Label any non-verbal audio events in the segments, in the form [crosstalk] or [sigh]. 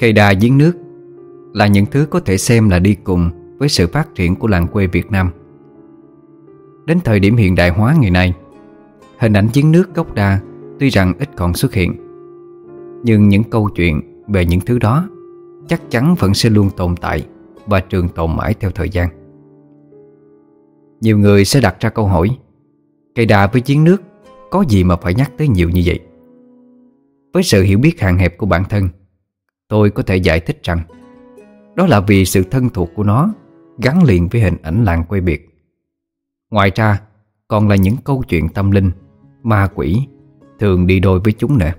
Cây đa giếng nước Là những thứ có thể xem là đi cùng Với sự phát triển của làng quê Việt Nam. Đến thời điểm hiện đại hóa ngày nay, Hình ảnh giếng nước gốc đa Tuy rằng ít còn xuất hiện, Nhưng những câu chuyện về những thứ đó Chắc chắn vẫn sẽ luôn tồn tại Và trường tồn mãi theo thời gian. Nhiều người sẽ đặt ra câu hỏi, Cây đa với giếng nước Có gì mà phải nhắc tới nhiều như vậy? Với sự hiểu biết hạn hẹp của bản thân Tôi có thể giải thích rằng, Đó là vì sự thân thuộc của nó Gắn liền với hình ảnh làng quê biệt. Ngoài ra, Còn là những câu chuyện tâm linh, Ma quỷ Thường đi đôi với chúng nữa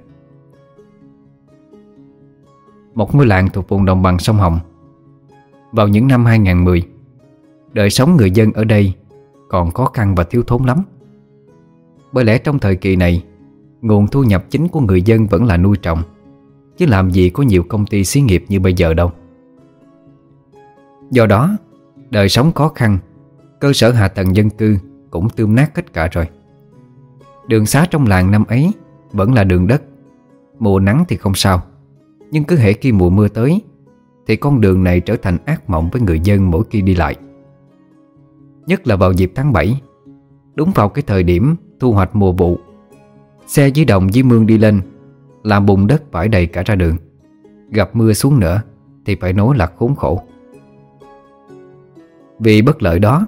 Một ngôi làng thuộc vùng đồng bằng sông Hồng. Vào những năm 2010 Đời sống người dân ở đây Còn khó khăn và thiếu thốn lắm. Bởi lẽ trong thời kỳ này, Nguồn thu nhập chính của người dân vẫn là nuôi trồng. Chứ làm gì có nhiều công ty xí nghiệp như bây giờ đâu. Do đó, Đời sống khó khăn, Cơ sở hạ tầng dân cư Cũng tươm nát hết cả rồi. Đường xá trong làng năm ấy Vẫn là đường đất, Mùa nắng thì không sao. Nhưng cứ hễ khi mùa mưa tới, Thì con đường này trở thành ác mộng với người dân mỗi khi đi lại. Nhất là vào dịp tháng 7 Đúng vào cái thời điểm thu hoạch mùa vụ, Xe dưới đồng dưới mương đi lên làm bùn đất vải đầy cả ra đường. Gặp mưa xuống nữa Thì phải nói là khốn khổ. Vì bất lợi đó,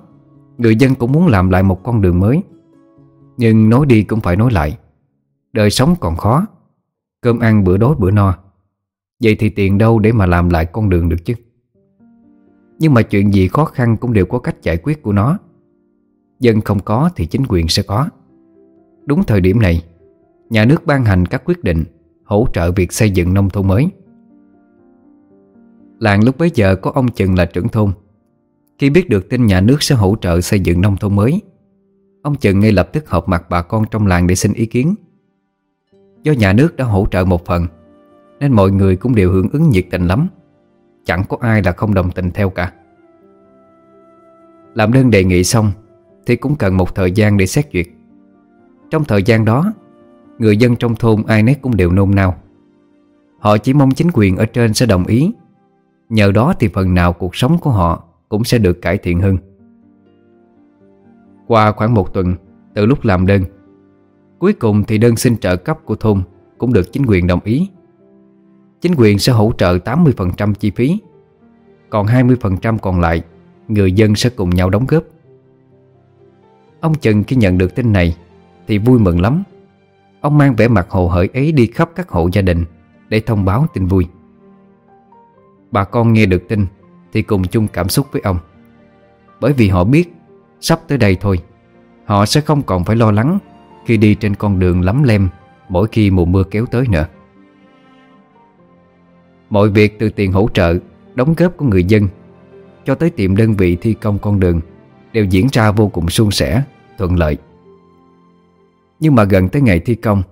Người dân cũng muốn làm lại một con đường mới. Nhưng nói đi cũng phải nói lại, Đời sống còn khó, Cơm ăn bữa đói bữa no. Vậy thì tiền đâu để mà làm lại con đường được chứ? Nhưng mà chuyện gì khó khăn cũng đều có cách giải quyết của nó. Dân không có thì chính quyền sẽ có. Đúng thời điểm này, Nhà nước ban hành các quyết định Hỗ trợ việc xây dựng nông thôn mới. Làng lúc bấy giờ có ông chừng là trưởng thôn. Khi biết được tin nhà nước sẽ hỗ trợ xây dựng nông thôn mới, Ông chừng ngay lập tức họp mặt bà con trong làng để xin ý kiến. Do nhà nước đã hỗ trợ một phần, Nên mọi người cũng đều hưởng ứng nhiệt tình lắm. Chẳng có ai là không đồng tình theo cả. Làm đơn đề nghị xong, Thì cũng cần một thời gian để xét duyệt. Trong thời gian đó Người dân trong thôn ai nấy cũng đều nôn nao. Họ chỉ mong chính quyền ở trên sẽ đồng ý. Nhờ đó thì phần nào cuộc sống của họ Cũng sẽ được cải thiện hơn. Qua khoảng một tuần, Từ lúc làm đơn, Cuối cùng thì đơn xin trợ cấp của thôn Cũng được chính quyền đồng ý. Chính quyền sẽ hỗ trợ 80% chi phí, Còn 20% còn lại, Người dân sẽ cùng nhau đóng góp. Ông Trần khi nhận được tin này Thì vui mừng lắm. Ông mang vẻ mặt hồ hởi ấy đi khắp các hộ gia đình Để thông báo tin vui. Bà con nghe được tin Thì cùng chung cảm xúc với ông. Bởi vì họ biết Sắp tới đây thôi, Họ sẽ không còn phải lo lắng Khi đi trên con đường lắm lem Mỗi khi mùa mưa kéo tới nữa. Mọi việc từ tiền hỗ trợ, Đóng góp của người dân Cho tới tiệm đơn vị thi công con đường Đều diễn ra vô cùng suôn sẻ, Thuận lợi. Nhưng mà gần tới ngày thi công,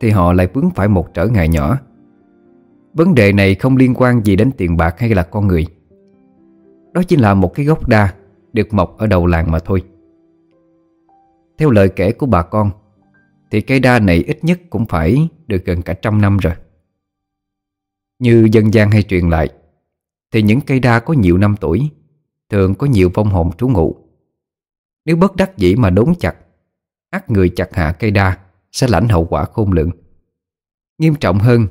Thì họ lại vướng phải một trở ngại nhỏ. Vấn đề này không liên quan gì đến tiền bạc hay là con người. Đó chỉ là một cái gốc đa Được mọc ở đầu làng mà thôi. Theo lời kể của bà con, Thì cây đa này ít nhất cũng phải Được gần cả trăm năm rồi. Như dân gian hay truyền lại, Thì những cây đa có nhiều năm tuổi Thường có nhiều vong hồn trú ngụ. Nếu bất đắc dĩ mà đốn chặt ắt người chặt hạ cây đa Sẽ lãnh hậu quả khôn lường Nghiêm trọng hơn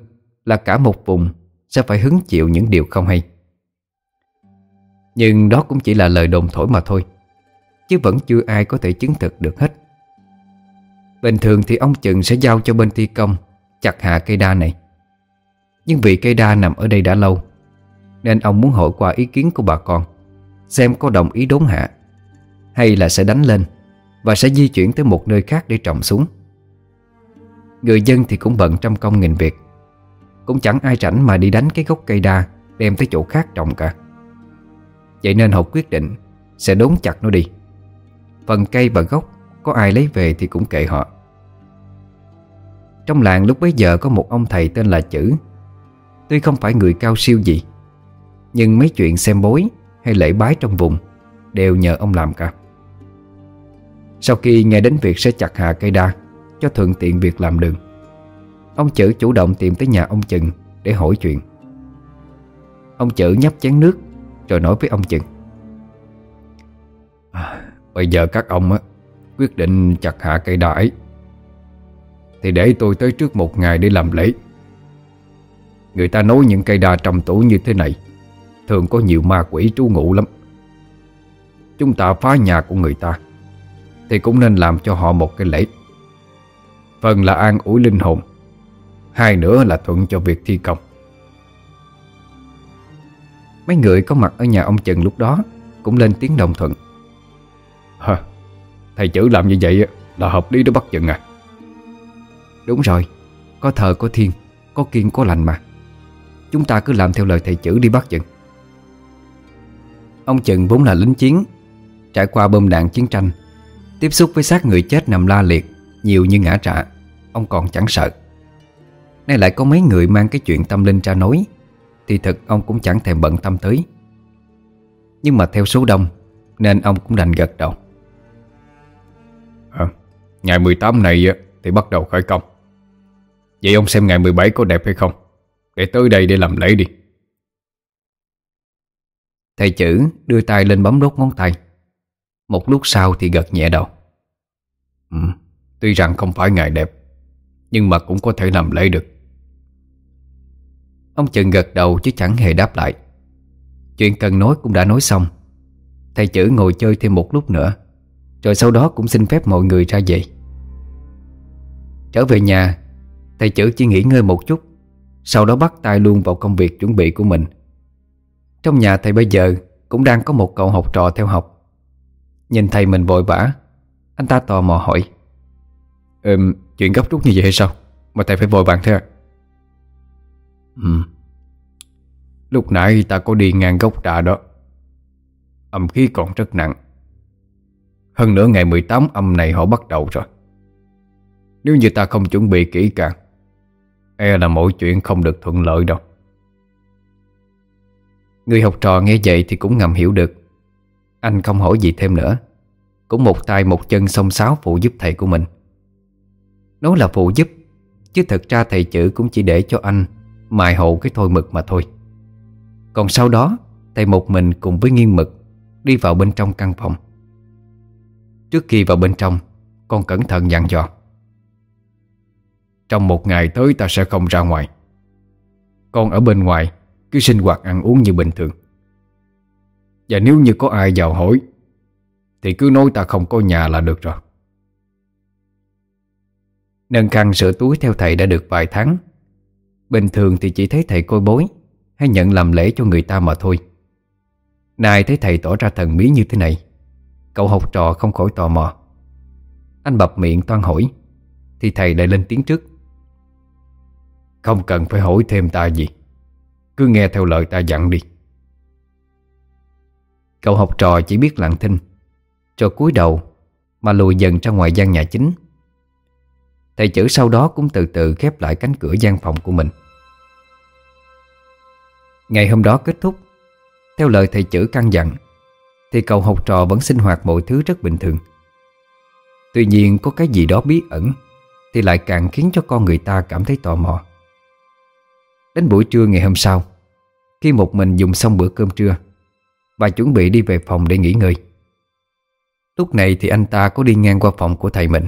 là cả một vùng sẽ phải hứng chịu những điều không hay. Nhưng đó cũng chỉ là lời đồn thổi mà thôi, chứ vẫn chưa ai có thể chứng thực được hết. Bình thường thì ông Chừng sẽ giao cho bên thi công chặt hạ cây đa này. Nhưng vì cây đa nằm ở đây đã lâu, nên ông muốn hỏi qua ý kiến của bà con, xem có đồng ý đốn hạ, hay là sẽ đánh lên và sẽ di chuyển tới một nơi khác để trồng xuống. Người dân thì cũng bận trăm công nghìn việc. Cũng chẳng ai rảnh mà đi đánh cái gốc cây đa, Đem tới chỗ khác trồng cả. Vậy nên họ quyết định Sẽ đốn chặt nó đi. Phần cây và gốc Có ai lấy về thì cũng kệ họ. Trong làng lúc bấy giờ có một ông thầy tên là Chữ. Tuy không phải người cao siêu gì, Nhưng mấy chuyện xem bối Hay lễ bái trong vùng Đều nhờ ông làm cả. Sau khi nghe đến việc sẽ chặt hạ cây đa Cho thuận tiện việc làm đường Ông chữ chủ động tìm tới nhà ông Chừng Để hỏi chuyện. Ông chữ nhấp chén nước Rồi nói với ông chừng. À, Bây giờ các ông á Quyết định chặt hạ cây đa ấy. Thì để tôi tới trước một ngày để làm lễ. Người ta nói những cây đa trầm tủ như thế này Thường có nhiều ma quỷ trú ngụ lắm. Chúng ta phá nhà của người ta thì cũng nên làm cho họ một cái lễ. Phần là an ủi linh hồn, Hai nữa là thuận cho việc thi công. Mấy người có mặt ở nhà ông Trần lúc đó Cũng lên tiếng đồng thuận. Hả, Thầy chữ làm như vậy là hợp lý đó bắt Trần à. Đúng rồi, Có thờ, có thiên Có kiên, có lành mà. Chúng ta cứ làm theo lời thầy chữ đi bắt Trần. Ông Trần vốn là lính chiến, Trải qua bom đạn chiến tranh Tiếp xúc với xác người chết nằm la liệt Nhiều như ngã trạ Ông còn chẳng sợ. Nay lại có mấy người mang cái chuyện tâm linh ra nói Thì thật ông cũng chẳng thèm bận tâm tới. Nhưng mà theo số đông Nên ông cũng đành gật đầu. À, Ngày 18 này thì bắt đầu khởi công. Vậy ông xem ngày 17 có đẹp hay không? Để tới đây để làm lễ đi. Thầy chữ đưa tay lên bấm đốt ngón tay một lúc sau thì gật nhẹ đầu. Ừ, Tuy rằng không phải ngày đẹp Nhưng mà cũng có thể làm lễ được. Ông Trần gật đầu chứ chẳng hề đáp lại. Chuyện cần nói cũng đã nói xong. Thầy chữ ngồi chơi thêm một lúc nữa Rồi sau đó cũng xin phép mọi người ra về. Trở về nhà Thầy chữ chỉ nghỉ ngơi một chút Sau đó bắt tay luôn vào công việc chuẩn bị của mình. Trong nhà thầy bây giờ Cũng đang có một cậu học trò theo học. Nhìn thầy mình vội vã. Anh ta tò mò hỏi. Ừm, chuyện gấp rút như vậy hay sao? Mà thầy phải vội vàng thế à? Ừm. Lúc nãy ta có đi ngang gốc đà đó. Âm khí còn rất nặng. Hơn nữa ngày 18 âm này họ bắt đầu rồi. Nếu như ta không chuẩn bị kỹ càng E là mọi chuyện không được thuận lợi đâu. Người học trò nghe vậy thì cũng ngầm hiểu được. Anh không hỏi gì thêm nữa. Cũng một tay một chân song sáo phụ giúp thầy của mình. Nói là phụ giúp, Chứ thật ra thầy chữ cũng chỉ để cho anh Mài hộ cái thôi mực mà thôi. Còn sau đó, Thầy một mình cùng với nghiêng mực Đi vào bên trong căn phòng. Trước khi vào bên trong, Con cẩn thận dặn dò. Trong một ngày tới ta sẽ không ra ngoài. Con ở bên ngoài, Cứ sinh hoạt ăn uống như bình thường. Và nếu như có ai vào hỏi, Thì cứ nói ta không có nhà là được rồi. Nâng khăn sửa túi theo thầy đã được vài tháng. Bình thường thì chỉ thấy thầy coi bối Hay nhận làm lễ cho người ta mà thôi. Nay thấy thầy tỏ ra thần bí như thế này, Cậu học trò không khỏi tò mò. Anh bập miệng toan hỏi, Thì thầy lại lên tiếng trước. Không cần phải hỏi thêm ta gì, Cứ nghe theo lời ta dặn đi. Cậu học trò chỉ biết lặng thinh. Cho cúi đầu, Mà lùi dần ra ngoài gian nhà chính. Thầy chữ sau đó cũng từ từ khép lại cánh cửa gian phòng của mình. Ngày hôm đó kết thúc. Theo lời thầy chữ căn dặn, Thì cậu học trò vẫn sinh hoạt mọi thứ rất bình thường. Tuy nhiên có cái gì đó bí ẩn, Thì lại càng khiến cho con người ta cảm thấy tò mò. Đến buổi trưa ngày hôm sau, Khi một mình dùng xong bữa cơm trưa và chuẩn bị đi về phòng để nghỉ ngơi. Lúc này thì anh ta có đi ngang qua phòng của thầy mình.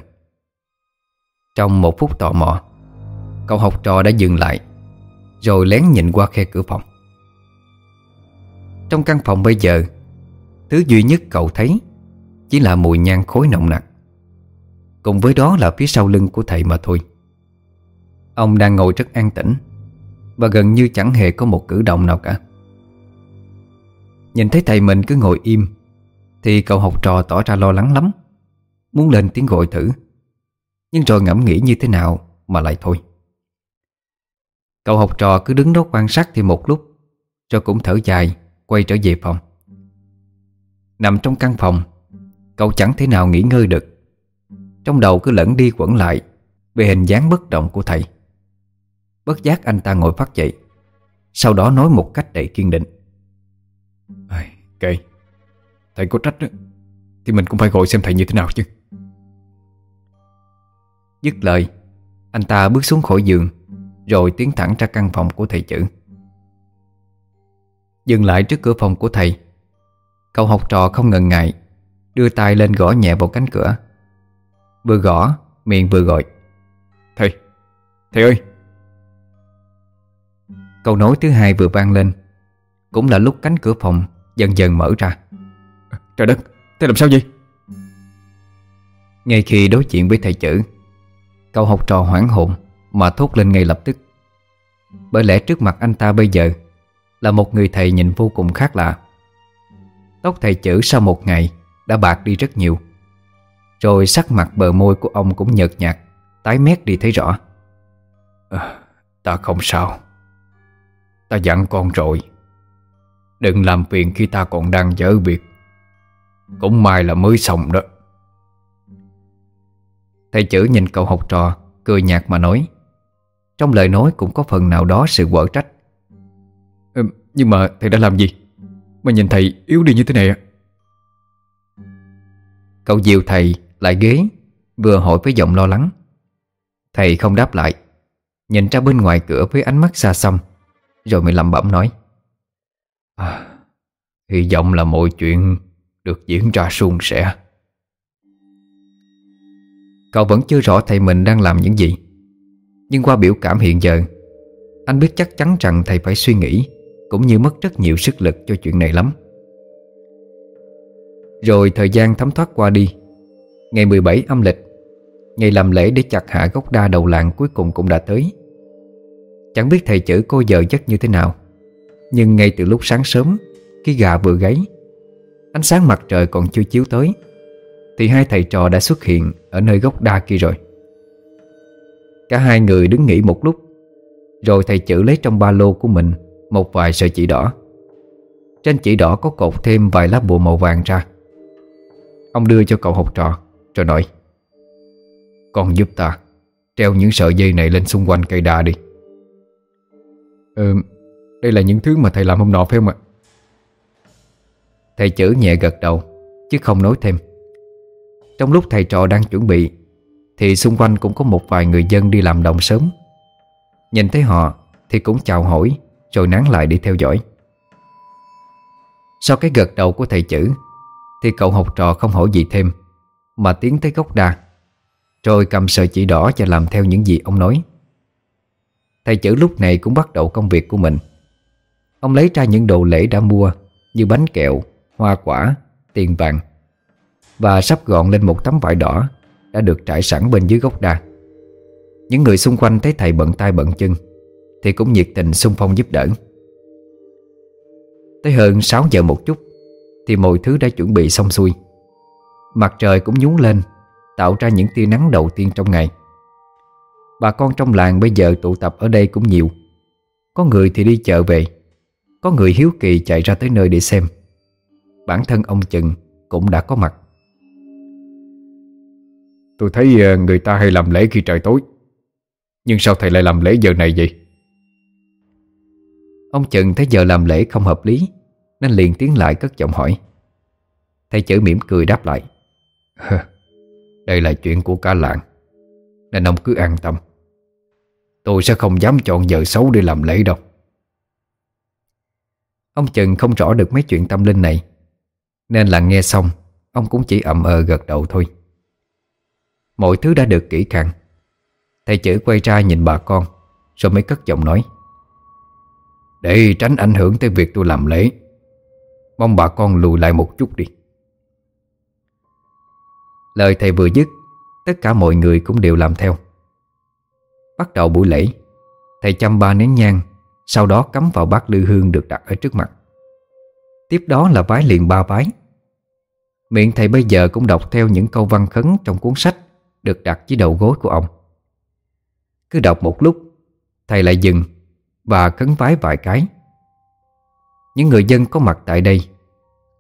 Trong một phút tò mò, Cậu học trò đã dừng lại, Rồi lén nhìn qua khe cửa phòng. Trong căn phòng bây giờ, Thứ duy nhất cậu thấy Chỉ là mùi nhang khối nồng nặc. Cùng với đó là phía sau lưng của thầy mà thôi. Ông đang ngồi rất an tĩnh Và gần như chẳng hề có một cử động nào cả. Nhìn thấy thầy mình cứ ngồi im, Thì cậu học trò tỏ ra lo lắng lắm. Muốn lên tiếng gọi thử. Nhưng rồi ngẫm nghĩ như thế nào mà lại thôi. Cậu học trò cứ đứng đó quan sát thêm một lúc, Rồi cũng thở dài, Quay trở về phòng. Nằm trong căn phòng, Cậu chẳng thể nào nghỉ ngơi được. Trong đầu cứ lẫn đi quẩn lại Về hình dáng bất động của thầy. Bất giác anh ta ngồi phát dậy, Sau đó nói một cách đầy kiên định. Kệ Thầy có trách đó, Thì mình cũng phải gọi xem thầy như thế nào chứ. Dứt lời Anh ta bước xuống khỏi giường Rồi tiến thẳng ra căn phòng của thầy chữ. Dừng lại trước cửa phòng của thầy Cậu học trò không ngần ngại Đưa tay lên gõ nhẹ vào cánh cửa. Vừa gõ Miệng vừa gọi. Thầy, thầy ơi! Câu nói thứ hai vừa vang lên Cũng là lúc cánh cửa phòng Dần dần mở ra. Trời đất, thế làm sao vậy? Ngay khi đối chuyện với thầy chữ Cậu học trò hoảng hồn Mà thốt lên ngay lập tức. Bởi lẽ trước mặt anh ta bây giờ Là một người thầy nhìn vô cùng khác lạ. Tóc thầy chữ sau một ngày Đã bạc đi rất nhiều Rồi sắc mặt bờ môi của ông cũng nhợt nhạt Tái mét đi thấy rõ. À, Ta không sao. Ta dặn con rồi. Đừng làm phiền khi ta còn đang dở việc. Cũng may là mới xong đó. Thầy chữ nhìn cậu học trò Cười nhạt mà nói Trong lời nói cũng có phần nào đó sự quở trách. Ừ, Nhưng mà thầy đã làm gì? Mà nhìn thầy yếu đi như thế này à Cậu dìu thầy lại ghế Vừa hỏi với giọng lo lắng. Thầy không đáp lại Nhìn ra bên ngoài cửa với ánh mắt xa xăm Rồi mới lẩm bẩm nói à, Hy vọng là mọi chuyện Được diễn ra suôn sẻ. Cậu vẫn chưa rõ thầy mình đang làm những gì. Nhưng qua biểu cảm hiện giờ Anh biết chắc chắn rằng thầy phải suy nghĩ Cũng như mất rất nhiều sức lực cho chuyện này lắm. Rồi thời gian thấm thoát qua đi. Ngày 17 âm lịch Ngày làm lễ để chặt hạ gốc đa đầu làng cuối cùng cũng đã tới. Chẳng biết thầy chữ cô giờ giấc như thế nào. Nhưng ngay từ lúc sáng sớm Khi gà vừa gáy, Ánh sáng mặt trời còn chưa chiếu tới, Thì hai thầy trò đã xuất hiện Ở nơi gốc đa kia rồi. Cả hai người đứng nghỉ một lúc, Rồi thầy chữ lấy trong ba lô của mình Một vài sợi chỉ đỏ. Trên chỉ đỏ có cột thêm vài lá bùa màu vàng ra. Ông đưa cho cậu học trò, Rồi nói, Con giúp ta, Treo những sợi dây này lên xung quanh cây đa đi. Ừ đây là những thứ mà thầy làm hôm nọ phải không ạ? Thầy chữ nhẹ gật đầu, Chứ không nói thêm. Trong lúc thầy trò đang chuẩn bị, Thì xung quanh cũng có một vài người dân đi làm đồng sớm. Nhìn thấy họ, Thì cũng chào hỏi, Rồi nán lại để theo dõi. Sau cái gật đầu của thầy chữ, Thì cậu học trò không hỏi gì thêm, Mà tiến tới gốc đa, Rồi cầm sợi chỉ đỏ và làm theo những gì ông nói. Thầy chữ lúc này cũng bắt đầu công việc của mình. Ông lấy ra những đồ lễ đã mua Như bánh kẹo, hoa quả, tiền vàng Và sắp gọn lên một tấm vải đỏ Đã được trải sẵn bên dưới gốc đa. Những người xung quanh thấy thầy bận tay bận chân Thì cũng nhiệt tình xung phong giúp đỡ. Tới hơn 6 giờ một chút Thì mọi thứ đã chuẩn bị xong xuôi. Mặt trời cũng nhú lên Tạo ra những tia nắng đầu tiên trong ngày. Bà con trong làng bây giờ tụ tập ở đây cũng nhiều. Có người thì đi chợ về có người hiếu kỳ chạy ra tới nơi để xem. Bản thân ông Chừng cũng đã có mặt. Tôi thấy ờ, người ta hay làm lễ khi trời tối. Nhưng sao thầy lại làm lễ giờ này vậy? Ông Chừng thấy giờ làm lễ không hợp lý Nên liền tiến lại cất giọng hỏi. Thầy chữ mỉm cười đáp lại. Đây là chuyện của cả làng Nên ông cứ an tâm. Tôi sẽ không dám chọn giờ xấu để làm lễ đâu Ông Trần không rõ được mấy chuyện tâm linh này. Nên là nghe xong, Ông cũng chỉ ậm ờ gật đầu thôi. Mọi thứ đã được kỹ càng. Thầy chữ quay ra nhìn bà con, Rồi mới cất giọng nói. Để tránh ảnh hưởng tới việc tôi làm lễ, Mong bà con lùi lại một chút đi. Lời thầy vừa dứt, Tất cả mọi người cũng đều làm theo. Bắt đầu buổi lễ, Thầy chăm ba nén nhang sau đó cắm vào bát lư hương được đặt ở trước mặt. Tiếp đó là vái liền ba vái. Miệng thầy bây giờ cũng đọc theo những câu văn khấn trong cuốn sách Được đặt dưới đầu gối của ông. Cứ đọc một lúc, Thầy lại dừng Và khấn vái vài cái. Những người dân có mặt tại đây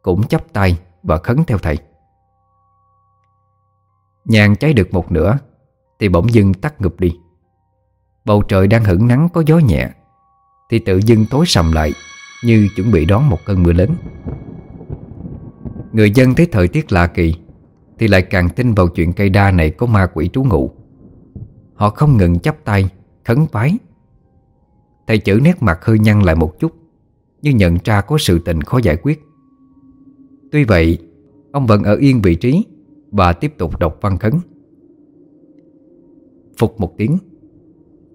Cũng chắp tay và khấn theo thầy. Nhàn cháy được một nửa Thì bỗng dưng tắt ngụp đi. Bầu trời đang hửng nắng có gió nhẹ. Thì tự dưng tối sầm lại, Như chuẩn bị đón một cơn mưa lớn. Người dân thấy thời tiết lạ kỳ, Thì lại càng tin vào chuyện cây đa này có ma quỷ trú ngụ. Họ không ngừng chắp tay, Khấn vái. Thầy chữ nét mặt hơi nhăn lại một chút, Như nhận ra có sự tình khó giải quyết. Tuy vậy, Ông vẫn ở yên vị trí, Và tiếp tục đọc văn khấn. Phục một tiếng,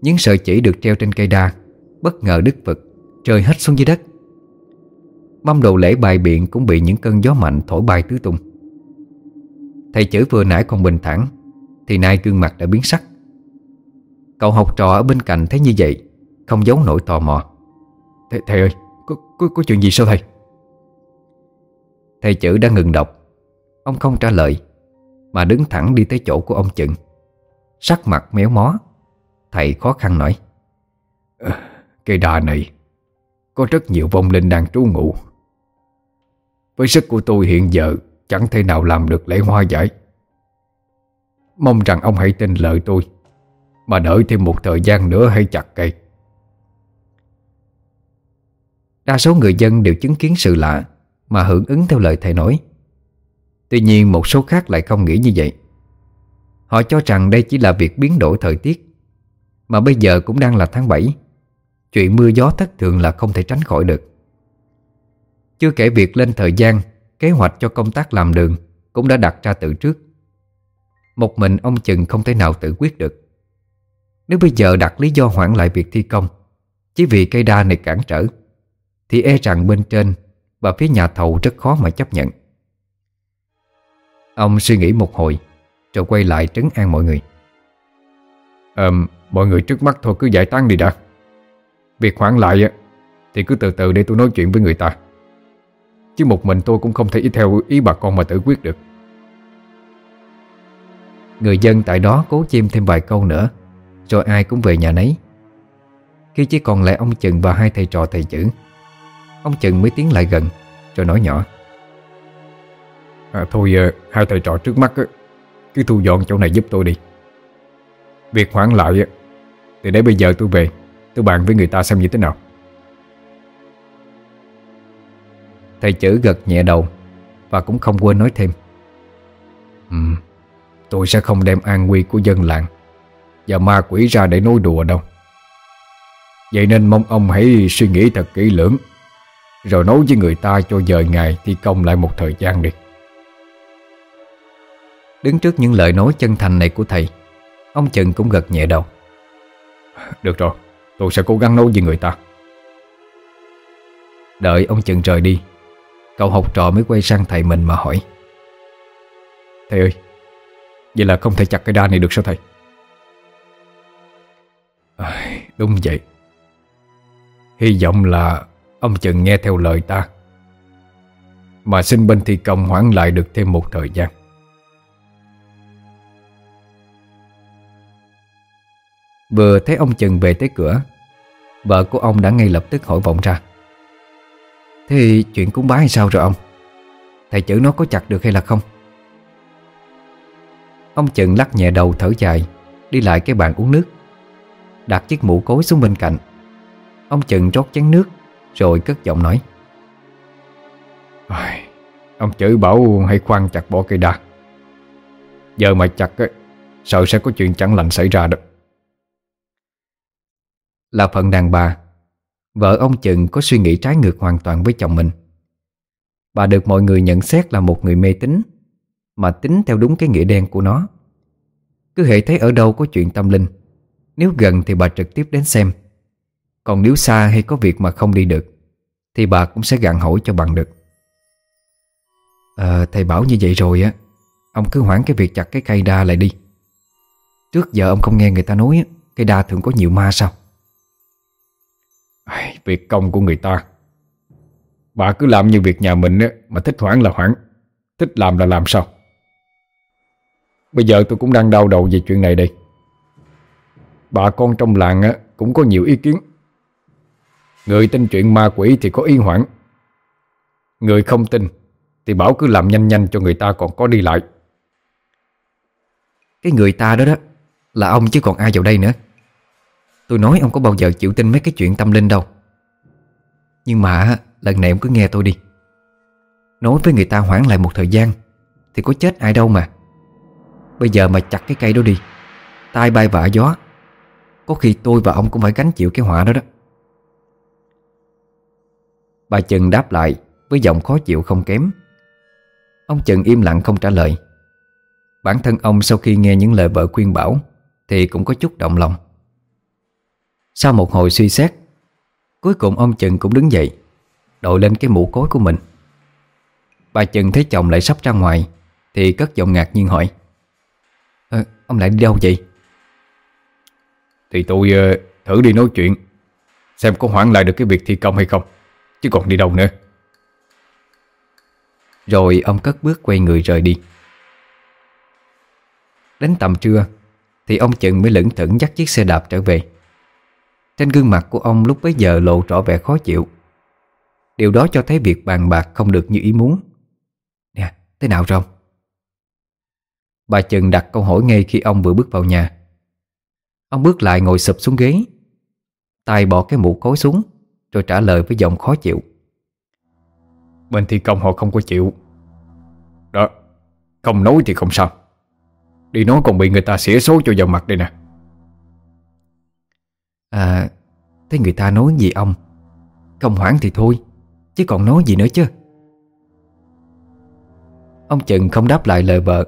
Những sợi chỉ được treo trên cây đa. Bất ngờ đứt vực Rơi hết xuống dưới đất. Mâm đồ lễ bài biện cũng bị những cơn gió mạnh thổi bay tứ tung. Thầy chữ vừa nãy còn bình thản Thì nay gương mặt đã biến sắc. Cậu học trò ở bên cạnh thấy như vậy Không giấu nổi tò mò. Thầy, thầy ơi, có, có, có chuyện gì sao thầy? Thầy chữ đã ngừng đọc. Ông không trả lời Mà đứng thẳng đi tới chỗ của ông chừng. Sắc mặt méo mó Thầy khó khăn nói. à, Cây đà này. Có rất nhiều vong linh đang trú ngụ. Với sức của tôi hiện giờ, Chẳng thể nào làm được lễ hoa giải. Mong rằng ông hãy tin lời tôi, Mà đợi thêm một thời gian nữa hãy chặt cây. Đa số người dân đều chứng kiến sự lạ, Mà hưởng ứng theo lời thầy nói. Tuy nhiên một số khác lại không nghĩ như vậy. Họ cho rằng đây chỉ là việc biến đổi thời tiết, Mà bây giờ cũng đang là tháng 7 Chuyện mưa gió thất thường là không thể tránh khỏi được. Chưa kể việc lên thời gian Kế hoạch cho công tác làm đường Cũng đã đặt ra từ trước. Một mình ông Chừng không thể nào tự quyết được. Nếu bây giờ đặt lý do hoãn lại việc thi công Chỉ vì cây đa này cản trở Thì e rằng bên trên Và phía nhà thầu rất khó mà chấp nhận. Ông suy nghĩ một hồi Rồi quay lại trấn an mọi người. À, Mọi người trước mắt thôi cứ giải tán đi đã. Việc hoãn lại Thì cứ từ từ để tôi nói chuyện với người ta. Chứ một mình tôi cũng không thể theo ý bà con mà tự quyết được. Người dân tại đó cố chim thêm vài câu nữa Rồi ai cũng về nhà nấy. Khi chỉ còn lại ông chừng và hai thầy trò thầy chữ Ông chừng mới tiến lại gần Rồi nói nhỏ. À, Thôi ờ, hai thầy trò trước mắt Cứ thu dọn chỗ này giúp tôi đi. Việc hoãn lại Thì để bây giờ tôi về. Tôi bàn với người ta xem như thế nào. Thầy chữ gật nhẹ đầu Và cũng không quên nói thêm. Ừ, Tôi sẽ không đem an nguy của dân làng Và ma quỷ ra để nói đùa đâu. Vậy nên mong ông hãy suy nghĩ thật kỹ lưỡng Rồi nói với người ta cho dời ngày thi công lại một thời gian đi. Đứng trước những lời nói chân thành này của thầy Ông Trần cũng gật nhẹ đầu. Được rồi. Tôi sẽ cố gắng nói với người ta. Đợi ông Trần rời đi Cậu học trò mới quay sang thầy mình mà hỏi. Thầy ơi Vậy là không thể chặt cái đa này được sao thầy? À, Đúng vậy. Hy vọng là Ông Trần nghe theo lời ta. Mà xin bên thi công hoãn lại được thêm một thời gian. Vừa thấy ông Trần về tới cửa, Vợ của ông đã ngay lập tức hỏi vọng ra. Thế chuyện cúng bái hay sao rồi ông? Thầy chữ nó có chặt được hay là không? Ông Trần lắc nhẹ đầu thở dài, Đi lại cái bàn uống nước, Đặt chiếc mũ cối xuống bên cạnh. Ông Trần rót chén nước, Rồi cất giọng nói. Ông chữ bảo hãy khoan chặt bỏ cây đa. Giờ mà chặt Sợ sẽ có chuyện chẳng lành xảy ra đó. Là phần đàn bà. Vợ ông Trần có suy nghĩ trái ngược hoàn toàn với chồng mình. Bà được mọi người nhận xét là một người mê tín Mà tính theo đúng cái nghĩa đen của nó. Cứ hệ thấy ở đâu có chuyện tâm linh Nếu gần thì bà trực tiếp đến xem. Còn nếu xa hay có việc mà không đi được Thì bà cũng sẽ gặn hỏi cho bằng được. À, Thầy bảo như vậy rồi á Ông cứ hoãn cái việc chặt cái cây đa lại đi. Trước giờ ông không nghe người ta nói Cây đa thường có nhiều ma sao? Việc công của người ta. Bà cứ làm như việc nhà mình Mà thích hoãn là hoãn Thích làm là làm sao? Bây giờ tôi cũng đang đau đầu về chuyện này đây. Bà con trong làng cũng có nhiều ý kiến. Người tin chuyện ma quỷ thì có ý hoãn Người không tin Thì bảo cứ làm nhanh nhanh cho người ta còn có đi lại. Cái người ta đó đó, Là ông chứ còn ai vào đây nữa? Tôi nói ông có bao giờ chịu tin mấy cái chuyện tâm linh đâu. Nhưng mà lần này ông cứ nghe tôi đi. Nói với người ta hoãn lại một thời gian, Thì có chết ai đâu mà. Bây giờ mà chặt cái cây đó đi, Tai bay vạ gió, Có khi tôi và ông cũng phải gánh chịu cái họa đó đó. Bà Trần đáp lại Với giọng khó chịu không kém. Ông Trần im lặng không trả lời. Bản thân ông sau khi nghe những lời vợ khuyên bảo Thì cũng có chút động lòng. Sau một hồi suy xét Cuối cùng ông Trần cũng đứng dậy Đội lên cái mũ cối của mình. Bà Trần thấy chồng lại sắp ra ngoài Thì cất giọng ngạc nhiên hỏi à, Ông lại đi đâu vậy? Thì tôi uh, thử đi nói chuyện Xem có hoãn lại được cái việc thi công hay không Chứ còn đi đâu nữa. Rồi ông cất bước quay người rời đi. Đến tầm trưa Thì ông Trần mới lững thững dắt chiếc xe đạp trở về trên gương mặt của ông lúc bấy giờ lộ rõ vẻ khó chịu. Điều đó cho thấy việc bàn bạc không được như ý muốn. Nè, thế nào rồi? Bà Trần đặt câu hỏi ngay khi ông vừa bước vào nhà. Ông bước lại ngồi sụp xuống ghế tay bỏ cái mũ cối xuống Rồi trả lời với giọng khó chịu. Bên thi công họ không có chịu. Đó Không nói thì không sao. Đi nói còn bị người ta xỉa số cho vào mặt đây nè. À Thế người ta nói gì ông? Không hoãn thì thôi, Chứ còn nói gì nữa chứ. Ông chừng không đáp lại lời vợ.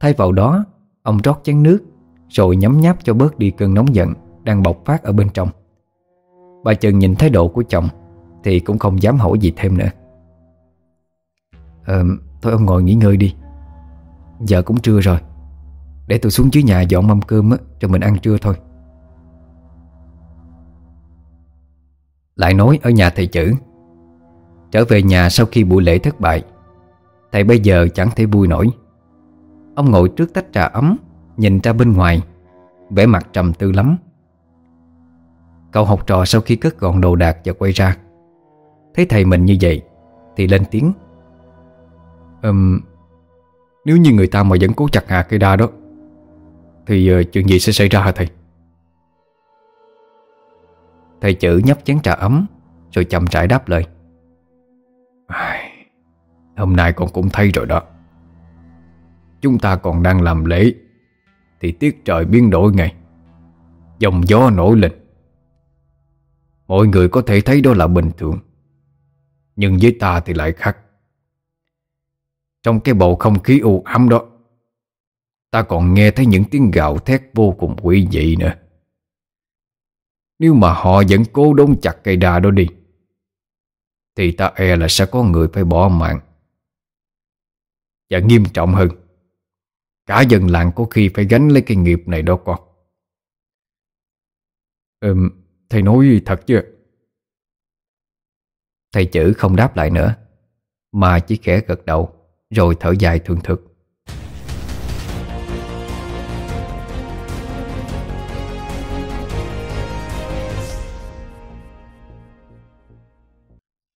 Thay vào đó, Ông rót chén nước, Rồi nhấm nháp cho bớt đi cơn nóng giận Đang bộc phát ở bên trong. Bà chừng nhìn thái độ của chồng, Thì cũng không dám hỏi gì thêm nữa. Ờ Thôi ông ngồi nghỉ ngơi đi. Giờ cũng trưa rồi. Để tôi xuống dưới nhà dọn mâm cơm á Rồi mình ăn trưa thôi. Lại nói ở nhà thầy chữ. Trở về nhà sau khi buổi lễ thất bại Thầy bây giờ chẳng thể vui nổi. Ông ngồi trước tách trà ấm Nhìn ra bên ngoài vẻ mặt trầm tư lắm. Cậu học trò sau khi cất gọn đồ đạc và quay ra. Thấy thầy mình như vậy Thì lên tiếng. Um, Nếu như người ta mà vẫn cố chặt hạ cây đa đó Thì uh, chuyện gì sẽ xảy ra hả thầy? Thầy chữ nhấp chén trà ấm, Rồi chậm rãi đáp lời. Hôm nay con cũng thấy rồi đó. Chúng ta còn đang làm lễ, Thì tiết trời biến đổi ngày Dòng gió nổi lên. Mọi người có thể thấy đó là bình thường, Nhưng với ta thì lại khác. Trong cái bầu không khí u ám đó, Ta còn nghe thấy những tiếng gào thét vô cùng quỷ dị nữa. Nếu mà họ vẫn cố đốn chặt cây đa đó đi Thì ta e là sẽ có người phải bỏ mạng. Và nghiêm trọng hơn Cả dân làng có khi phải gánh lấy cái nghiệp này đó con. Ừm, thầy nói thật chứ Thầy chữ không đáp lại nữa Mà chỉ khẽ gật đầu Rồi thở dài thường thực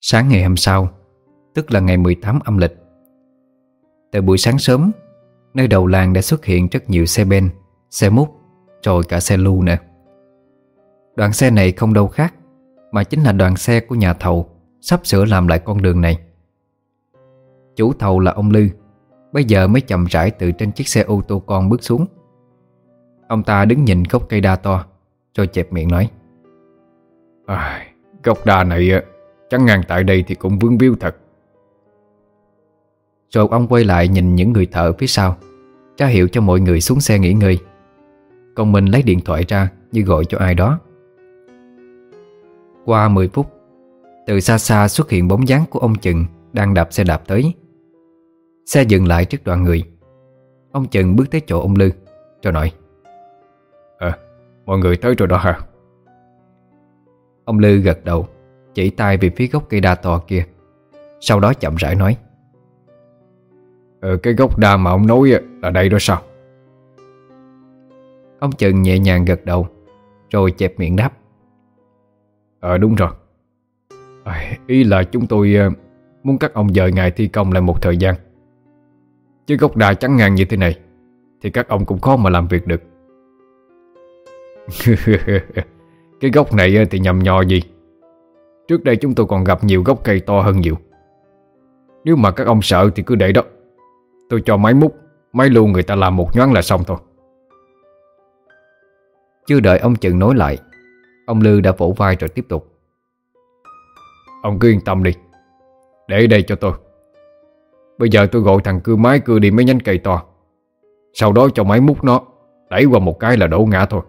Sáng ngày hôm sau Tức là ngày 18 âm lịch. Từ buổi sáng sớm Nơi đầu làng đã xuất hiện rất nhiều xe ben Xe múc Rồi cả xe lưu nữa. Đoàn xe này không đâu khác Mà chính là đoàn xe của nhà thầu Sắp sửa làm lại con đường này. Chủ thầu là ông Lư Bây giờ mới chậm rãi từ trên chiếc xe ô tô con bước xuống. Ông ta đứng nhìn gốc cây đa to Rồi chẹp miệng nói à, Gốc đa này Chẳng ngàn tại đây thì cũng vướng víu thật. Rồi ông quay lại nhìn những người thợ phía sau Ra hiệu cho mọi người xuống xe nghỉ ngơi. Còn mình lấy điện thoại ra Như gọi cho ai đó. Qua 10 phút Từ xa xa xuất hiện bóng dáng của ông Chừng Đang đạp xe đạp tới. Xe dừng lại trước đoàn người. Ông Chừng bước tới chỗ ông Lư Rồi nói Ờ, mọi người tới rồi đó hả? Ông Lư gật đầu. Chỉ tay về phía gốc cây đa to kia. Sau đó chậm rãi nói Ờ, cái gốc đa mà ông nói là đây đó sao? Ông Chừng nhẹ nhàng gật đầu Rồi chẹp miệng đáp. Ờ đúng rồi. À, Ý là chúng tôi uh, muốn các ông dời ngày thi công lại một thời gian. Chứ gốc đa trắng ngang như thế này Thì các ông cũng khó mà làm việc được. [laughs] Cái gốc này thì nhầm nhò gì Trước đây chúng tôi còn gặp nhiều gốc cây to hơn nhiều. Nếu mà các ông sợ thì cứ để đó. Tôi cho máy múc, Máy lưu người ta làm một nhoáng là xong thôi. Chưa đợi ông Trần nói lại, Ông Lư đã vỗ vai rồi tiếp tục. Ông cứ yên tâm đi, Để đây cho tôi. Bây giờ tôi gọi thằng cưa máy cưa đi mấy nhánh cây to. Sau đó cho máy múc nó, Đẩy qua một cái là đổ ngã thôi.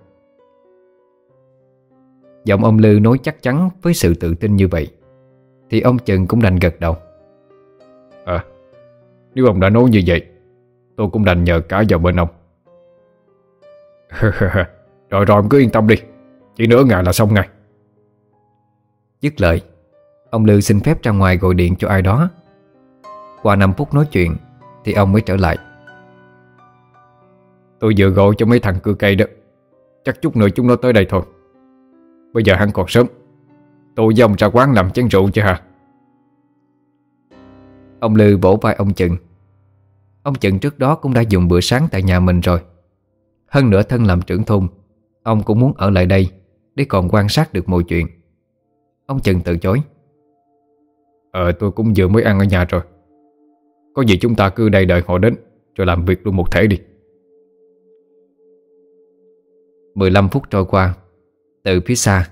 Giọng ông Lư nói chắc chắn với sự tự tin như vậy. Thì ông Trần cũng đành gật đầu. À Nếu ông đã nói như vậy Tôi cũng đành nhờ cả vào bên ông. [laughs] Rồi rồi ông cứ yên tâm đi. Chỉ nửa ngày là xong ngay. Dứt lời Ông Lư xin phép ra ngoài gọi điện cho ai đó. Qua 5 phút nói chuyện Thì ông mới trở lại. Tôi vừa gọi cho mấy thằng cưa cây đó. Chắc chút nữa chúng nó tới đây thôi Bây giờ hắn còn sớm. Tôi với ông ra quán làm chén rượu chứ hả? Ông Lư vỗ vai ông Chừng. Ông Chừng trước đó cũng đã dùng bữa sáng tại nhà mình rồi. Hơn nữa thân làm trưởng thôn, Ông cũng muốn ở lại đây Để còn quan sát được mọi chuyện. Ông Chừng từ chối. Ờ tôi cũng vừa mới ăn ở nhà rồi. Có gì chúng ta cứ đây đợi họ đến, Rồi làm việc luôn một thể đi. 15 phút trôi qua từ phía xa.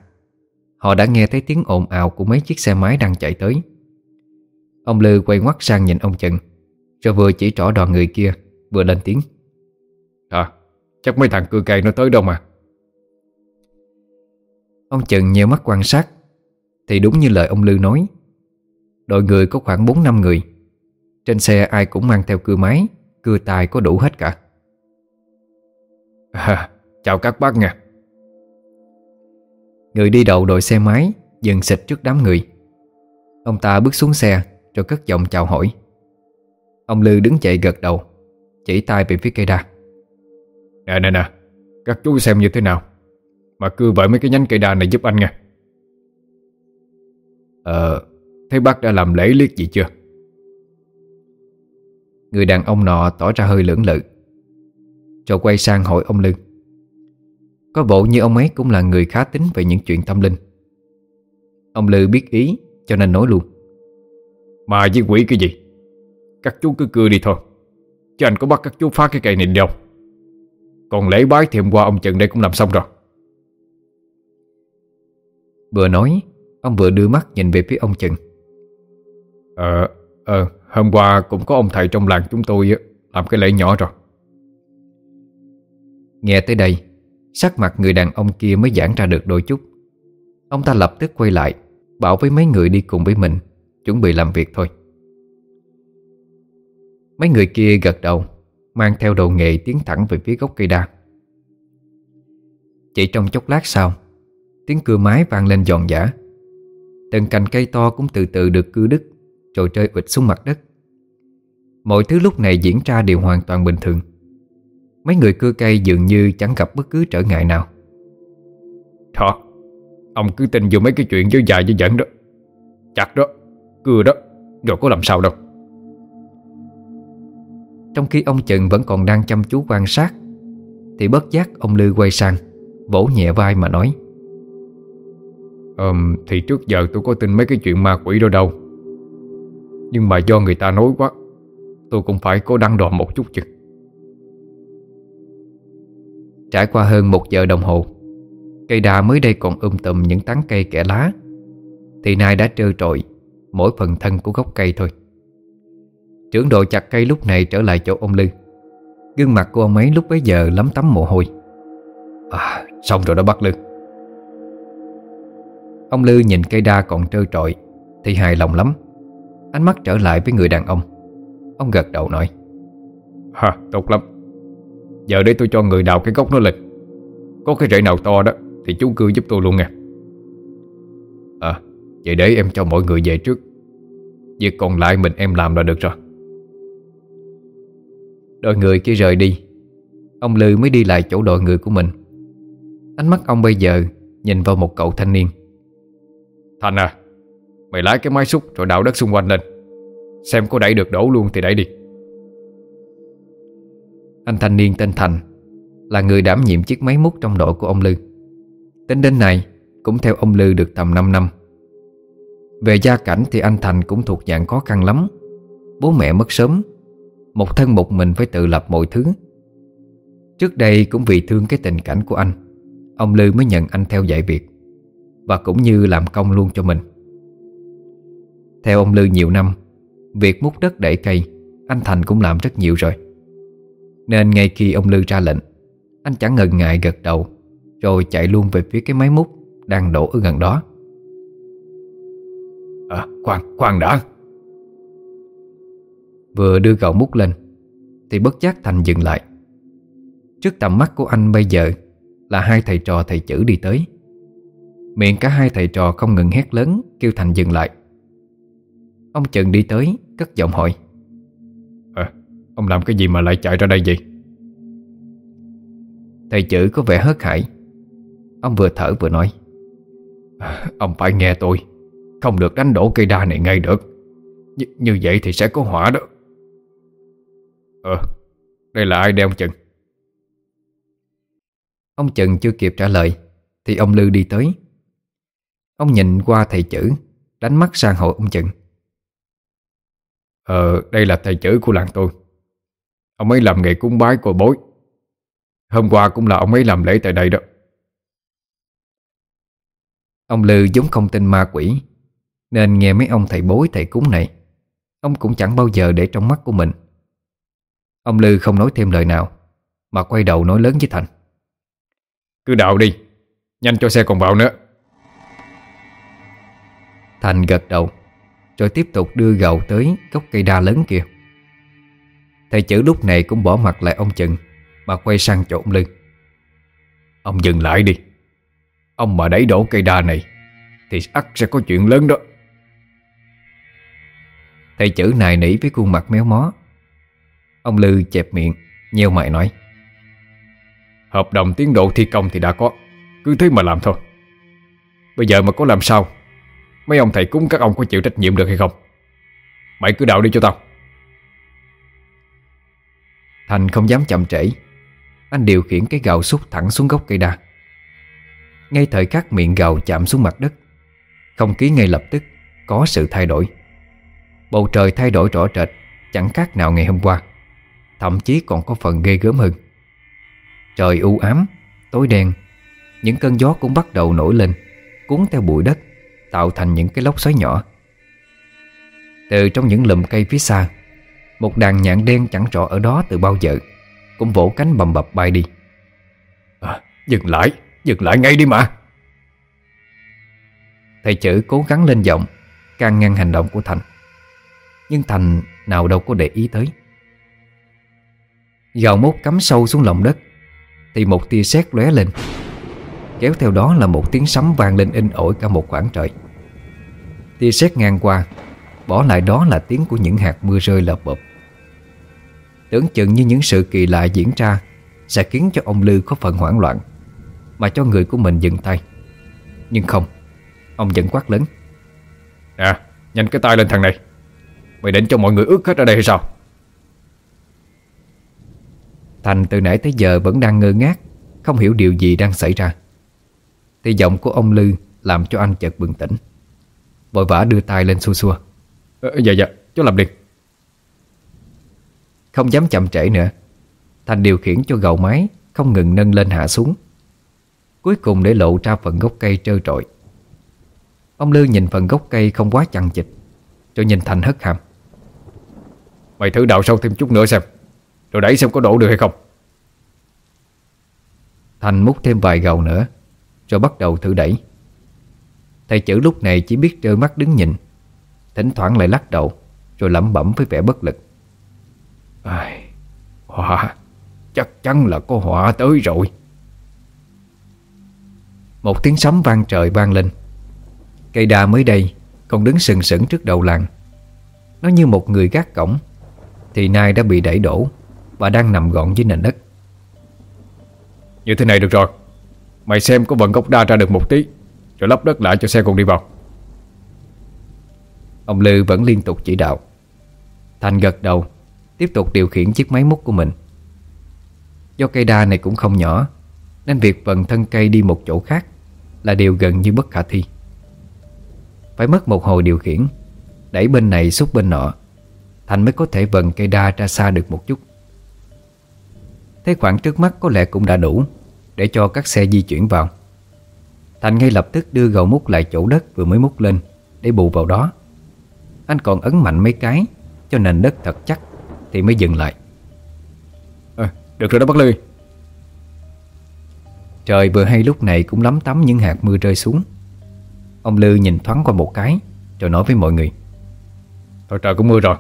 Họ đã nghe thấy tiếng ồn ào của mấy chiếc xe máy đang chạy tới. Ông Lư quay ngoắt sang nhìn ông Trần Rồi vừa chỉ trỏ đoàn người kia Vừa lên tiếng. À chắc mấy thằng cưa cây nó tới đâu mà? Ông Trần nheo mắt quan sát Thì đúng như lời ông Lư nói. Đội người có khoảng 4-5 người. Trên xe ai cũng mang theo cưa máy Cưa tài có đủ hết cả. À, Chào các bác nha Người đi đầu đội xe máy Dừng xịt trước đám người. Ông ta bước xuống xe Rồi cất giọng chào hỏi. Ông Lư đứng dậy gật đầu Chỉ tay về phía cây đa. Nè nè nè Các chú xem như thế nào? Mà cưa vợi mấy cái nhánh cây đa này giúp anh nha Ờ Thấy bác đã làm lễ liếc gì chưa? Người đàn ông nọ tỏ ra hơi lưỡng lự Rồi quay sang hỏi ông Lư Có bộ như ông ấy cũng là người khá tính về những chuyện tâm linh. Ông Lư biết ý cho nên nói luôn. Mà với quỷ cái gì? Các chú cứ cưa đi thôi. Chứ anh có bắt các chú phá cái cây này đâu? Còn lễ bái thì hôm qua ông Trần đây cũng làm xong rồi. Vừa nói Ông vừa đưa mắt nhìn về phía ông Trần. Ờ, ờ, hôm qua cũng có ông thầy trong làng chúng tôi làm cái lễ nhỏ rồi. Nghe tới đây, sắc mặt người đàn ông kia mới giãn ra được đôi chút. Ông ta lập tức quay lại, bảo với mấy người đi cùng với mình, chuẩn bị làm việc thôi. Mấy người kia gật đầu, mang theo đồ nghề tiến thẳng về phía gốc cây đa. Chỉ trong chốc lát sau, tiếng cưa mái vang lên giòn giả. Từng cành cây to cũng từ từ được cưa đứt rồi rơi ụt xuống mặt đất Mọi thứ lúc này diễn ra đều hoàn toàn bình thường Mấy người cưa cây dường như chẳng gặp bất cứ trở ngại nào. Đó Ông cứ tin vô mấy cái chuyện dối dài dối dẫn đó. Chặt đó Cưa đó Rồi có làm sao đâu. Trong khi ông Trần vẫn còn đang chăm chú quan sát Thì bất giác ông Lư quay sang Vỗ nhẹ vai mà nói. Ờm Thì trước giờ tôi có tin mấy cái chuyện ma quỷ đâu đâu. Nhưng mà do người ta nói quá Tôi cũng phải có đăng đò một chút chứ Trải qua hơn một giờ đồng hồ, Cây đà mới đây còn um tùm những tán cây kẻ lá. Thì nay đã trơ trội Mỗi phần thân của gốc cây thôi. Trưởng đội chặt cây lúc này trở lại chỗ ông Lư. Gương mặt của ông ấy lúc bấy giờ lắm tắm mồ hôi. À xong rồi đó bắt Lư. Ông Lư nhìn cây đa còn trơ trọi, Thì hài lòng lắm. Ánh mắt trở lại với người đàn ông. Ông gật đầu nói, Ha, tốt lắm. Giờ để tôi cho người đào cái gốc nó lên Có cái rễ nào to đó, Thì chú cưa giúp tôi luôn nha. À Vậy để em cho mọi người về trước. Việc còn lại mình em làm là được rồi. Đội người kia rời đi. Ông Lư mới đi lại chỗ đội người của mình. Ánh mắt ông bây giờ Nhìn vào một cậu thanh niên. Thành à Mày lái cái máy xúc rồi đào đất xung quanh lên. Xem có đẩy được đổ luôn thì đẩy đi. Anh thanh niên tên Thành Là người đảm nhiệm chiếc máy múc trong đội của ông Lư. Tính đến nay, Cũng theo ông Lư được tầm 5 năm. Về gia cảnh thì anh Thành cũng thuộc dạng khó khăn lắm. Bố mẹ mất sớm, Một thân một mình phải tự lập mọi thứ. Trước đây cũng vì thương cái tình cảnh của anh, Ông Lư mới nhận anh theo dạy việc Và cũng như làm công luôn cho mình. Theo ông Lư nhiều năm, Việc múc đất đẩy cây, Anh Thành cũng làm rất nhiều rồi. Nên ngay khi ông Lư ra lệnh Anh chẳng ngần ngại gật đầu Rồi chạy luôn về phía cái máy múc Đang đổ ở gần đó. À khoan, khoan đã. Vừa đưa gạo múc lên Thì bất giác Thành dừng lại. Trước tầm mắt của anh bây giờ Là hai thầy trò thầy chữ đi tới. Miệng cả hai thầy trò không ngừng hét lớn Kêu Thành dừng lại. Ông Trần đi tới Cất giọng hỏi Ông làm cái gì mà lại chạy ra đây vậy? Thầy chữ có vẻ hớt hải. Ông vừa thở vừa nói. Ông phải nghe tôi. Không được đánh đổ cây đa này ngay được. Nh Như vậy thì sẽ có hỏa đó. Ờ Đây là ai ông Trần? Ông Trần chưa kịp trả lời Thì ông Lư đi tới. Ông nhìn qua thầy chữ Đánh mắt sang hội ông Trần. Ờ đây là thầy chữ của làng tôi Ông ấy làm nghề cúng bái cội bối. Hôm qua cũng là ông ấy làm lễ tại đây đó. Ông Lư giống không tin ma quỷ Nên nghe mấy ông thầy bối thầy cúng này Ông cũng chẳng bao giờ để trong mắt của mình. Ông Lư không nói thêm lời nào Mà quay đầu nói lớn với Thành. Cứ đào đi Nhanh cho xe còn vào nữa. Thành gật đầu Rồi tiếp tục đưa gầu tới gốc cây đa lớn kia Thầy chữ lúc này cũng bỏ mặt lại ông Trần. Mà quay sang chỗ ông Lư Ông dừng lại đi. Ông mà đẩy đổ cây đa này, Thì ắt sẽ có chuyện lớn đó. Thầy chữ này nỉ với khuôn mặt méo mó. Ông Lư chẹp miệng, Nheo mày nói. Hợp đồng tiến độ thi công thì đã có, Cứ thế mà làm thôi. Bây giờ mà có làm sao? Mấy ông thầy cúng các ông có chịu trách nhiệm được hay không? Mày cứ đạo đi cho tao. Thành không dám chậm trễ. Anh điều khiển cái gào xúc thẳng xuống gốc cây đa. Ngay thời khắc miệng gào chạm xuống mặt đất, Không khí ngay lập tức Có sự thay đổi. Bầu trời thay đổi rõ rệt, Chẳng khác nào ngày hôm qua, Thậm chí còn có phần ghê gớm hơn. Trời u ám, Tối đen, Những cơn gió cũng bắt đầu nổi lên, Cuốn theo bụi đất, Tạo thành những cái lốc xoáy nhỏ. Từ trong những lùm cây phía xa một đàn nhạn đen chẳng rõ ở đó từ bao giờ. Cũng vỗ cánh bầm bập bay đi. À, Dừng lại Dừng lại ngay đi mà. Thầy chữ cố gắng lên giọng Can ngăn hành động của Thành. Nhưng Thành nào đâu có để ý tới. Gào mốt cắm sâu xuống lòng đất Thì một tia sét lóe lên. Kéo theo đó là một tiếng sấm vang lên in ỏi cả một khoảng trời. Tia sét ngang qua Bỏ lại đó là tiếng của những hạt mưa rơi lợp bập Tưởng chừng như những sự kỳ lạ diễn ra Sẽ khiến cho ông Lư có phần hoảng loạn Mà cho người của mình dừng tay. Nhưng không Ông vẫn quát lớn. Nè, nhanh cái tay lên thằng này. Mày định cho mọi người ướt hết ở đây hay sao? Thành từ nãy tới giờ vẫn đang ngơ ngác Không hiểu điều gì đang xảy ra. Thì giọng của ông Lư Làm cho anh chợt bừng tỉnh. Vội vã đưa tay lên xua xua. Ờ, Dạ dạ, cháu làm đi Không dám chậm trễ nữa. Thành điều khiển cho gầu máy Không ngừng nâng lên hạ xuống. Cuối cùng để lộ ra phần gốc cây trơ trội Ông Lư nhìn phần gốc cây không quá chằng chịt Rồi nhìn Thành hất hàm. Mày thử đào sâu thêm chút nữa xem Rồi đẩy xem có đổ được hay không. Thành múc thêm vài gầu nữa Rồi bắt đầu thử đẩy. Thầy chữ lúc này chỉ biết trơ mắt đứng nhìn Thỉnh thoảng lại lắc đầu Rồi lẩm bẩm với vẻ bất lực Ai, Họa. Chắc chắn là có họa tới rồi. Một tiếng sấm vang trời vang lên. Cây đa mới đây Còn đứng sừng sững trước đầu làng. Nó như một người gác cổng. Thì nay đã bị đẩy đổ Và đang nằm gọn dưới nền đất. Như thế này được rồi. Mày xem có vận gốc đa ra được một tí Rồi lắp đất lại cho xe cùng đi vào. Ông Lư vẫn liên tục chỉ đạo. Thành gật đầu Tiếp tục điều khiển chiếc máy múc của mình. Do cây đa này cũng không nhỏ, Nên việc vận thân cây đi một chỗ khác Là điều gần như bất khả thi. Phải mất một hồi điều khiển, Đẩy bên này xúc bên nọ, Thành mới có thể vận cây đa ra xa được một chút. Thế khoảng trước mắt có lẽ cũng đã đủ Để cho các xe di chuyển vào. Thành ngay lập tức đưa gầu múc lại chỗ đất vừa mới múc lên Để bù vào đó. Anh còn ấn mạnh mấy cái Cho nền đất thật chắc. Thì mới dừng lại. À, Được rồi đó bác Lư Trời vừa hay lúc này cũng lắm tắm những hạt mưa rơi xuống. Ông Lư nhìn thoáng qua một cái Rồi nói với mọi người. Thôi trời cũng mưa rồi.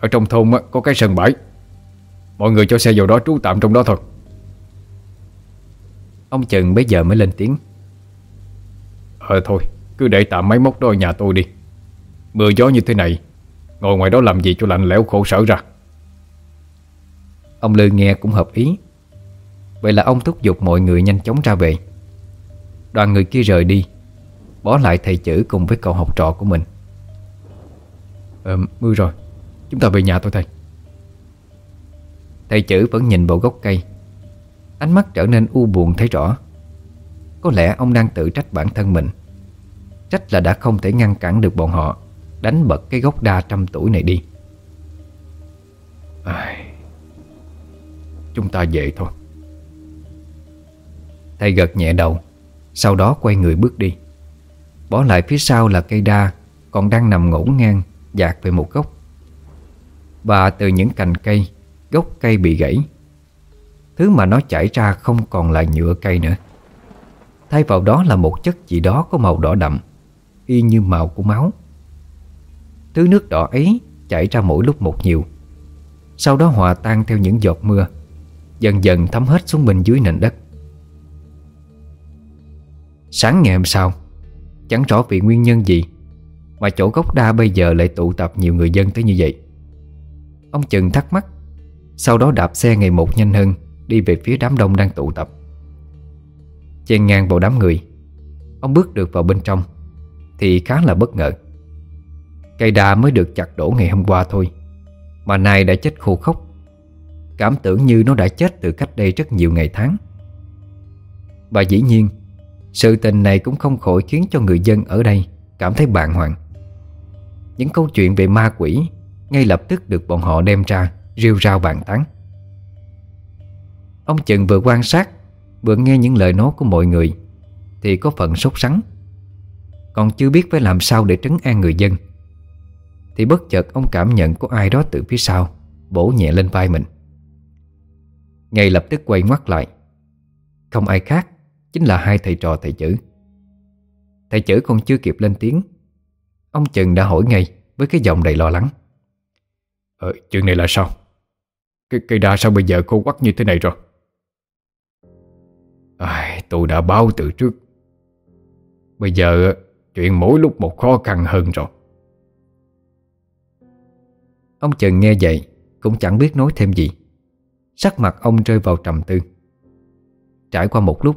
Ở trong thôn có cái sân bãi. Mọi người cho xe vào đó trú tạm trong đó thôi. Ông Trần bây giờ mới lên tiếng. Ờ thôi Cứ để tạm máy móc đó ở nhà tôi đi. Mưa gió như thế này Ngồi ngoài đó làm gì cho lạnh lẽo khổ sở ra? Ông Lư nghe cũng hợp ý. Vậy là ông thúc giục mọi người nhanh chóng ra về. Đoàn người kia rời đi, Bỏ lại thầy chữ cùng với cậu học trò của mình. Ờ mưa rồi, Chúng ta về nhà thôi thầy. Thầy chữ vẫn nhìn bộ gốc cây. Ánh mắt trở nên u buồn thấy rõ. Có lẽ ông đang tự trách bản thân mình. Trách là đã không thể ngăn cản được bọn họ. Đánh bật cái gốc đa trăm tuổi này đi. À, Chúng ta về thôi. Thầy gật nhẹ đầu Sau đó quay người bước đi. Bỏ lại phía sau là cây đa Còn đang nằm ngổn ngang Dạt về một gốc. Và từ những cành cây Gốc cây bị gãy Thứ mà nó chảy ra không còn là nhựa cây nữa. Thay vào đó là một chất gì đó có màu đỏ đậm Y như màu của máu. Thứ nước đỏ ấy chảy ra mỗi lúc một nhiều. Sau đó hòa tan theo những giọt mưa, Dần dần thấm hết xuống bên dưới nền đất. Sáng ngày hôm sau, Chẳng rõ vì nguyên nhân gì Mà chỗ gốc đa bây giờ lại tụ tập nhiều người dân tới như vậy. Ông Trần thắc mắc, Sau đó đạp xe ngày một nhanh hơn Đi về phía đám đông đang tụ tập. Chen ngang vào đám người, Ông bước được vào bên trong Thì khá là bất ngờ. Cây đa mới được chặt đổ ngày hôm qua thôi. Mà nay đã chết khô khốc. Cảm tưởng như nó đã chết từ cách đây rất nhiều ngày tháng. Và dĩ nhiên, Sự tình này cũng không khỏi khiến cho người dân ở đây Cảm thấy bàng hoàng. Những câu chuyện về ma quỷ Ngay lập tức được bọn họ đem ra, Rêu rao bàn tán. Ông Trần vừa quan sát, Vừa nghe những lời nói của mọi người, Thì có phần sốt sắng. Còn chưa biết phải làm sao để trấn an người dân. Thì bất chợt ông cảm nhận có ai đó từ phía sau Bổ nhẹ lên vai mình. Ngay lập tức quay ngoắt lại. Không ai khác Chính là hai thầy trò thầy chữ. Thầy chữ còn chưa kịp lên tiếng Ông Trần đã hỏi ngay Với cái giọng đầy lo lắng. Ờ, chuyện này là sao? Cái cây đa sao bây giờ khô quắc như thế này rồi? Ai, tôi đã báo từ trước. Bây giờ chuyện mỗi lúc một khó khăn hơn rồi. Ông Trần nghe vậy Cũng chẳng biết nói thêm gì. Sắc mặt ông rơi vào trầm tư. Trải qua một lúc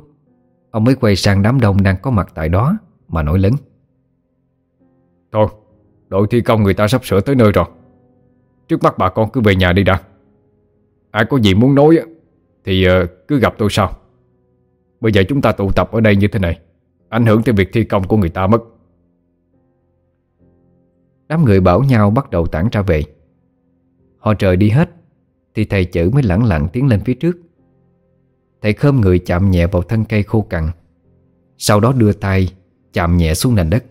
Ông mới quay sang đám đông đang có mặt tại đó Mà nổi lớn. Thôi Đội thi công người ta sắp sửa tới nơi rồi. Trước mắt bà con cứ về nhà đi đã. Ai có gì muốn nói Thì uh, cứ gặp tôi sau. Bây giờ chúng ta tụ tập ở đây như thế này Ảnh hưởng tới việc thi công của người ta mất. Đám người bảo nhau bắt đầu tản ra về Họ trời đi hết, Thì thầy chữ mới lẳng lặng tiến lên phía trước. Thầy khơm người chạm nhẹ vào thân cây khô cằn, Sau đó đưa tay Chạm nhẹ xuống nền đất.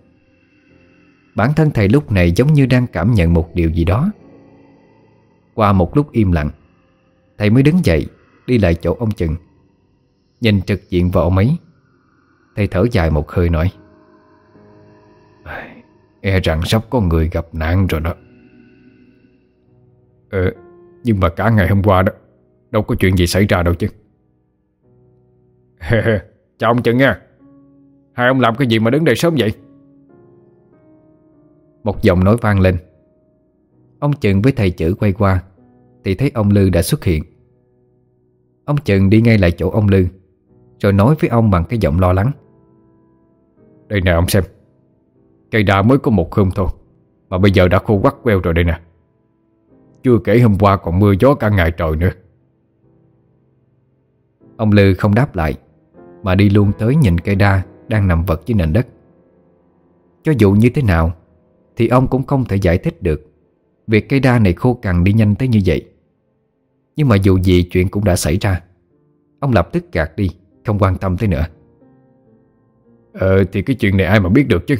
Bản thân thầy lúc này giống như đang cảm nhận một điều gì đó. Qua một lúc im lặng, Thầy mới đứng dậy, Đi lại chỗ ông chừng. Nhìn trực diện vào ông ấy, Thầy thở dài một hơi nói E rằng sắp có người gặp nạn rồi đó. Ờ Nhưng mà cả ngày hôm qua đó, Đâu có chuyện gì xảy ra đâu chứ. Chào ông Trần nha. Hai ông làm cái gì mà đứng đây sớm vậy? Một giọng nói vang lên. Ông Trần với thầy chữ quay qua, Thì thấy ông Lư đã xuất hiện. Ông Trần đi ngay lại chỗ ông Lư, Rồi nói với ông bằng cái giọng lo lắng. Đây nè ông xem, Cây đa mới có một hôm thôi, Mà bây giờ đã khô quắc queo rồi đây nè. Chưa kể hôm qua còn mưa gió cả ngày trời nữa. Ông Lư không đáp lại, Mà đi luôn tới nhìn cây đa Đang nằm vật dưới nền đất. Cho dù như thế nào, Thì ông cũng không thể giải thích được Việc cây đa này khô cằn đi nhanh tới như vậy. Nhưng mà dù gì chuyện cũng đã xảy ra, Ông lập tức gạt đi, Không quan tâm tới nữa. Ờ thì cái chuyện này ai mà biết được chứ?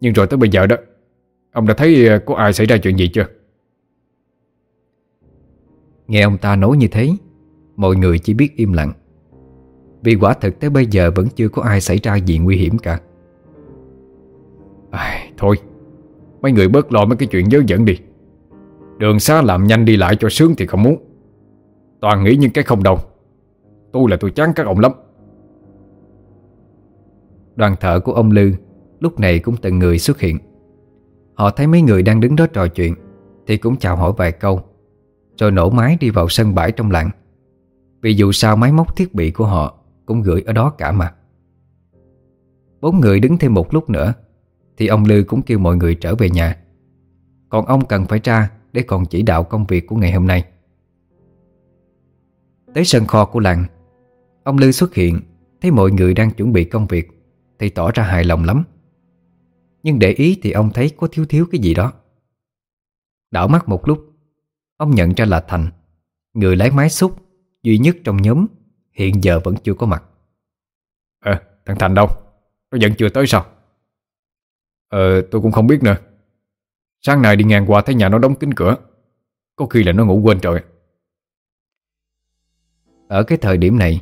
Nhưng rồi tới bây giờ đó, Ông đã thấy ờ, có ai xảy ra chuyện gì chưa? Nghe ông ta nói như thế Mọi người chỉ biết im lặng. Vì quả thực tới bây giờ Vẫn chưa có ai xảy ra gì nguy hiểm cả. À, Thôi Mấy người bớt lo mấy cái chuyện dớ dẫn đi. Đường xa làm nhanh đi lại cho sướng thì không muốn. Toàn nghĩ những cái không đâu. Tôi là tôi chán các ông lắm. Đoàn thợ của ông Lư Lúc này cũng từng người xuất hiện. Họ thấy mấy người đang đứng đó trò chuyện Thì cũng chào hỏi vài câu. Rồi nổ máy đi vào sân bãi trong làng. Vì dù sao máy móc thiết bị của họ Cũng gửi ở đó cả mà. Bốn người đứng thêm một lúc nữa, Thì ông Lư cũng kêu mọi người trở về nhà. Còn ông cần phải ra Để còn chỉ đạo công việc của ngày hôm nay. Tới sân kho của làng, Ông Lư xuất hiện, Thấy mọi người đang chuẩn bị công việc, Thì tỏ ra hài lòng lắm. Nhưng để ý thì ông thấy có thiếu thiếu cái gì đó. Đảo mắt một lúc Ông nhận ra là Thành Người lái máy xúc Duy nhất trong nhóm Hiện giờ vẫn chưa có mặt. Ờ, thằng Thành đâu? Nó vẫn chưa tới sao? Ờ, tôi cũng không biết nữa. Sáng nay đi ngang qua thấy nhà nó đóng kín cửa. Có khi là nó ngủ quên rồi Ở cái thời điểm này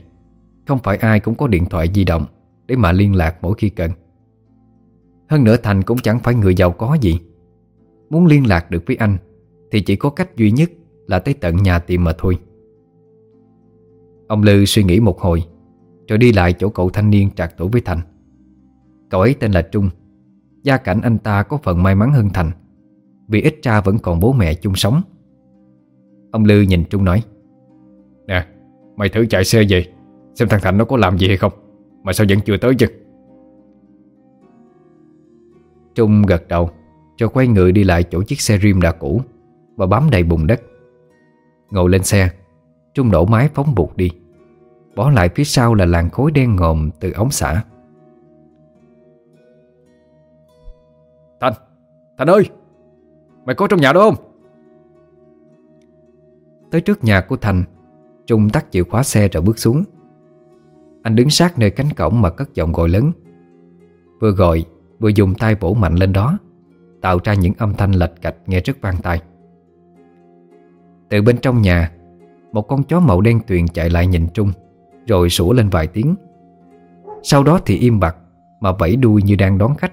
Không phải ai cũng có điện thoại di động Để mà liên lạc mỗi khi cần. Hơn nữa Thành cũng chẳng phải người giàu có gì. Muốn liên lạc được với anh Thì chỉ có cách duy nhất Là tới tận nhà tìm mà thôi. Ông Lư suy nghĩ một hồi Rồi đi lại chỗ cậu thanh niên trạc tuổi với Thành. Cậu ấy tên là Trung Gia cảnh anh ta có phần may mắn hơn Thành Vì ít ra vẫn còn bố mẹ chung sống. Ông Lư nhìn Trung nói Nè Mày thử chạy xe về Xem thằng Thành nó có làm gì hay không Mà sao vẫn chưa tới chứ? Trung gật đầu Cho quay người đi lại chỗ chiếc xe rim đã cũ Và bám đầy bùn đất. Ngồi lên xe Trung nổ máy phóng bụt đi Bỏ lại phía sau là làn khối đen ngòm từ ống xả. Thành Thành ơi Mày có trong nhà đó không? Tới trước nhà của Thành Trung tắt chìa khóa xe rồi bước xuống. Anh đứng sát nơi cánh cổng mà cất giọng gọi lớn. Vừa gọi Vừa dùng tay vỗ mạnh lên đó Tạo ra những âm thanh lệch cạch nghe rất vang tai từ bên trong nhà, Một con chó màu đen tuyền chạy lại nhìn Trung, Rồi sủa lên vài tiếng. Sau đó thì im bặt Mà vẫy đuôi như đang đón khách.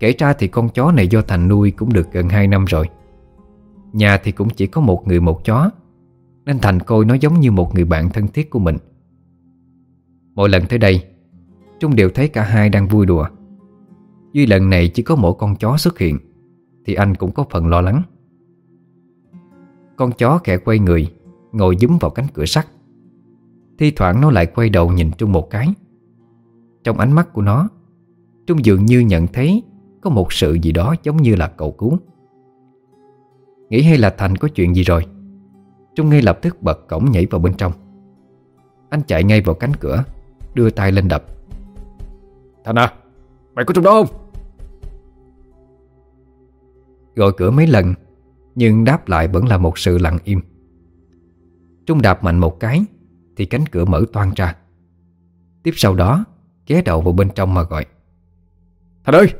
Kể ra thì con chó này do Thành nuôi cũng được gần 2 năm rồi. Nhà thì cũng chỉ có một người một chó, Nên Thành coi nó giống như một người bạn thân thiết của mình. Mỗi lần tới đây, Trung đều thấy cả hai đang vui đùa. Duy lần này chỉ có mỗi con chó xuất hiện, Thì anh cũng có phần lo lắng. Con chó khẽ quay người Ngồi dúm vào cánh cửa sắt. Thi thoảng nó lại quay đầu nhìn Trung một cái. Trong ánh mắt của nó Trung dường như nhận thấy Có một sự gì đó giống như là cầu cứu. Nghĩ hay là Thành có chuyện gì rồi? Trung ngay lập tức bật cổng nhảy vào bên trong. Anh chạy ngay vào cánh cửa Đưa tay lên đập. Thành à Mày có trong đó không? Gọi cửa mấy lần nhưng đáp lại vẫn là một sự lặng im. Trung đạp mạnh một cái, Thì cánh cửa mở toang ra. Tiếp sau đó, Ghé đầu vào bên trong mà gọi. Thành ơi!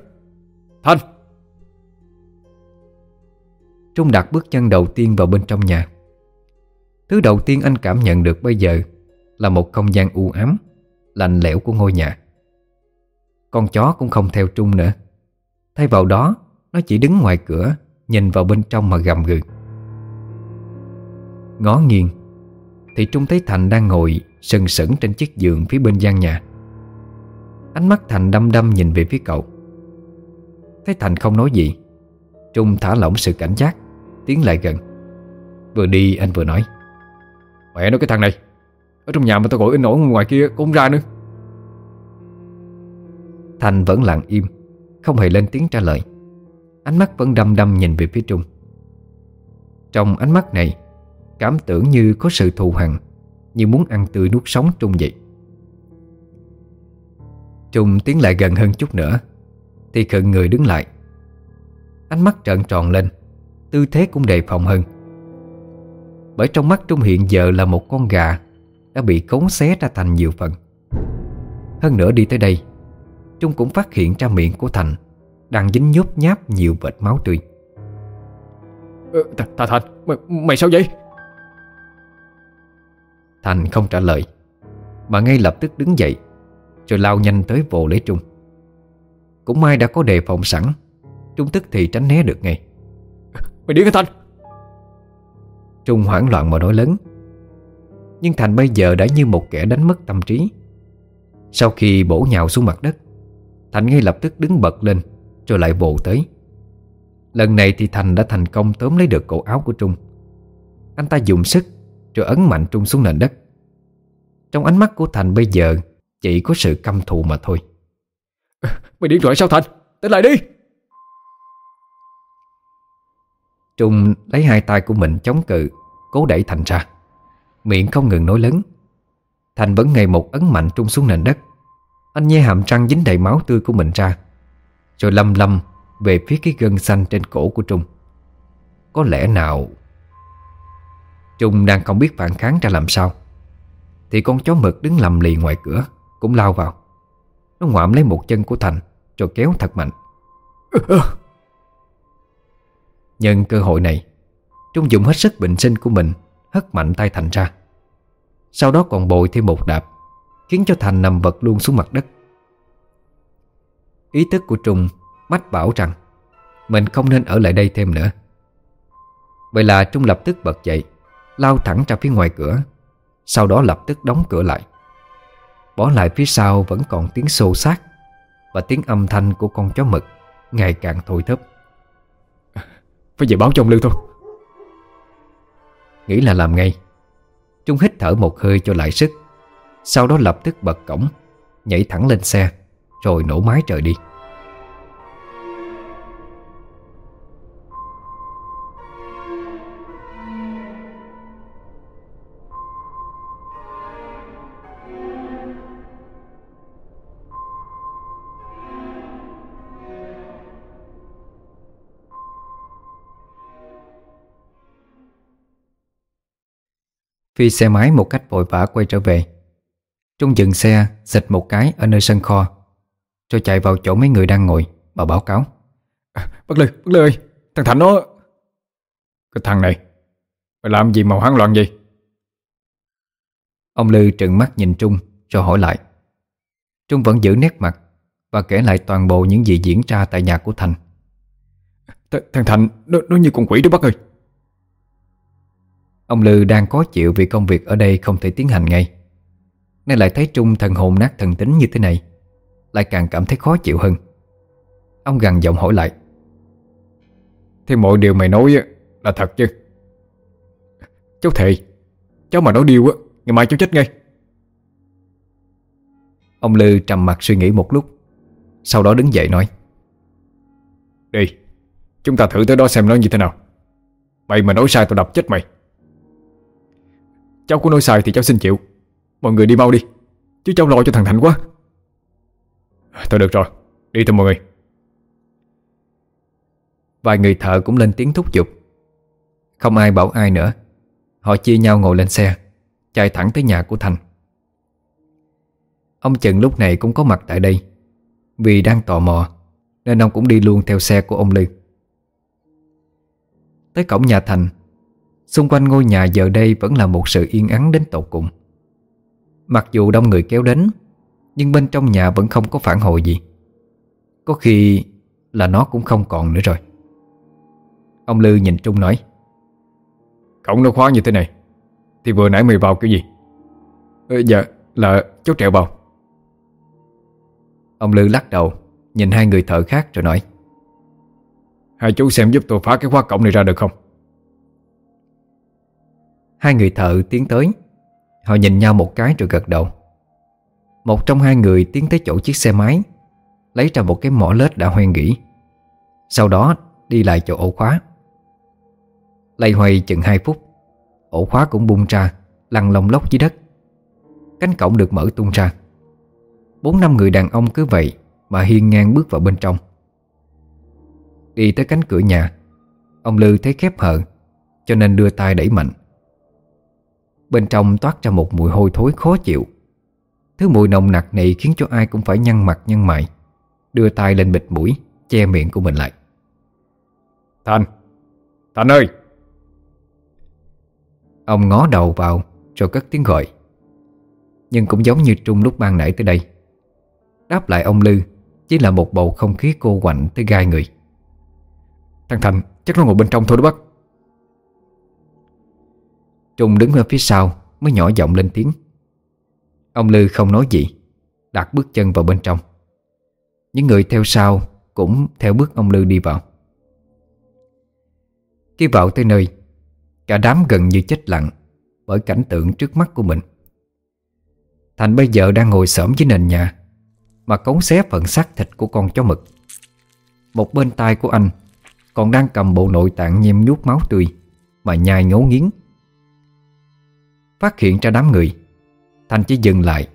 Thành Trung đặt bước chân đầu tiên vào bên trong nhà. Thứ đầu tiên anh cảm nhận được bây giờ Là một không gian u ám, Lạnh lẽo của ngôi nhà. Con chó cũng không theo Trung nữa. Thay vào đó, Nó chỉ đứng ngoài cửa Nhìn vào bên trong mà gầm gừ. Ngó nghiêng, Thì Trung thấy Thành đang ngồi Sừng sững trên chiếc giường phía bên gian nhà. Ánh mắt Thành đăm đăm nhìn về phía cậu. Thấy Thành không nói gì, Trung thả lỏng sự cảnh giác, Tiến lại gần. Vừa đi, anh vừa nói, Mẹ nói cái thằng này, Ở trong nhà mà tao gọi in ổn, ngoài kia cũng ra nữa. Thành vẫn lặng im, Không hề lên tiếng trả lời. Ánh mắt vẫn đăm đăm nhìn về phía Trung. Trong ánh mắt này, Cảm tưởng như có sự thù hằn, Như muốn ăn tươi nuốt sống Trung vậy. Trung tiến lại gần hơn chút nữa, Thì khựng người đứng lại. Ánh mắt trợn tròn lên, Tư thế cũng đề phòng hơn. Bởi trong mắt Trung hiện giờ là một con gà Đã bị cống xé ra thành nhiều phần. Hơn nữa đi tới đây, Trung cũng phát hiện ra miệng của Thành. Đang dính nhốp nháp nhiều vệt máu tươi. Ờ, Thành, Thành mày, mày sao vậy? Thành không trả lời. Mà ngay lập tức đứng dậy Rồi lao nhanh tới vồ lấy Trung. Cũng may đã có đề phòng sẵn Trung tức thì tránh né được ngay. Mày điên hả Thành? Trung hoảng loạn mà nói lớn. Nhưng Thành bây giờ đã như một kẻ đánh mất tâm trí. Sau khi bổ nhào xuống mặt đất Thành ngay lập tức đứng bật lên Rồi lại vồ tới. Lần này thì Thành đã thành công tóm lấy được cổ áo của Trung. Anh ta dùng sức Rồi ấn mạnh Trung xuống nền đất. Trong ánh mắt của Thành bây giờ Chỉ có sự căm thù mà thôi. [laughs] Mày điên rồi sao Thành? Tỉnh lại đi! Trung lấy hai tay của mình chống cự Cố đẩy Thành ra. Miệng không ngừng nói lớn. Thành vẫn ngày một ấn mạnh Trung xuống nền đất. Anh nhe hàm răng dính đầy máu tươi của mình ra rồi lâm lâm Về phía cái gân xanh trên cổ của Trung. Có lẽ nào Trung đang không biết phản kháng ra làm sao, Thì con chó mực đứng lầm lì ngoài cửa Cũng lao vào. Nó ngoạm lấy một chân của Thành Rồi kéo thật mạnh. [laughs] Nhân cơ hội này, Trung dùng hết sức bình sinh của mình, Hất mạnh tay Thành ra. Sau đó còn bồi thêm một đạp, Khiến cho Thành nằm vật luôn xuống mặt đất. Ý thức của Trung mách bảo rằng Mình không nên ở lại đây thêm nữa. Vậy là Trung lập tức bật dậy Lao thẳng ra phía ngoài cửa Sau đó lập tức đóng cửa lại. Bỏ lại phía sau vẫn còn tiếng xô xát Và tiếng âm thanh của con chó mực Ngày càng thôi thấp Phải về báo cho ông Lưu thôi. Nghĩ là làm ngay Trung hít thở một hơi cho lại sức Sau đó lập tức bật cổng Nhảy thẳng lên xe rồi nổ máy trời đi. Phi xe máy một cách vội vã quay trở về. Trung dừng xe, Xịt một cái ở nơi sân kho. Rồi chạy vào chỗ mấy người đang ngồi Và báo cáo. Bác Lê, bác Lê ơi Thằng Thành nó Cái thằng này Mày làm gì mà hoang loạn vậy? Ông Lư trừng mắt nhìn Trung Rồi hỏi lại. Trung vẫn giữ nét mặt Và kể lại toàn bộ những gì diễn ra tại nhà của Thành. Th Thằng Thành nó, nó như con quỷ đó bác ơi. Ông Lư đang có chịu vì công việc ở đây không thể tiến hành ngay. Nên lại thấy Trung thần hồn nát thần tính như thế này lại càng cảm thấy khó chịu hơn. Ông gằn giọng hỏi lại, thì mọi điều mày nói là thật chứ? Cháu thề, Cháu mà nói điều á, Ngày mai cháu chết ngay. Ông Lư trầm mặt suy nghĩ một lúc, Sau đó đứng dậy nói, Đi, Chúng ta thử tới đó xem nó như thế nào. Mày mà nói sai tao đập chết mày. Cháu có nói sai thì cháu xin chịu. Mọi người đi mau đi, Chứ cháu lo cho thằng Thành quá. Thôi được rồi, Đi thôi mọi người. Vài người thợ cũng lên tiếng thúc giục. Không ai bảo ai nữa. Họ chia nhau ngồi lên xe, Chạy thẳng tới nhà của Thành. Ông Trần lúc này cũng có mặt tại đây, Vì đang tò mò, Nên ông cũng đi luôn theo xe của ông Lư. Tới cổng nhà Thành, Xung quanh ngôi nhà giờ đây vẫn là một sự yên ắng đến tột cùng. Mặc dù đông người kéo đến nhưng bên trong nhà vẫn không có phản hồi gì. Có khi là nó cũng không còn nữa rồi. Ông Lư nhìn Trung nói Cổng nó khóa như thế này Thì vừa nãy mày vào cái gì? Ờ, Dạ là cháu trèo vào Ông Lư lắc đầu Nhìn hai người thợ khác rồi nói Hai chú xem giúp tôi phá cái khóa cổng này ra được không? Hai người thợ tiến tới Họ nhìn nhau một cái rồi gật đầu một trong hai người tiến tới chỗ chiếc xe máy, Lấy ra một cái mỏ lết đã hoen nghỉ. Sau đó, đi lại chỗ ổ khóa. Lây hoay chừng 2 phút, Ổ khóa cũng bung ra, Lăn lông lóc dưới đất. Cánh cổng được mở tung ra. Bốn năm người đàn ông cứ vậy Mà hiên ngang bước vào bên trong. Đi tới cánh cửa nhà, Ông Lư thấy khép hờ, Cho nên đưa tay đẩy mạnh. Bên trong toát ra một mùi hôi thối khó chịu. Thứ mùi nồng nặc này khiến cho ai cũng phải nhăn mặt nhăn mày. Đưa tay lên bịt mũi Che miệng của mình lại. Thành Thành ơi! Ông ngó đầu vào Rồi cất tiếng gọi. Nhưng cũng giống như Trung lúc ban nãy tới đây. Đáp lại ông Lư Chỉ là một bầu không khí cô quạnh tới gai người. Thằng Thành chắc nó ngồi bên trong thôi đó bác. Trung đứng ở phía sau Mới nhỏ giọng lên tiếng Ông Lư không nói gì, Đặt bước chân vào bên trong. Những người theo sau Cũng theo bước ông Lư đi vào. Khi vào tới nơi, Cả đám gần như chết lặng Bởi cảnh tượng trước mắt của mình. Thành bây giờ đang ngồi xổm dưới nền nhà Mà cống xé phần xác thịt của con chó mực. Một bên tay của anh Còn đang cầm bộ nội tạng nhem nhuốc máu tươi Mà nhai ngấu nghiến. Phát hiện ra đám người Thành chỉ dừng lại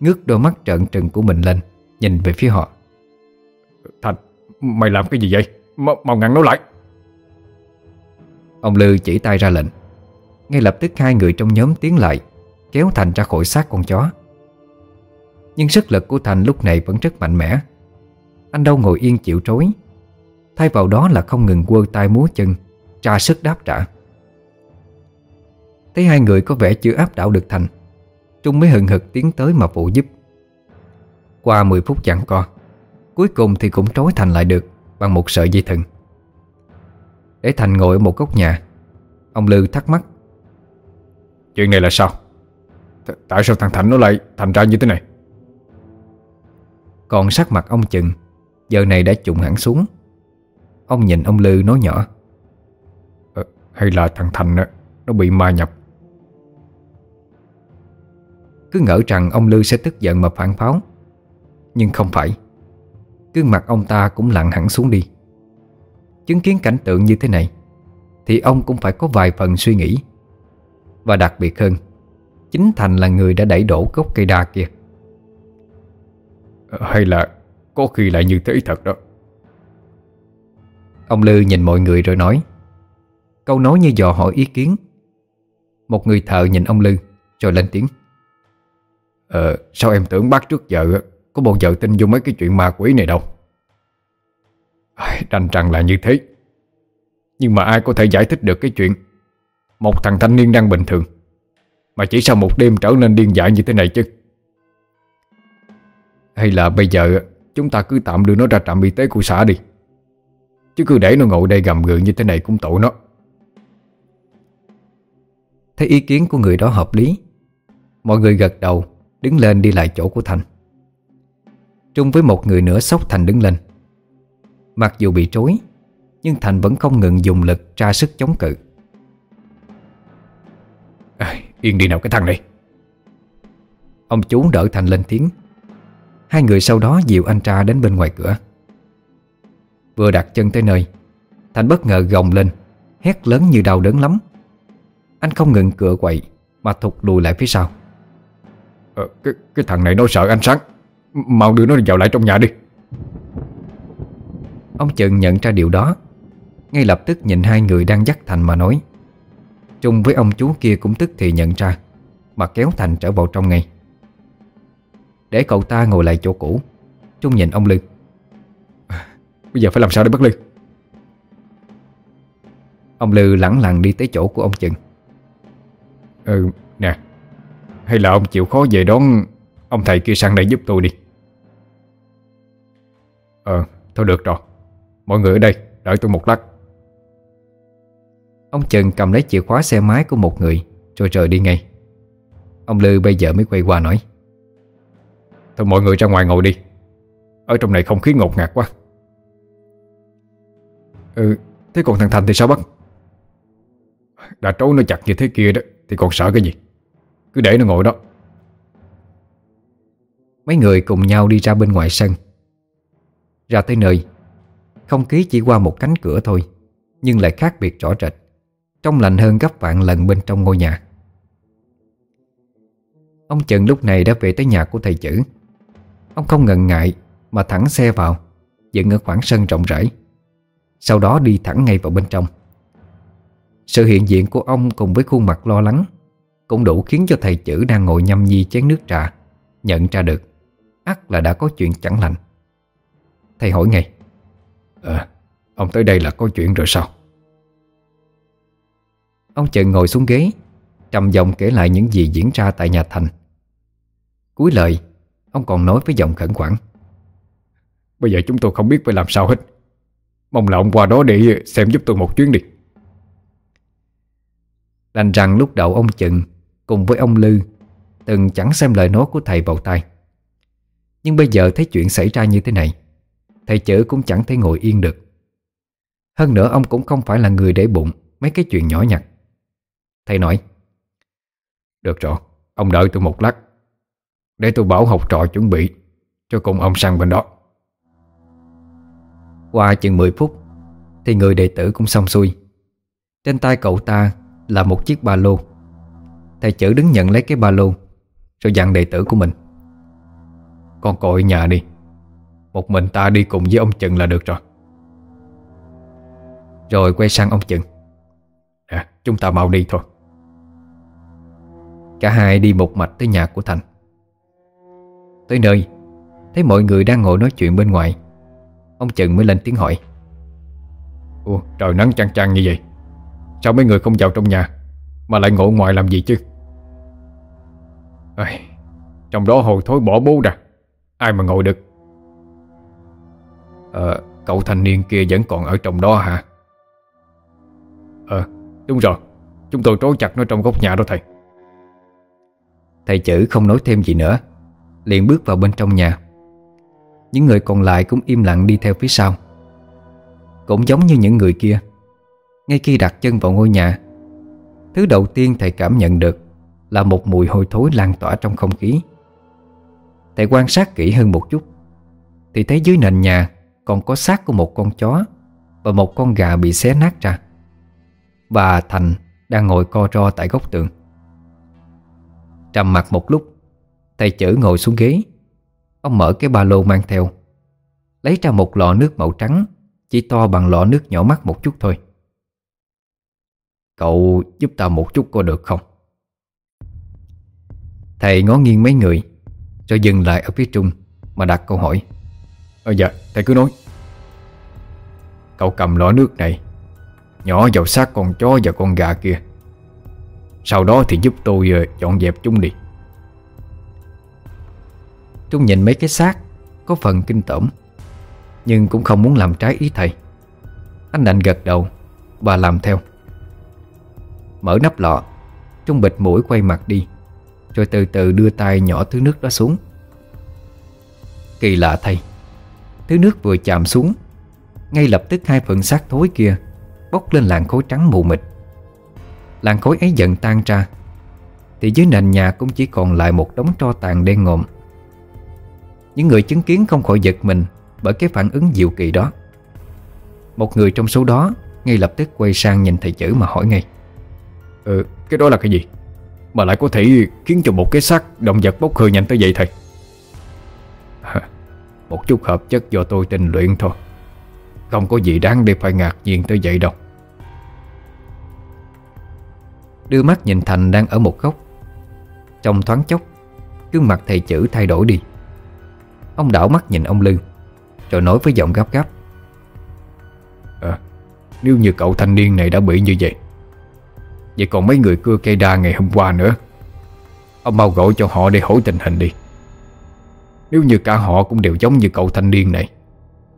Ngước đôi mắt trợn trừng của mình lên Nhìn về phía họ. Thành, mày làm cái gì vậy? M mau ngăn nó lại. Ông Lư chỉ tay ra lệnh. Ngay lập tức hai người trong nhóm tiến lại Kéo Thành ra khỏi xác con chó. Nhưng sức lực của Thành lúc này vẫn rất mạnh mẽ. Anh đâu ngồi yên chịu trối Thay vào đó là không ngừng quơ tay múa chân Tra sức đáp trả. Thấy hai người có vẻ chưa áp đảo được Thành Trung mới hừng hực tiến tới mà phụ giúp. Qua 10 phút giằng co Cuối cùng thì cũng trói Thành lại được Bằng một sợi dây thừng. Để Thành ngồi ở một góc nhà Ông Lư thắc mắc. Chuyện này là sao? Th tại sao thằng Thành nó lại thành ra như thế này? Còn sắc mặt ông Chừng Giờ này đã trùng hẳn xuống. Ông nhìn ông Lư nói nhỏ. Ờ, Hay là thằng Thành Nó bị ma nhập Cứ ngỡ rằng ông Lư sẽ tức giận mà phản pháo. Nhưng không phải. Gương mặt ông ta cũng lặng hẳn xuống đi. Chứng kiến cảnh tượng như thế này Thì ông cũng phải có vài phần suy nghĩ. Và đặc biệt hơn Chính Thành là người đã đẩy đổ gốc cây đa kia. Hay là Có khi lại như thế thật đó. Ông Lư nhìn mọi người rồi nói. Câu nói như dò hỏi ý kiến. Một người thợ nhìn ông Lư Rồi lên tiếng Ờ sao em tưởng bác trước giờ Có bao giờ tin vô mấy cái chuyện ma quỷ này đâu? Đành rằng là như thế. Nhưng mà ai có thể giải thích được cái chuyện Một thằng thanh niên đang bình thường Mà chỉ sau một đêm trở nên điên dại như thế này chứ? Hay là bây giờ Chúng ta cứ tạm đưa nó ra trạm y tế của xã đi? Chứ cứ để nó ngồi đây gầm gừ như thế này cũng tội nó. Thấy ý kiến của người đó hợp lý, Mọi người gật đầu. Đứng lên đi lại chỗ của Thành Trung với một người nữa sốc Thành đứng lên. Mặc dù bị trối Nhưng Thành vẫn không ngừng dùng lực ra sức chống cự. À, Yên đi nào cái thằng này. Ông chú đỡ Thành lên tiếng. Hai người sau đó dìu anh tra đến bên ngoài cửa. Vừa đặt chân tới nơi Thành bất ngờ gồng lên Hét lớn như đau đớn lắm. Anh không ngừng cựa quậy Mà thụt lùi lại phía sau ờ, cái, cái thằng này nó sợ anh sáng. Mau đưa nó vào lại trong nhà đi. Ông Trần nhận ra điều đó. Ngay lập tức nhìn hai người đang dắt Thành mà nói. Trung với ông chú kia cũng tức thì nhận ra Mà kéo Thành trở vào trong ngay. Để cậu ta ngồi lại chỗ cũ Trung nhìn ông Lư Bây giờ phải làm sao để bắt Lư Ông Lư lẳng lặng đi tới chỗ của ông Trần Ừ hay là ông chịu khó về đón Ông thầy kia sang đây giúp tôi đi? Ờ thôi được rồi. Mọi người ở đây, đợi tôi một lát. Ông Trần cầm lấy chìa khóa xe máy của một người, Rồi rời đi ngay. Ông Lư bây giờ mới quay qua nói. Thôi mọi người ra ngoài ngồi đi. Ở trong này không khí ngột ngạt quá. Ừ Thế còn thằng Thành thì sao bác? Đã trấu nó chặt như thế kia đó, Thì còn sợ cái gì? Cứ để nó ngồi đó. Mấy người cùng nhau đi ra bên ngoài sân. Ra tới nơi, Không khí chỉ qua một cánh cửa thôi, Nhưng lại khác biệt rõ rệt, Trong lành hơn gấp vạn lần bên trong ngôi nhà. Ông Trần lúc này đã về tới nhà của thầy chữ. Ông không ngần ngại Mà thẳng xe vào, Dựng ở khoảng sân rộng rãi, Sau đó đi thẳng ngay vào bên trong. Sự hiện diện của ông cùng với khuôn mặt lo lắng cũng đủ khiến cho thầy chữ đang ngồi nhâm nhi chén nước trà Nhận ra được ắt là đã có chuyện chẳng lành. Thầy hỏi ngay à, Ông tới đây là có chuyện rồi sao? Ông chợt ngồi xuống ghế Trầm giọng kể lại những gì diễn ra tại nhà Thành. Cuối lời Ông còn nói với giọng khẩn khoản Bây giờ chúng tôi không biết phải làm sao hết. Mong là ông qua đó để xem giúp tôi một chuyến đi. Đành rằng lúc đầu ông chừng Cùng với ông Lư Từng chẳng xem lời nói của thầy vào tai. Nhưng bây giờ thấy chuyện xảy ra như thế này Thầy chữ cũng chẳng thể ngồi yên được. Hơn nữa ông cũng không phải là người để bụng Mấy cái chuyện nhỏ nhặt. Thầy nói Được rồi, ông đợi tôi một lát Để tôi bảo học trò chuẩn bị Cho cùng ông sang bên đó. Qua chừng 10 phút Thì người đệ tử cũng xong xuôi. Trên tay cậu ta là một chiếc ba lô. Thầy chữ đứng nhận lấy cái ba lô Rồi dặn đệ tử của mình. Con cội nhà đi Một mình ta đi cùng với ông Trừng là được rồi. Rồi quay sang ông Trừng à, Chúng ta mau đi thôi. Cả hai đi một mạch tới nhà của Thành. Tới nơi Thấy mọi người đang ngồi nói chuyện bên ngoài Ông Trừng mới lên tiếng hỏi. Ủa trời nắng chang chang như vậy. Sao mấy người không vào trong nhà Mà lại ngộ ngoài làm gì chứ? Ây, Trong đó hồi thối bỏ bố ra. Ai mà ngồi được? Ờ Cậu thanh niên kia vẫn còn ở trong đó hả? Ờ Đúng rồi. Chúng tôi trói chặt nó trong góc nhà đó thầy. Thầy chữ không nói thêm gì nữa. Liền bước vào bên trong nhà. Những người còn lại cũng im lặng đi theo phía sau. Cũng giống như những người kia. Ngay khi đặt chân vào ngôi nhà Thứ đầu tiên thầy cảm nhận được là một mùi hôi thối lan tỏa trong không khí. Thầy quan sát kỹ hơn một chút, Thì thấy dưới nền nhà Còn có xác của một con chó Và một con gà bị xé nát ra, Và Thành đang ngồi co ro tại góc tường. Trầm mặt một lúc, Thầy chữ ngồi xuống ghế. Ông mở cái ba lô mang theo, Lấy ra một lọ nước màu trắng, Chỉ to bằng lọ nước nhỏ mắt một chút thôi. Cậu giúp ta một chút có được không? Thầy ngó nghiêng mấy người Rồi dừng lại ở phía trung Mà đặt câu hỏi. Ờ dạ, thầy cứ nói. Cậu cầm lọ nước này Nhỏ vào xác con chó và con gà kia. Sau đó thì giúp tôi ờ, dọn dẹp chúng đi. Trung nhìn mấy cái xác Có phần kinh tởm Nhưng cũng không muốn làm trái ý thầy. Anh đành gật đầu Và làm theo. Mở nắp lọ Trung bịt mũi quay mặt đi. Rồi từ từ đưa tay nhỏ thứ nước đó xuống. Kỳ lạ thay Thứ nước vừa chạm xuống Ngay lập tức hai phần xác thối kia Bốc lên làn khối trắng mù mịt. Làn khối ấy dần tan ra Thì dưới nền nhà cũng chỉ còn lại một đống tro tàn đen ngộm Những người chứng kiến không khỏi giật mình Bởi cái phản ứng diệu kỳ đó. Một người trong số đó Ngay lập tức quay sang nhìn thầy chữ mà hỏi ngay Ừ, cái đó là cái gì? Mà lại có thể khiến cho một cái xác động vật bốc hơi nhanh tới vậy thầy? Một chút hợp chất do tôi tình luyện thôi. Không có gì đáng để phải ngạc nhiên tới vậy đâu. Đưa mắt nhìn Thành đang ở một góc. Trong thoáng chốc Gương mặt thầy chữ thay đổi đi. Ông đảo mắt nhìn ông Lư Rồi nói với giọng gấp gáp. À, Nếu như cậu thanh niên này đã bị như vậy Vậy còn mấy người cưa cây đa ngày hôm qua nữa? Ông mau gọi cho họ để hỏi tình hình đi. Nếu như cả họ cũng đều giống như cậu thanh niên này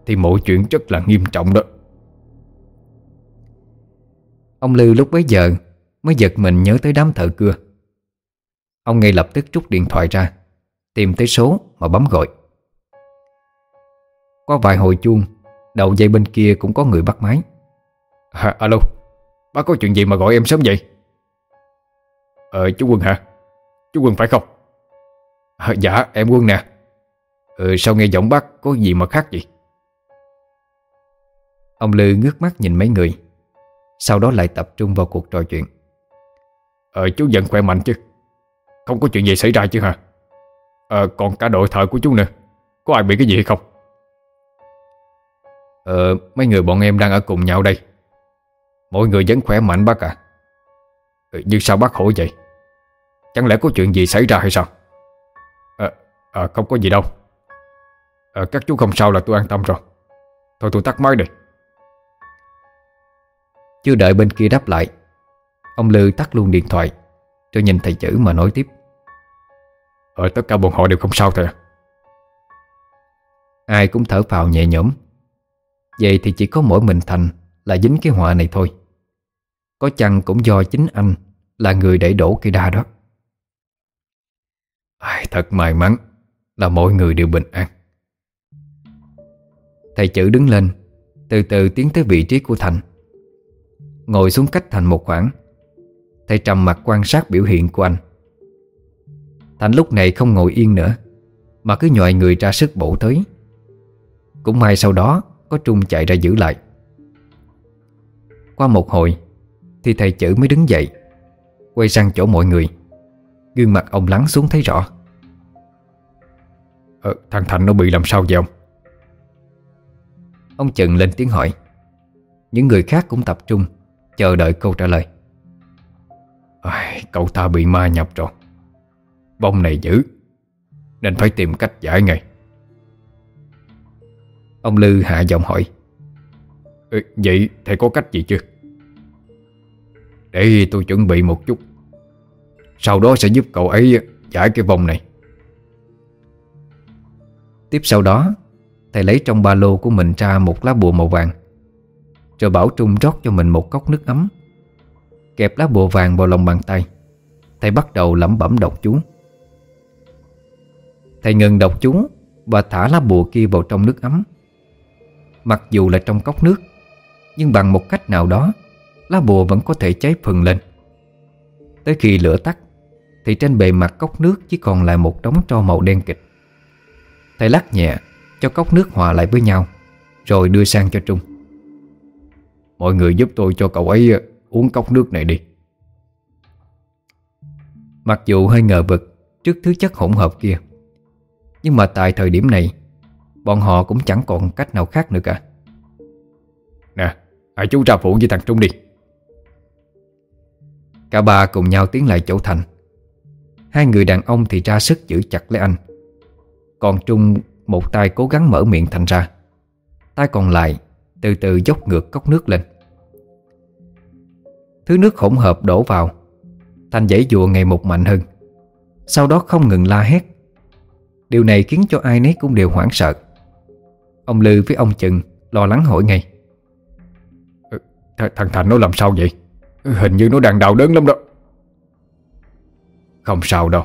Thì mọi chuyện rất là nghiêm trọng đó. Ông Lư lúc bấy giờ Mới giật mình nhớ tới đám thợ cưa. Ông ngay lập tức rút điện thoại ra Tìm tới số mà bấm gọi. Qua vài hồi chuông Đầu dây bên kia cũng có người bắt máy. À, Alo Bác có chuyện gì mà gọi em sớm vậy? Ờ chú Quân hả? Chú Quân phải không? À, Dạ em Quân nè. Ừ sao nghe giọng bác có gì mà khác vậy? Ông Lư ngước mắt nhìn mấy người Sau đó lại tập trung vào cuộc trò chuyện. Ờ chú vẫn khỏe mạnh chứ? Không có chuyện gì xảy ra chứ hả? Ờ còn cả đội thợ của chú nữa. Có ai bị cái gì hay không? Ờ mấy người bọn em đang ở cùng nhau đây. Mọi người vẫn khỏe mạnh bác à ừ, Nhưng sao bác hỏi vậy? Chẳng lẽ có chuyện gì xảy ra hay sao? À, à, Không có gì đâu. À, Các chú không sao là tôi an tâm rồi. Thôi tôi tắt máy đây Chưa đợi bên kia đáp lại. Ông Lư tắt luôn điện thoại. Rồi nhìn thầy chữ mà nói tiếp. Ờ tất cả bọn họ đều không sao thầy Ai cũng thở phào nhẹ nhõm. Vậy thì chỉ có mỗi mình Thành Là dính cái họa này thôi có chăng cũng do chính anh Là người đẩy đổ cây đa đó. Ai, Thật may mắn Là mọi người đều bình an. Thầy chữ đứng lên Từ từ tiến tới vị trí của Thành. Ngồi xuống cách Thành một khoảng Thầy trầm mặt quan sát biểu hiện của anh. Thành lúc này không ngồi yên nữa Mà cứ nhòi người ra sức bổ tới. Cũng may sau đó Có Trung chạy ra giữ lại. Qua một hồi thì thầy chữ mới đứng dậy Quay sang chỗ mọi người. Gương mặt ông lắng xuống thấy rõ. Ờ, Thằng Thành nó bị làm sao vậy ông? Ông Trần lên tiếng hỏi. Những người khác cũng tập trung Chờ đợi câu trả lời. À, Cậu ta bị ma nhập rồi. Bông này dữ Nên phải tìm cách giải ngay. Ông Lư hạ giọng hỏi. Ừ, Vậy thầy có cách gì chưa? Để tôi chuẩn bị một chút. Sau đó sẽ giúp cậu ấy giải cái vòng này. Tiếp sau đó, Thầy lấy trong ba lô của mình ra một lá bùa màu vàng. Rồi bảo Trung rót cho mình một cốc nước ấm. Kẹp lá bùa vàng vào lòng bàn tay. Thầy bắt đầu lẩm bẩm đọc chú. Thầy ngừng đọc chú Và thả lá bùa kia vào trong nước ấm. Mặc dù là trong cốc nước, Nhưng bằng một cách nào đó Lá bùa vẫn có thể cháy phừng lên. Tới khi lửa tắt, Thì trên bề mặt cốc nước chỉ còn lại một đống tro màu đen kịch. Thầy lắc nhẹ, Cho cốc nước hòa lại với nhau, Rồi đưa sang cho Trung. Mọi người giúp tôi cho cậu ấy ờ, uống cốc nước này đi. Mặc dù hơi ngờ vực Trước thứ chất hỗn hợp kia, Nhưng mà tại thời điểm này, Bọn họ cũng chẳng còn cách nào khác nữa cả. Nè, Hãy chú ra phụ với thằng Trung đi. Cả ba cùng nhau tiến lại chỗ Thành. Hai người đàn ông thì ra sức giữ chặt lấy anh. Còn Trung một tay cố gắng mở miệng Thành ra. Tay còn lại từ từ dốc ngược cốc nước lên. Thứ nước hỗn hợp đổ vào. Thành dãy dùa ngày một mạnh hơn. Sau đó không ngừng la hét. Điều này khiến cho ai nấy cũng đều hoảng sợ. Ông Lư với ông Chừng Lo lắng hỏi ngay. Ờ, th, Thằng Thành nó làm sao vậy? Hình như nó đang đau đớn lắm đó. Không sao đâu.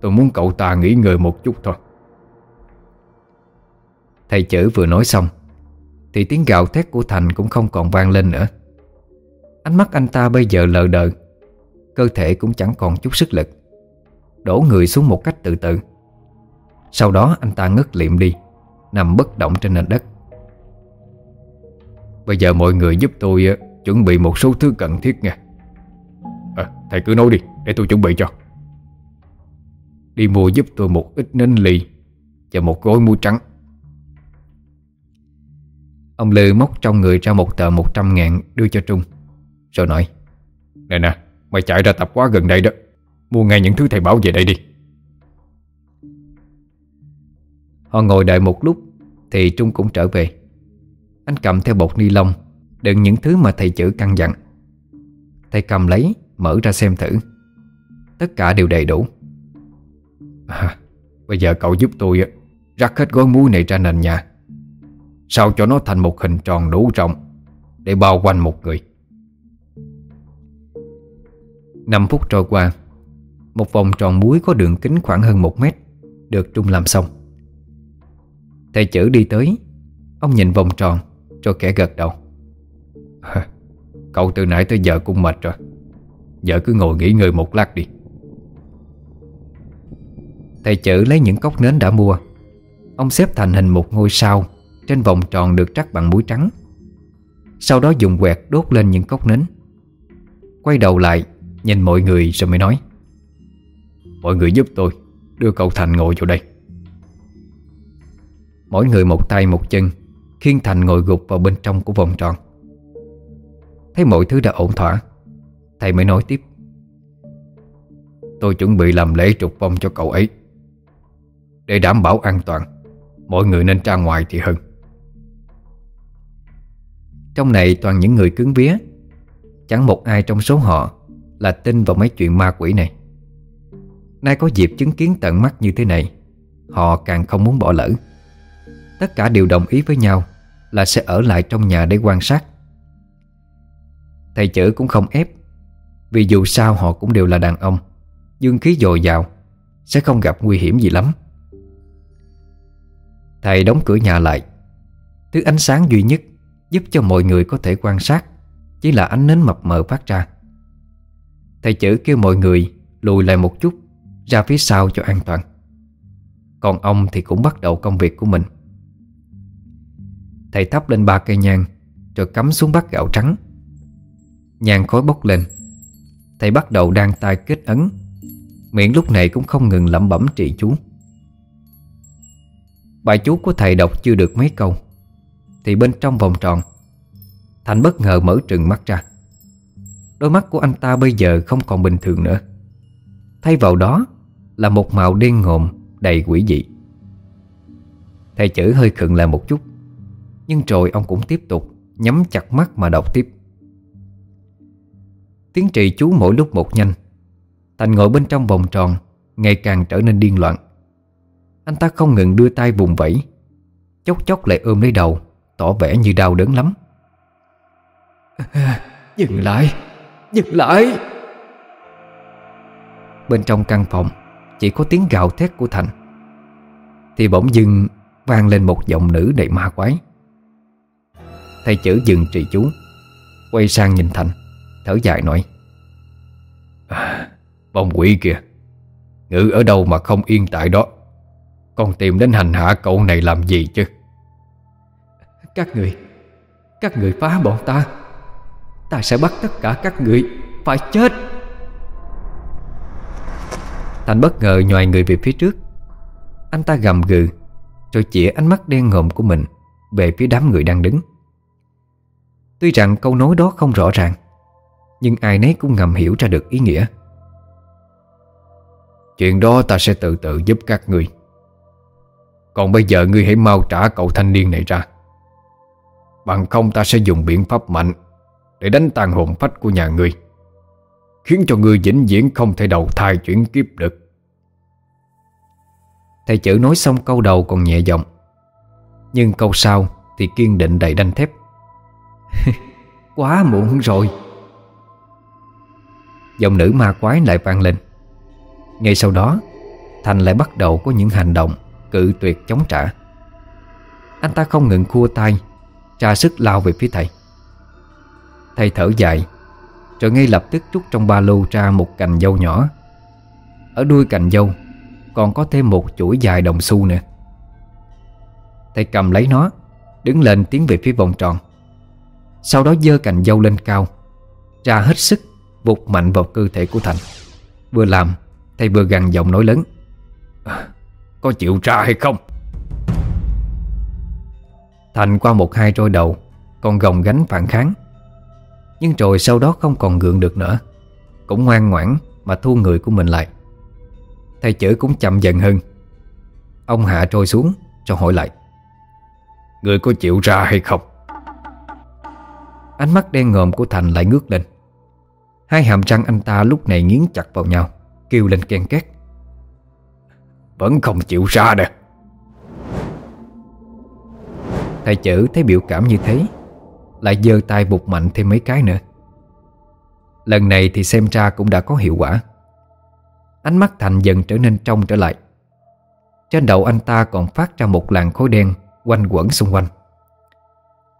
Tôi muốn cậu ta nghỉ ngơi một chút thôi. Thầy chữ vừa nói xong, Thì tiếng gào thét của Thành cũng không còn vang lên nữa. Ánh mắt anh ta bây giờ lờ đờ, Cơ thể cũng chẳng còn chút sức lực. Đổ người xuống một cách từ từ Sau đó anh ta ngất liệm đi, Nằm bất động trên nền đất. Bây giờ mọi người giúp tôi chuẩn bị một số thứ cần thiết nha à, Thầy cứ nói đi Để tôi chuẩn bị cho. Đi mua giúp tôi một ít nến lì Và một gói muối trắng. Ông Lư móc trong người ra một tờ 100 ngàn đưa cho Trung Rồi nói Nè nè Mày chạy ra tập quá gần đây đó Mua ngay những thứ thầy bảo về đây đi. Họ ngồi đợi một lúc Thì Trung cũng trở về. Anh cầm theo bột ni lông Đựng những thứ mà thầy chữ căn dặn. Thầy cầm lấy Mở ra xem thử. Tất cả đều đầy đủ. À, Bây giờ cậu giúp tôi Rắc hết gói muối này ra nền nhà. Sao cho nó thành một hình tròn đủ rộng Để bao quanh một người? 5 phút trôi qua Một vòng tròn muối có đường kính khoảng hơn 1 mét Được Trung làm xong. Thầy chữ đi tới Ông nhìn vòng tròn Rồi kẻ gật đầu. Cậu từ nãy tới giờ cũng mệt rồi. Giờ cứ ngồi nghỉ ngơi một lát đi. Thầy chữ lấy những cốc nến đã mua. Ông xếp thành hình một ngôi sao, Trên vòng tròn được trắc bằng muối trắng. Sau đó dùng quẹt đốt lên những cốc nến. Quay đầu lại, Nhìn mọi người rồi mới nói, Mọi người giúp tôi, Đưa cậu Thành ngồi vào đây. Mỗi người một tay một chân Khiên Thành ngồi gục vào bên trong của vòng tròn. Thấy mọi thứ đã ổn thỏa, Thầy mới nói tiếp. Tôi chuẩn bị làm lễ trục vong cho cậu ấy. Để đảm bảo an toàn, Mọi người nên ra ngoài thì hơn. Trong này toàn những người cứng vía. Chẳng một ai trong số họ Là tin vào mấy chuyện ma quỷ này. Nay có dịp chứng kiến tận mắt như thế này, Họ càng không muốn bỏ lỡ. Tất cả đều đồng ý với nhau Là sẽ ở lại trong nhà để quan sát. Thầy chữ cũng không ép. Vì dù sao họ cũng đều là đàn ông Dương khí dồi dào, Sẽ không gặp nguy hiểm gì lắm. Thầy đóng cửa nhà lại. Thứ ánh sáng duy nhất Giúp cho mọi người có thể quan sát Chỉ là ánh nến mập mờ phát ra. Thầy chữ kêu mọi người Lùi lại một chút, Ra phía sau cho an toàn. Còn ông thì cũng bắt đầu công việc của mình. Thầy thắp lên ba cây nhang, Rồi cắm xuống bát gạo trắng. Nhang khói bốc lên. Thầy bắt đầu đang tay kết ấn. Miệng lúc này cũng không ngừng lẩm bẩm trị chú. Bài chú của thầy đọc chưa được mấy câu, Thì bên trong vòng tròn, Thành bất ngờ mở trừng mắt ra. Đôi mắt của anh ta bây giờ không còn bình thường nữa. Thay vào đó Là một màu đen ngòm Đầy quỷ dị. Thầy chữ hơi khựng lại một chút, Nhưng rồi ông cũng tiếp tục Nhắm chặt mắt mà đọc tiếp. Tiếng trì chú mỗi lúc một nhanh. Thành ngồi bên trong vòng tròn Ngày càng trở nên điên loạn. Anh ta không ngừng đưa tay vùng vẫy Chốc chốc lại ôm lấy đầu Tỏ vẻ như đau đớn lắm. [laughs] Dừng lại Dừng lại. Bên trong căn phòng Chỉ có tiếng gào thét của Thành. Thì bỗng dưng vang lên một giọng nữ đầy ma quái. Thầy chữ dừng trì chú Quay sang nhìn Thành Thở dài nói à, Bông quỷ kìa Ngự ở đâu mà không yên tại đó? Con tìm đến hành hạ cậu này làm gì chứ? Các người Các người phá bọn ta. Ta sẽ bắt tất cả các người Phải chết. Thành bất ngờ nhòi người về phía trước. Anh ta gầm gừ Rồi chĩa ánh mắt đen ngòm của mình Về phía đám người đang đứng. Tuy rằng câu nói đó không rõ ràng nhưng ai nấy cũng ngầm hiểu ra được ý nghĩa. Chuyện đó ta sẽ tự tự giúp các ngươi. Còn bây giờ ngươi hãy mau trả cậu thanh niên này ra. Bằng không ta sẽ dùng biện pháp mạnh Để đánh tàn hồn phách của nhà ngươi, Khiến cho ngươi vĩnh viễn không thể đầu thai chuyển kiếp được. Thầy chữ nói xong câu đầu còn nhẹ giọng, Nhưng câu sau thì kiên định đầy đanh thép. [laughs] Quá muộn rồi. Giọng nữ ma quái lại vang lên. Ngay sau đó, Thành lại bắt đầu có những hành động Cự tuyệt chống trả. Anh ta không ngừng khua tay, Tra sức lao về phía thầy. Thầy thở dài, Rồi ngay lập tức rút trong ba lô ra một cành dâu nhỏ. Ở đuôi cành dâu Còn có thêm một chuỗi dài đồng xu nữa. Thầy cầm lấy nó, Đứng lên tiến về phía vòng tròn. Sau đó dơ cành dâu lên cao, Ra hết sức Vụt mạnh vào cơ thể của Thành. Vừa làm Thầy vừa gằn giọng nói lớn. À, Có chịu ra hay không? Thành qua một hai trôi đầu Còn gồng gánh phản kháng. Nhưng rồi sau đó không còn gượng được nữa. Cũng ngoan ngoãn Mà thu người của mình lại. Thầy chữ cũng chậm dần hơn. Ông hạ trôi xuống Cho hỏi lại. Người có chịu ra hay không? Ánh mắt đen ngòm của Thành lại ngước lên. Hai hàm răng anh ta lúc này nghiến chặt vào nhau, Kêu lên ken két. Vẫn không chịu ra nè. Thầy chữ thấy biểu cảm như thế, Lại giơ tay bụt mạnh thêm mấy cái nữa. Lần này thì xem ra cũng đã có hiệu quả. Ánh mắt Thành dần trở nên trong trở lại. Trên đầu anh ta còn phát ra một làn khói đen Quanh quẩn xung quanh.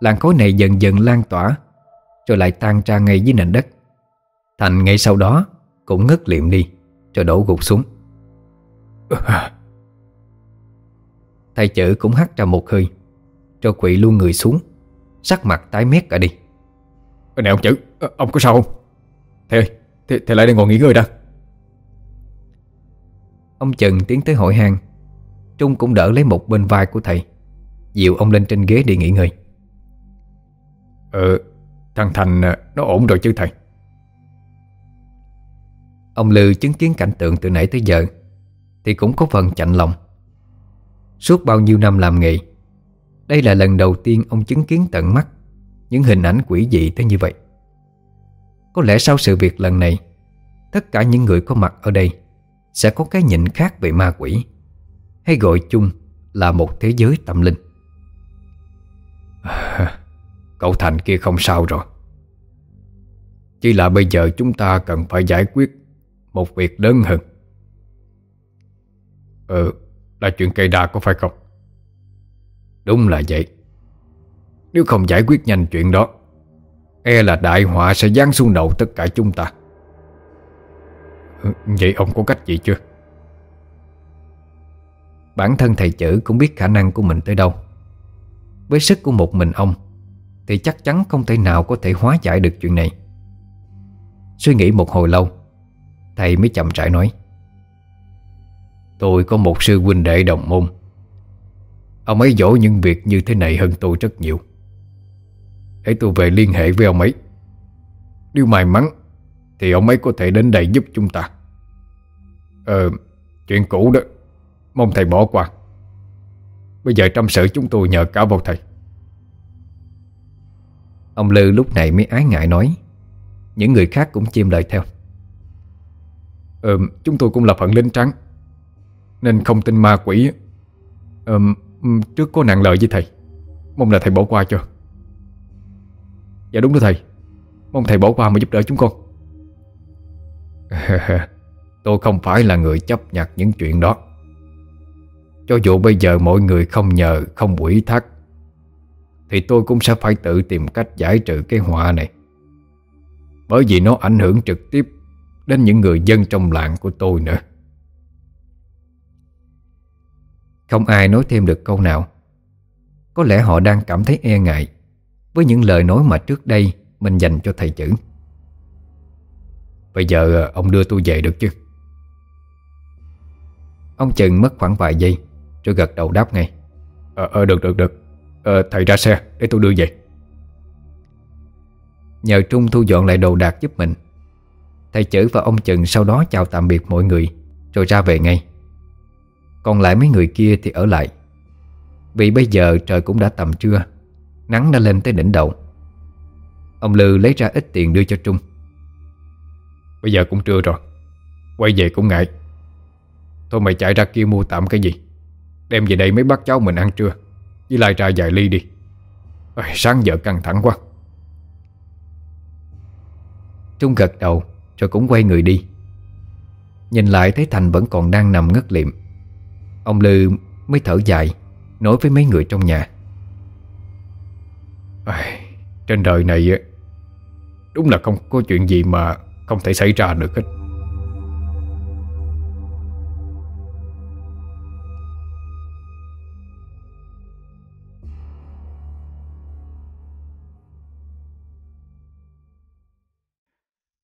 Làn khói này dần dần lan tỏa, Rồi lại tan ra ngay dưới nền đất. Thành ngay sau đó Cũng ngất liệm đi Rồi đổ gục xuống. [laughs] Thầy chữ cũng hắt ra một hơi Rồi quỵ luôn người xuống Sắc mặt tái mét cả đi. Nè ông chữ Ông có sao không? Thầy ơi Thầy, thầy lại đang ngồi nghỉ ngơi đã. Ông Trần tiến tới hội hàng Trung cũng đỡ lấy một bên vai của thầy Dịu ông lên trên ghế để nghỉ ngơi. Ờ Thằng Thành nó ổn rồi chứ thầy Ông Lư chứng kiến cảnh tượng từ nãy tới giờ, Thì cũng có phần chạnh lòng. Suốt bao nhiêu năm làm nghề, Đây là lần đầu tiên ông chứng kiến tận mắt Những hình ảnh quỷ dị tới như vậy. Có lẽ sau sự việc lần này, Tất cả những người có mặt ở đây Sẽ có cái nhìn khác về ma quỷ, Hay gọi chung là một thế giới tâm linh. [laughs] Cậu Thành kia không sao rồi. Chỉ là bây giờ chúng ta cần phải giải quyết một việc lớn hơn Ừ Là chuyện cây đa có phải không? Đúng là vậy. Nếu không giải quyết nhanh chuyện đó E là đại họa sẽ giáng xuống đầu tất cả chúng ta. Ừ, vậy ông có cách gì chưa? Bản thân thầy chữ cũng biết khả năng của mình tới đâu. Với sức của một mình ông, Thì chắc chắn không thể nào có thể hóa giải được chuyện này. Suy nghĩ một hồi lâu Thầy mới chậm rãi nói, Tôi có một sư huynh đệ đồng môn. Ông ấy giỏi những việc như thế này hơn tôi rất nhiều. Để tôi về liên hệ với ông ấy. Nếu may mắn, Thì ông ấy có thể đến đây giúp chúng ta. Ờ Chuyện cũ đó. Mong thầy bỏ qua. Bây giờ trong sự chúng tôi nhờ cả vào thầy. Ông Lư lúc này mới ái ngại nói, Những người khác cũng chim lời theo ừ, chúng tôi cũng là phận linh trắng Nên không tin ma quỷ. Ừ, trước có nặng lời với thầy Mong là thầy bỏ qua cho. Dạ đúng đó thầy Mong thầy bỏ qua mà giúp đỡ chúng con. [laughs] Tôi không phải là người chấp nhận những chuyện đó. Cho dù bây giờ mọi người không nhờ Không quỷ thác Thì tôi cũng sẽ phải tự tìm cách giải trừ cái họa này. Bởi vì nó ảnh hưởng trực tiếp Đến những người dân trong làng của tôi nữa. Không ai nói thêm được câu nào. Có lẽ họ đang cảm thấy e ngại Với những lời nói mà trước đây Mình dành cho thầy chữ. Bây giờ ông đưa tôi về được chứ? Ông chừng mất khoảng vài giây rồi gật đầu đáp ngay. Ờ, ờ được được được. Ờ, Thầy ra xe để tôi đưa về. Nhờ Trung thu dọn lại đồ đạc giúp mình Thầy chữ và ông Trần sau đó chào tạm biệt mọi người Rồi ra về ngay. Còn lại mấy người kia thì ở lại. Vì bây giờ trời cũng đã tầm trưa Nắng đã lên tới đỉnh đầu. Ông Lư lấy ra ít tiền đưa cho Trung. Bây giờ cũng trưa rồi Quay về cũng ngại. Thôi mày chạy ra kia mua tạm cái gì Đem về đây mới bắt cháu mình ăn trưa Với lại ra vài ly đi. À, Sáng giờ căng thẳng quá. Trung gật đầu rồi cũng quay người đi. Nhìn lại thấy Thành vẫn còn đang nằm ngất liệm. Ông Lư mới thở dài Nói với mấy người trong nhà. À, Trên đời này Đúng là không có chuyện gì mà Không thể xảy ra được hết.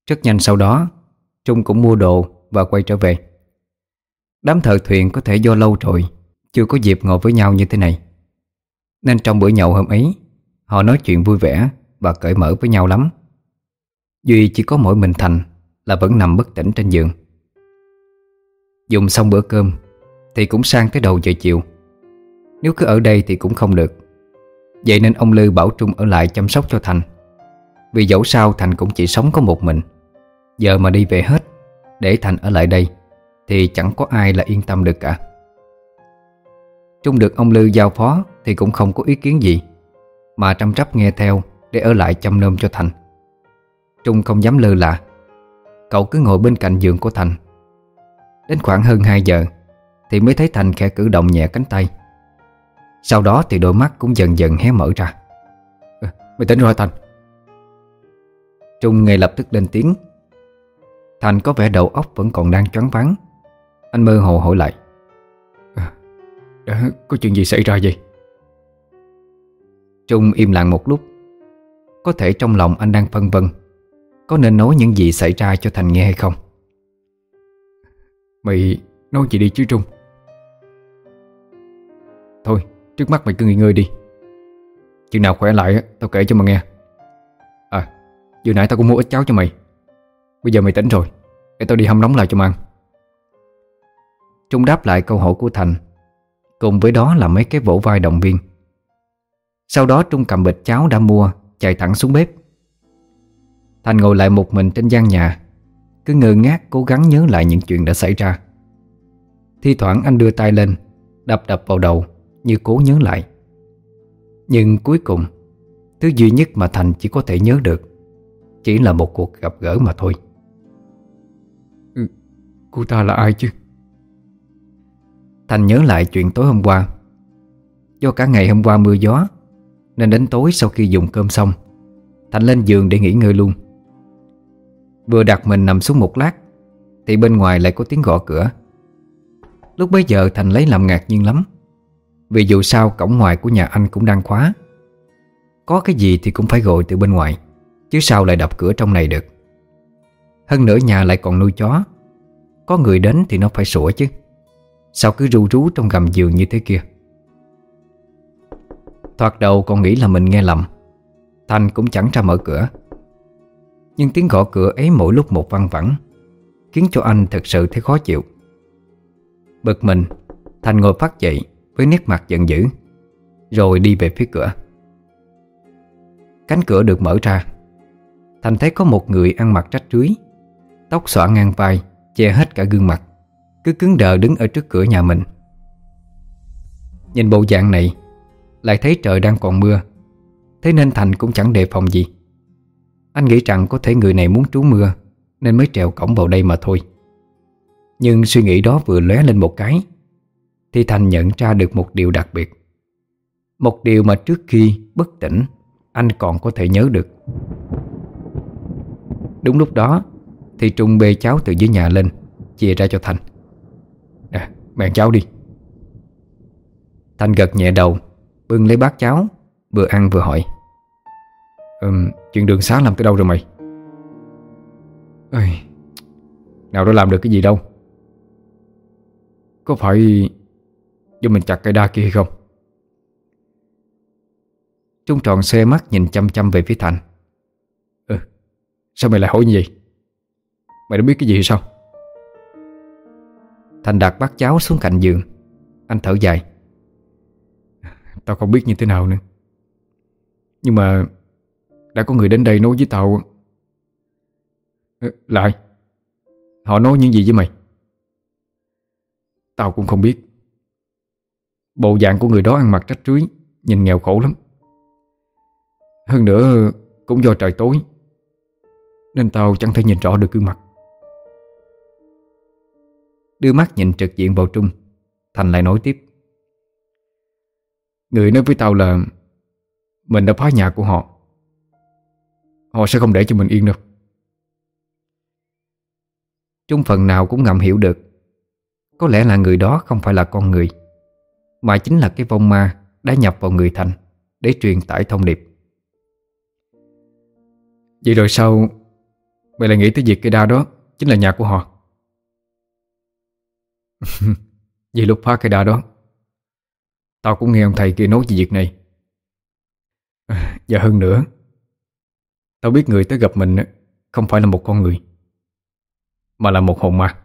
Rất nhanh sau đó, Trung cũng mua đồ và quay trở về. Đám thợ thuyền có thể do lâu rồi, Chưa có dịp ngồi với nhau như thế này. Nên trong bữa nhậu hôm ấy, Họ nói chuyện vui vẻ Và cởi mở với nhau lắm. Duy chỉ có mỗi mình Thành Là vẫn nằm bất tỉnh trên giường. Dùng xong bữa cơm Thì cũng sang tới đầu giờ chiều. Nếu cứ ở đây thì cũng không được. Vậy nên ông Lư bảo Trung ở lại chăm sóc cho Thành. Vì dẫu sao Thành cũng chỉ sống có một mình. Giờ mà đi về hết, Để Thành ở lại đây, Thì chẳng có ai là yên tâm được cả. Trung được ông Lư giao phó Thì cũng không có ý kiến gì, Mà trăm trắp nghe theo Để ở lại chăm nom cho Thành. Trung không dám lơ là, Cậu cứ ngồi bên cạnh giường của Thành. Đến khoảng hơn 2 giờ Thì mới thấy Thành khẽ cử động nhẹ cánh tay. Sau đó thì đôi mắt cũng dần dần hé mở ra. Ờ, mày tỉnh rồi Thành? Trung ngay lập tức lên tiếng. Thành có vẻ đầu óc vẫn còn đang choáng vắng Anh mơ hồ hỏi lại. À, Có chuyện gì xảy ra vậy? Trung im lặng một lúc. Có thể trong lòng anh đang phân vân Có nên nói những gì xảy ra cho Thành nghe hay không? Mày nói gì đi chứ Trung? Thôi trước mắt mày cứ nghỉ ngơi đi. Chừng nào khỏe lại Tao kể cho mày nghe. À vừa nãy tao cũng mua ít cháo cho mày. Bây giờ mày tỉnh rồi, Để tao đi hâm nóng lại cho mang Trung đáp lại câu hỏi của Thành, Cùng với đó là mấy cái vỗ vai động viên. Sau đó Trung cầm bịch cháo đã mua, Chạy thẳng xuống bếp. Thành ngồi lại một mình trên gian nhà, Cứ ngơ ngác cố gắng nhớ lại những chuyện đã xảy ra. Thi thoảng anh đưa tay lên, Đập đập vào đầu, Như cố nhớ lại. Nhưng cuối cùng, Thứ duy nhất mà Thành chỉ có thể nhớ được, Chỉ là một cuộc gặp gỡ mà thôi. Cô ta là ai chứ? Thành nhớ lại chuyện tối hôm qua. Do cả ngày hôm qua mưa gió, Nên đến tối sau khi dùng cơm xong, Thành lên giường để nghỉ ngơi luôn. Vừa đặt mình nằm xuống một lát, Thì bên ngoài lại có tiếng gõ cửa. Lúc bấy giờ Thành lấy làm ngạc nhiên lắm, Vì dù sao cổng ngoài của nhà anh cũng đang khóa. Có cái gì thì cũng phải gọi từ bên ngoài, Chứ sao lại đập cửa trong này được? Hơn nữa nhà lại còn nuôi chó có người đến thì nó phải sủa chứ. Sao cứ ru rú trong gầm giường như thế kia? Thoạt đầu còn nghĩ là mình nghe lầm. Thành cũng chẳng ra mở cửa. Nhưng tiếng gõ cửa ấy mỗi lúc một văng vẳng, Khiến cho anh thật sự thấy khó chịu. Bực mình, Thành ngồi phát dậy với nét mặt giận dữ, Rồi đi về phía cửa. Cánh cửa được mở ra. Thành thấy có một người ăn mặc rách rưới, Tóc xõa ngang vai Che hết cả gương mặt, Cứ cứng đờ đứng ở trước cửa nhà mình. Nhìn bộ dạng này, Lại thấy trời đang còn mưa, Thế nên Thành cũng chẳng đề phòng gì. Anh nghĩ rằng có thể người này muốn trú mưa, Nên mới trèo cổng vào đây mà thôi. Nhưng suy nghĩ đó vừa lóe lên một cái, Thì Thành nhận ra được một điều đặc biệt. Một điều mà trước khi bất tỉnh, Anh còn có thể nhớ được. Đúng lúc đó thì Trung bê cháu từ dưới nhà lên Chia ra cho Thành Nè, mẹ cháu đi Thành gật nhẹ đầu Bưng lấy bát cháo Vừa ăn vừa hỏi Ừm, chuyện đường xá làm tới đâu rồi mày? Ây, nào đã làm được cái gì đâu Có phải Do mình chặt cây đa kia hay không? Trung tròn xe mắt nhìn chăm chăm về phía Thành Ừ, sao mày lại hỏi như vậy? Mày đã biết cái gì hay sao? Thành đặt bắt cháu xuống cạnh giường. Anh thở dài. Tao không biết như thế nào nữa. Nhưng mà Đã có người đến đây nói với tao Lại Họ nói những gì với mày? Tao cũng không biết. Bộ dạng của người đó ăn mặc trách rưới, Nhìn nghèo khổ lắm. Hơn nữa Cũng do trời tối, Nên tao chẳng thể nhìn rõ được gương mặt. Đưa mắt nhìn trực diện vào Trung. Thành lại nói tiếp. Người nói với tao là Mình đã phá nhà của họ. Họ sẽ không để cho mình yên đâu. Trung phần nào cũng ngầm hiểu được. Có lẽ là người đó không phải là con người, Mà chính là cái vong ma Đã nhập vào người Thành Để truyền tải thông điệp. Vậy rồi sao? Mày lại nghĩ tới việc cây đa đó Chính là nhà của họ? [laughs] Vì lúc phá cái đa đó Tao cũng nghe ông thầy kia nói về việc này. À, Và hơn nữa Tao biết người tới gặp mình Không phải là một con người Mà là một hồn ma.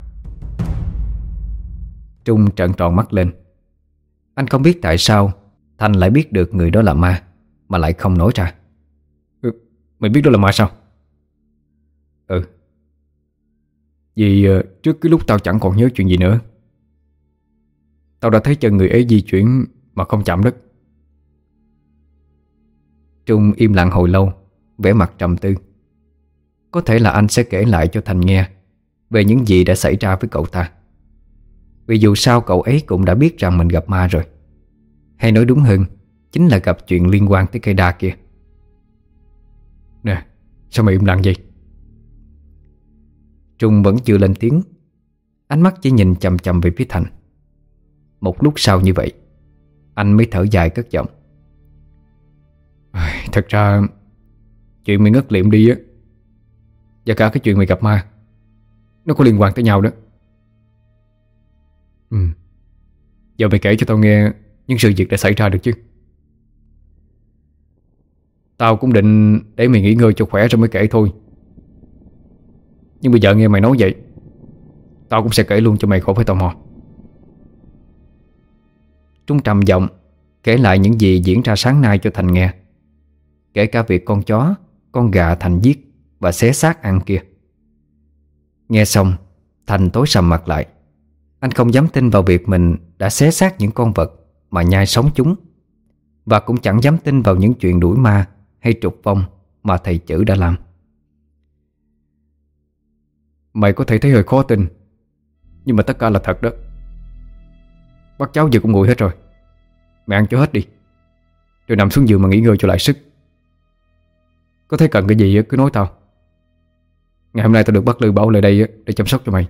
Trung trợn tròn mắt lên. Anh không biết tại sao thanh lại biết được người đó là ma Mà lại không nói ra. Ừ, Mày biết đó là ma sao? Ừ. Vì uh, trước cái lúc tao chẳng còn nhớ chuyện gì nữa Tao đã thấy chân người ấy di chuyển Mà không chạm đất. Trung im lặng hồi lâu, vẻ mặt trầm tư. Có thể là anh sẽ kể lại cho Thành nghe Về những gì đã xảy ra với cậu ta. Vì dù sao cậu ấy cũng đã biết rằng mình gặp ma rồi. Hay nói đúng hơn, Chính là gặp chuyện liên quan tới cây đa kia. Nè, Sao mày im lặng vậy? Trung vẫn chưa lên tiếng. Ánh mắt chỉ nhìn chầm chầm về phía Thành. Một lúc sau như vậy, Anh mới thở dài cất giọng. Thật ra, Chuyện mày ngất liệm đi á, Và cả cái chuyện mày gặp ma, Nó có liên quan tới nhau đó. Ừ. Giờ mày kể cho tao nghe Những sự việc đã xảy ra được chứ. Tao cũng định Để mày nghỉ ngơi cho khỏe rồi mới kể thôi. Nhưng bây giờ nghe mày nói vậy, Tao cũng sẽ kể luôn cho mày khỏi phải tò mò. Trung trầm giọng, Kể lại những gì diễn ra sáng nay cho Thành nghe. Kể cả việc con chó, Con gà Thành giết Và xé xác ăn kia. Nghe xong, Thành tối sầm mặt lại. Anh không dám tin vào việc mình Đã xé xác những con vật Mà nhai sống chúng. Và cũng chẳng dám tin vào những chuyện đuổi ma Hay trục vong Mà thầy chữ đã làm. Mày có thể thấy hơi khó tin, Nhưng mà tất cả là thật đó. Bác cháu giờ cũng nguội hết rồi. Mẹ ăn cho hết đi. Rồi nằm xuống giường mà nghỉ ngơi cho lại sức. Có thấy cần cái gì cứ nói tao. Ngày hôm nay tao được bác Lư bảo lại đây Để chăm sóc cho mày.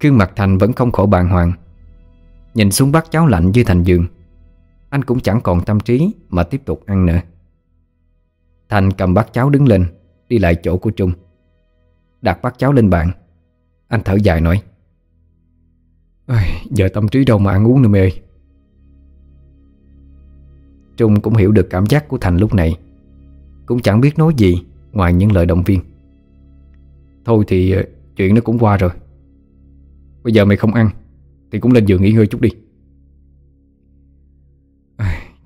Gương mặt Thành vẫn không khổ bàng hoàng. Nhìn xuống bác cháu lạnh dưới thành giường, Anh cũng chẳng còn tâm trí Mà tiếp tục ăn nữa. Thành cầm bác cháu đứng lên, Đi lại chỗ của Trung. Đặt bác cháu lên bàn. Anh thở dài nói. Giờ tâm trí đâu mà ăn uống nữa mẹ ơi. Trung cũng hiểu được cảm giác của Thành lúc này. Cũng chẳng biết nói gì Ngoài những lời động viên. Thôi thì ờ, chuyện nó cũng qua rồi. Bây giờ mày không ăn Thì cũng lên giường nghỉ ngơi chút đi.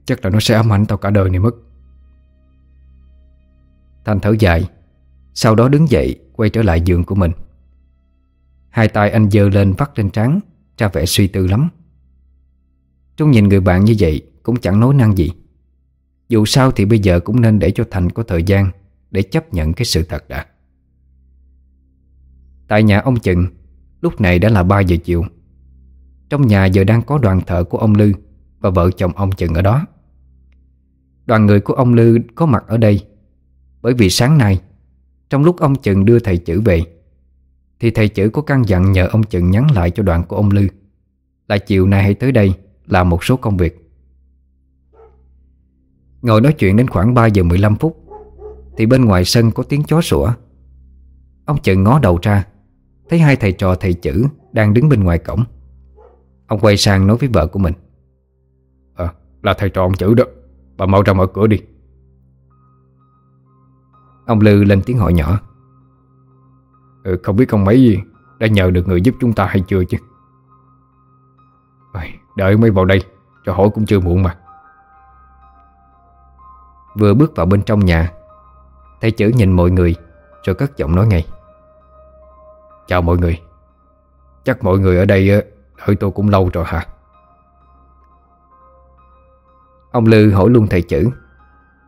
Chắc là nó sẽ ám ảnh tao cả đời này mất. Thành thở dài, Sau đó đứng dậy Quay trở lại giường của mình. Hai tay anh dơ lên vắt lên trán ra vẻ suy tư lắm. Trung nhìn người bạn như vậy Cũng chẳng nói năng gì. Dù sao thì bây giờ cũng nên để cho Thành có thời gian Để chấp nhận cái sự thật đã. Tại nhà ông Chừng, Lúc này đã là 3 giờ chiều. Trong nhà giờ đang có đoàn thợ của ông Lư Và vợ chồng ông Chừng ở đó. Đoàn người của ông Lư có mặt ở đây Bởi vì sáng nay, Trong lúc ông Chừng đưa thầy chữ về thì thầy chữ có căn dặn nhờ ông Chừng nhắn lại cho đoàn của ông Lư. Là chiều nay hãy tới đây Làm một số công việc. Ngồi nói chuyện đến khoảng 3 giờ 15 phút Thì bên ngoài sân có tiếng chó sủa. Ông Chừng ngó đầu ra Thấy hai thầy trò thầy chữ Đang đứng bên ngoài cổng. Ông quay sang nói với vợ của mình. Ờ, là thầy trò ông chữ đó. Bà mau ra mở cửa đi. Ông Lư lên tiếng hỏi nhỏ ừ, Không biết ông mấy Đã nhờ được người giúp chúng ta hay chưa chứ? Đợi mấy vào đây Cho hỏi cũng chưa muộn mà. Vừa bước vào bên trong nhà Thầy chữ nhìn mọi người Rồi cất giọng nói ngay. Chào mọi người. Chắc mọi người ở đây ờ, đợi tôi cũng lâu rồi hả? Ông Lư hỏi luôn thầy chữ.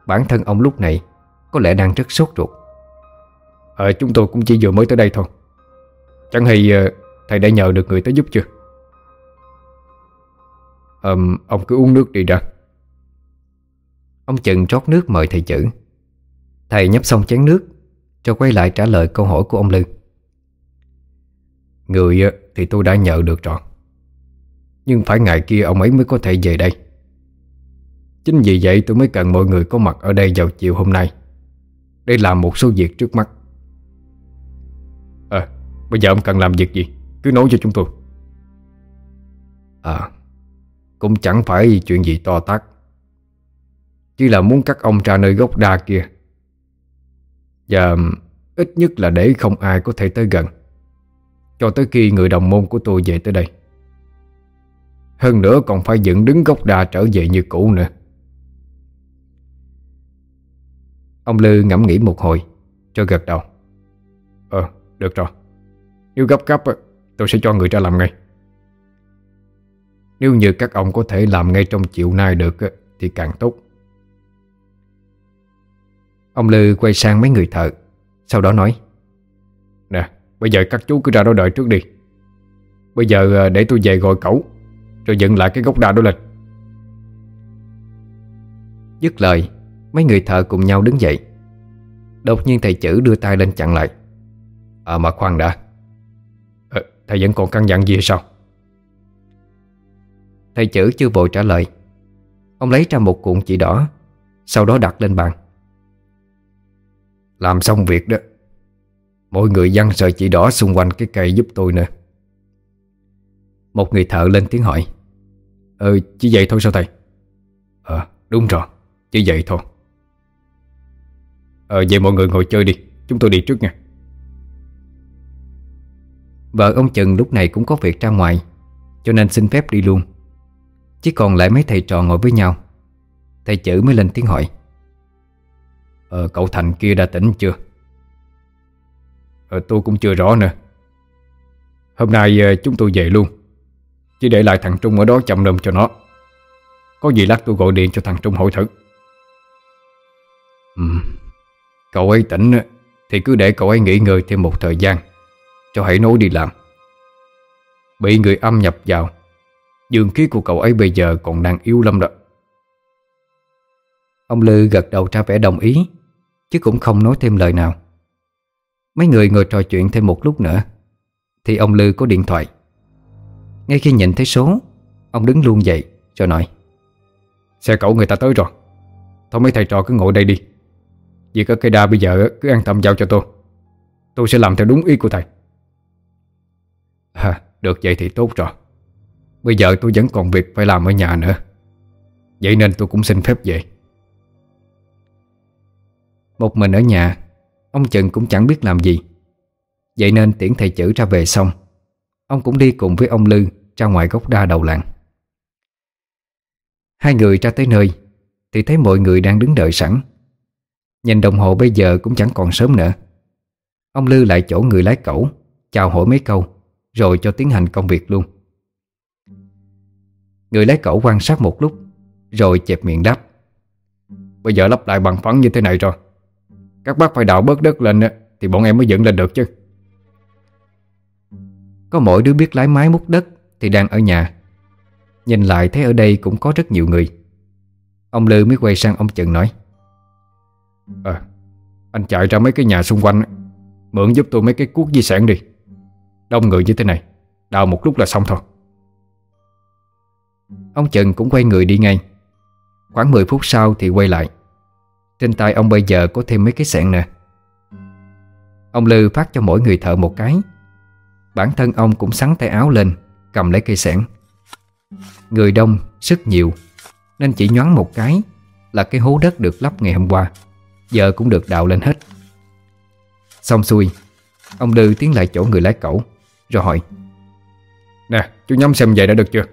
Bản thân ông lúc này Có lẽ đang rất sốt ruột. Ờ chúng tôi cũng chỉ vừa mới tới đây thôi. Chẳng hay thầy đã nhờ được người tới giúp chưa? Ờ ông cứ uống nước đi ra Ông chừng trót nước mời thầy chữ. Thầy nhấp xong chén nước Rồi quay lại trả lời câu hỏi của ông Lư Người thì tôi đã nhờ được rồi. Nhưng phải ngày kia ông ấy mới có thể về đây. Chính vì vậy tôi mới cần mọi người có mặt ở đây vào chiều hôm nay Để làm một số việc trước mắt. Ờ, bây giờ ông cần làm việc gì? Cứ nói cho chúng tôi. À, cũng chẳng phải chuyện gì to tát. Chỉ là muốn các ông ra nơi gốc đa kia. Và ít nhất là để không ai có thể tới gần. Cho tới khi người đồng môn của tôi về tới đây. Hơn nữa còn phải dựng đứng gốc đa trở về như cũ nữa. Ông Lư ngẫm nghĩ một hồi Cho gật đầu. Ờ, được rồi. Nếu gấp gấp tôi sẽ cho người ra làm ngay. Nếu như các ông có thể làm ngay trong chiều nay được Thì càng tốt. Ông Lư quay sang mấy người thợ Sau đó nói Nè, bây giờ các chú cứ ra đó đợi trước đi. Bây giờ à, để tôi về gọi cẩu Rồi dựng lại cái gốc đa đó lên. Dứt lời Mấy người thợ cùng nhau đứng dậy. Đột nhiên thầy chữ đưa tay lên chặn lại. À mà khoan đã Thầy vẫn còn căn dặn gì hay sao? Thầy chữ chưa vội trả lời. Ông lấy ra một cuộn chỉ đỏ, Sau đó đặt lên bàn. Làm xong việc đó Mọi người dăng sợi chỉ đỏ xung quanh cái cây giúp tôi nè. Một người thợ lên tiếng hỏi Ừ chỉ vậy thôi sao thầy? Ờ đúng rồi, Chỉ vậy thôi. Ờ vậy mọi người ngồi chơi đi, Chúng tôi đi trước nha. Vợ ông Trần lúc này cũng có việc ra ngoài, Cho nên xin phép đi luôn. Chỉ còn lại mấy thầy trò ngồi với nhau. Thầy chữ mới lên tiếng hỏi Ờ cậu Thành kia đã tỉnh chưa? Ờ tôi cũng chưa rõ nữa. Hôm nay ờ, chúng tôi về luôn. Chỉ để lại thằng Trung ở đó chậm nơm cho nó. Có gì lát tôi gọi điện cho thằng Trung hỏi thử. Ừ. Cậu ấy tỉnh Thì cứ để cậu ấy nghỉ ngơi thêm một thời gian. Cho hãy nối đi làm. Bị người âm nhập vào Dương khí của cậu ấy bây giờ còn đang yếu lắm đó. Ông Lư gật đầu ra vẻ đồng ý, Chứ cũng không nói thêm lời nào. Mấy người ngồi trò chuyện thêm một lúc nữa, Thì ông Lư có điện thoại. Ngay khi nhìn thấy số, Ông đứng luôn dậy, rồi nói, Xe cậu người ta tới rồi. Thôi mấy thầy trò cứ ngồi đây đi. Việc ở cây đa bây giờ cứ an tâm giao cho tôi. Tôi sẽ làm theo đúng ý của thầy à, Được vậy thì tốt rồi. Bây giờ tôi vẫn còn việc phải làm ở nhà nữa. Vậy nên tôi cũng xin phép về. Một mình ở nhà Ông Trần cũng chẳng biết làm gì. Vậy nên tiễn thầy chữ ra về xong Ông cũng đi cùng với ông Lư Ra ngoài gốc đa đầu làng. Hai người ra tới nơi Thì thấy mọi người đang đứng đợi sẵn. Nhìn đồng hồ bây giờ cũng chẳng còn sớm nữa. Ông Lư lại chỗ người lái cẩu Chào hỏi mấy câu. Rồi cho tiến hành công việc luôn. Người lái cẩu quan sát một lúc, Rồi chẹp miệng đáp. Bây giờ lắp lại bằng phẳng như thế này rồi. Các bác phải đào bớt đất lên Thì bọn em mới dựng lên được chứ. Có mỗi đứa biết lái máy múc đất Thì đang ở nhà. Nhìn lại thấy ở đây cũng có rất nhiều người. Ông Lư mới quay sang ông Trần nói. À Anh chạy ra mấy cái nhà xung quanh Mượn giúp tôi mấy cái cuốc di sản đi. Đông người như thế này Đào một lúc là xong thôi. Ông Trần cũng quay người đi ngay. Khoảng 10 phút sau thì quay lại. Trên tay ông bây giờ có thêm mấy cái sẹn nè. Ông Lư phát cho mỗi người thợ một cái. Bản thân ông cũng sắn tay áo lên Cầm lấy cây sẻn Người đông, sức nhiều Nên chỉ nhoáng một cái Là cái hố đất được lắp ngày hôm qua. Giờ cũng được đào lên hết. Xong xuôi Ông Lư tiến lại chỗ người lái cẩu. Rồi hỏi. Nè chú nhắm xem vậy đã được chưa?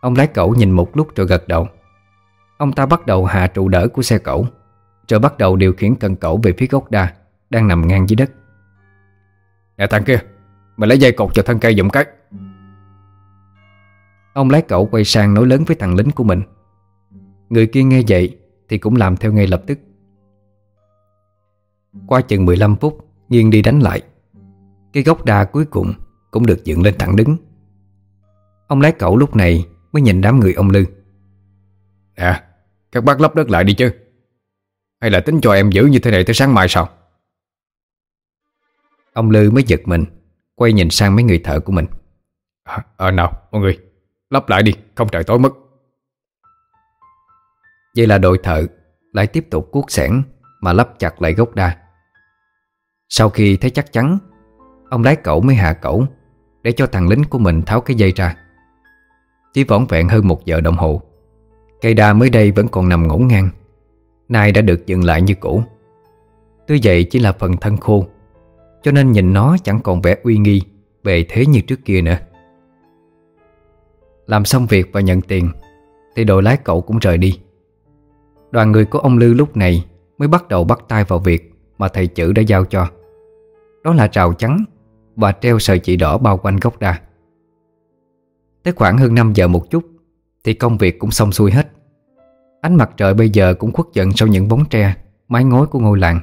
Ông lái cẩu nhìn một lúc rồi gật đầu. Ông ta bắt đầu hạ trụ đỡ của xe cẩu Rồi bắt đầu điều khiển cần cẩu về phía gốc đa Đang nằm ngang dưới đất. Nè thằng kia Mày lấy dây cột cho thân cây dụng cái. Ông lái cẩu quay sang nói lớn với thằng lính của mình. Người kia nghe vậy Thì cũng làm theo ngay lập tức. Qua chừng 15 phút Nghiêng đi đánh lại Cái gốc đa cuối cùng Cũng được dựng lên thẳng đứng. Ông lái cẩu lúc này Mới nhìn đám người ông Lư. Nè Các bác lấp đất lại đi chứ. Hay là tính cho em giữ như thế này tới sáng mai sao? Ông Lư mới giật mình Quay nhìn sang mấy người thợ của mình. À, à nào mọi người Lắp lại đi không trời tối mất. Vậy là đội thợ Lại tiếp tục cuốc sẻn Mà lắp chặt lại gốc đa. Sau khi thấy chắc chắn Ông lái cẩu mới hạ cẩu, Để cho thằng lính của mình tháo cái dây ra. Chỉ vỏn vẹn hơn một giờ đồng hồ, Cây đa mới đây vẫn còn nằm ngổn ngang, Nay đã được dựng lại như cũ. Tuy vậy chỉ là phần thân khô, Cho nên nhìn nó chẳng còn vẻ uy nghi Bề thế như trước kia nữa. Làm xong việc và nhận tiền, Thì đội lái cậu cũng rời đi. Đoàn người của ông Lư lúc này Mới bắt đầu bắt tay vào việc Mà thầy chữ đã giao cho. Đó là rào chắn và treo sợi chỉ đỏ bao quanh gốc đa. Tới khoảng hơn 5 giờ một chút, Thì công việc cũng xong xuôi hết. Ánh mặt trời bây giờ cũng khuất dần Sau những bóng tre, Mái ngói của ngôi làng.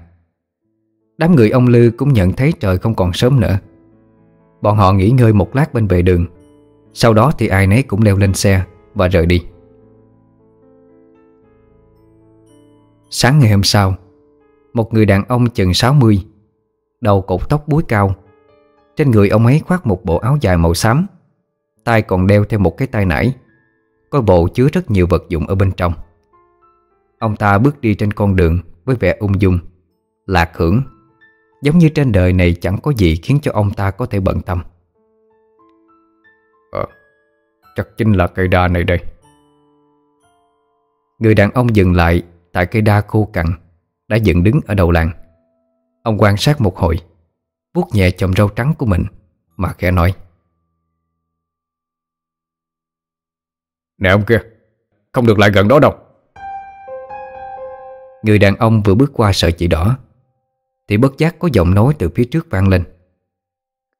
Đám người ông Lư cũng nhận thấy trời không còn sớm nữa. Bọn họ nghỉ ngơi một lát bên vệ đường. Sau đó thì ai nấy cũng leo lên xe Và rời đi. Sáng ngày hôm sau, Một người đàn ông chừng 60 Đầu cột tóc búi cao trên người ông ấy khoác một bộ áo dài màu xám. Tay còn đeo theo một cái tay nải. Có bộ chứa rất nhiều vật dụng ở bên trong. Ông ta bước đi trên con đường Với vẻ ung dung Lạc hưởng. Giống như trên đời này chẳng có gì khiến cho ông ta có thể bận tâm. Ờ Chắc chính là cây đa này đây. Người đàn ông dừng lại Tại cây đa khô cằn Đã dựng đứng ở đầu làng. Ông quan sát một hồi vuốt nhẹ chòm râu trắng của mình Mà khẽ nói. Nè ông kia Không được lại gần đó đâu. Người đàn ông vừa bước qua sợi chỉ đỏ Thì bất giác có giọng nói từ phía trước vang lên.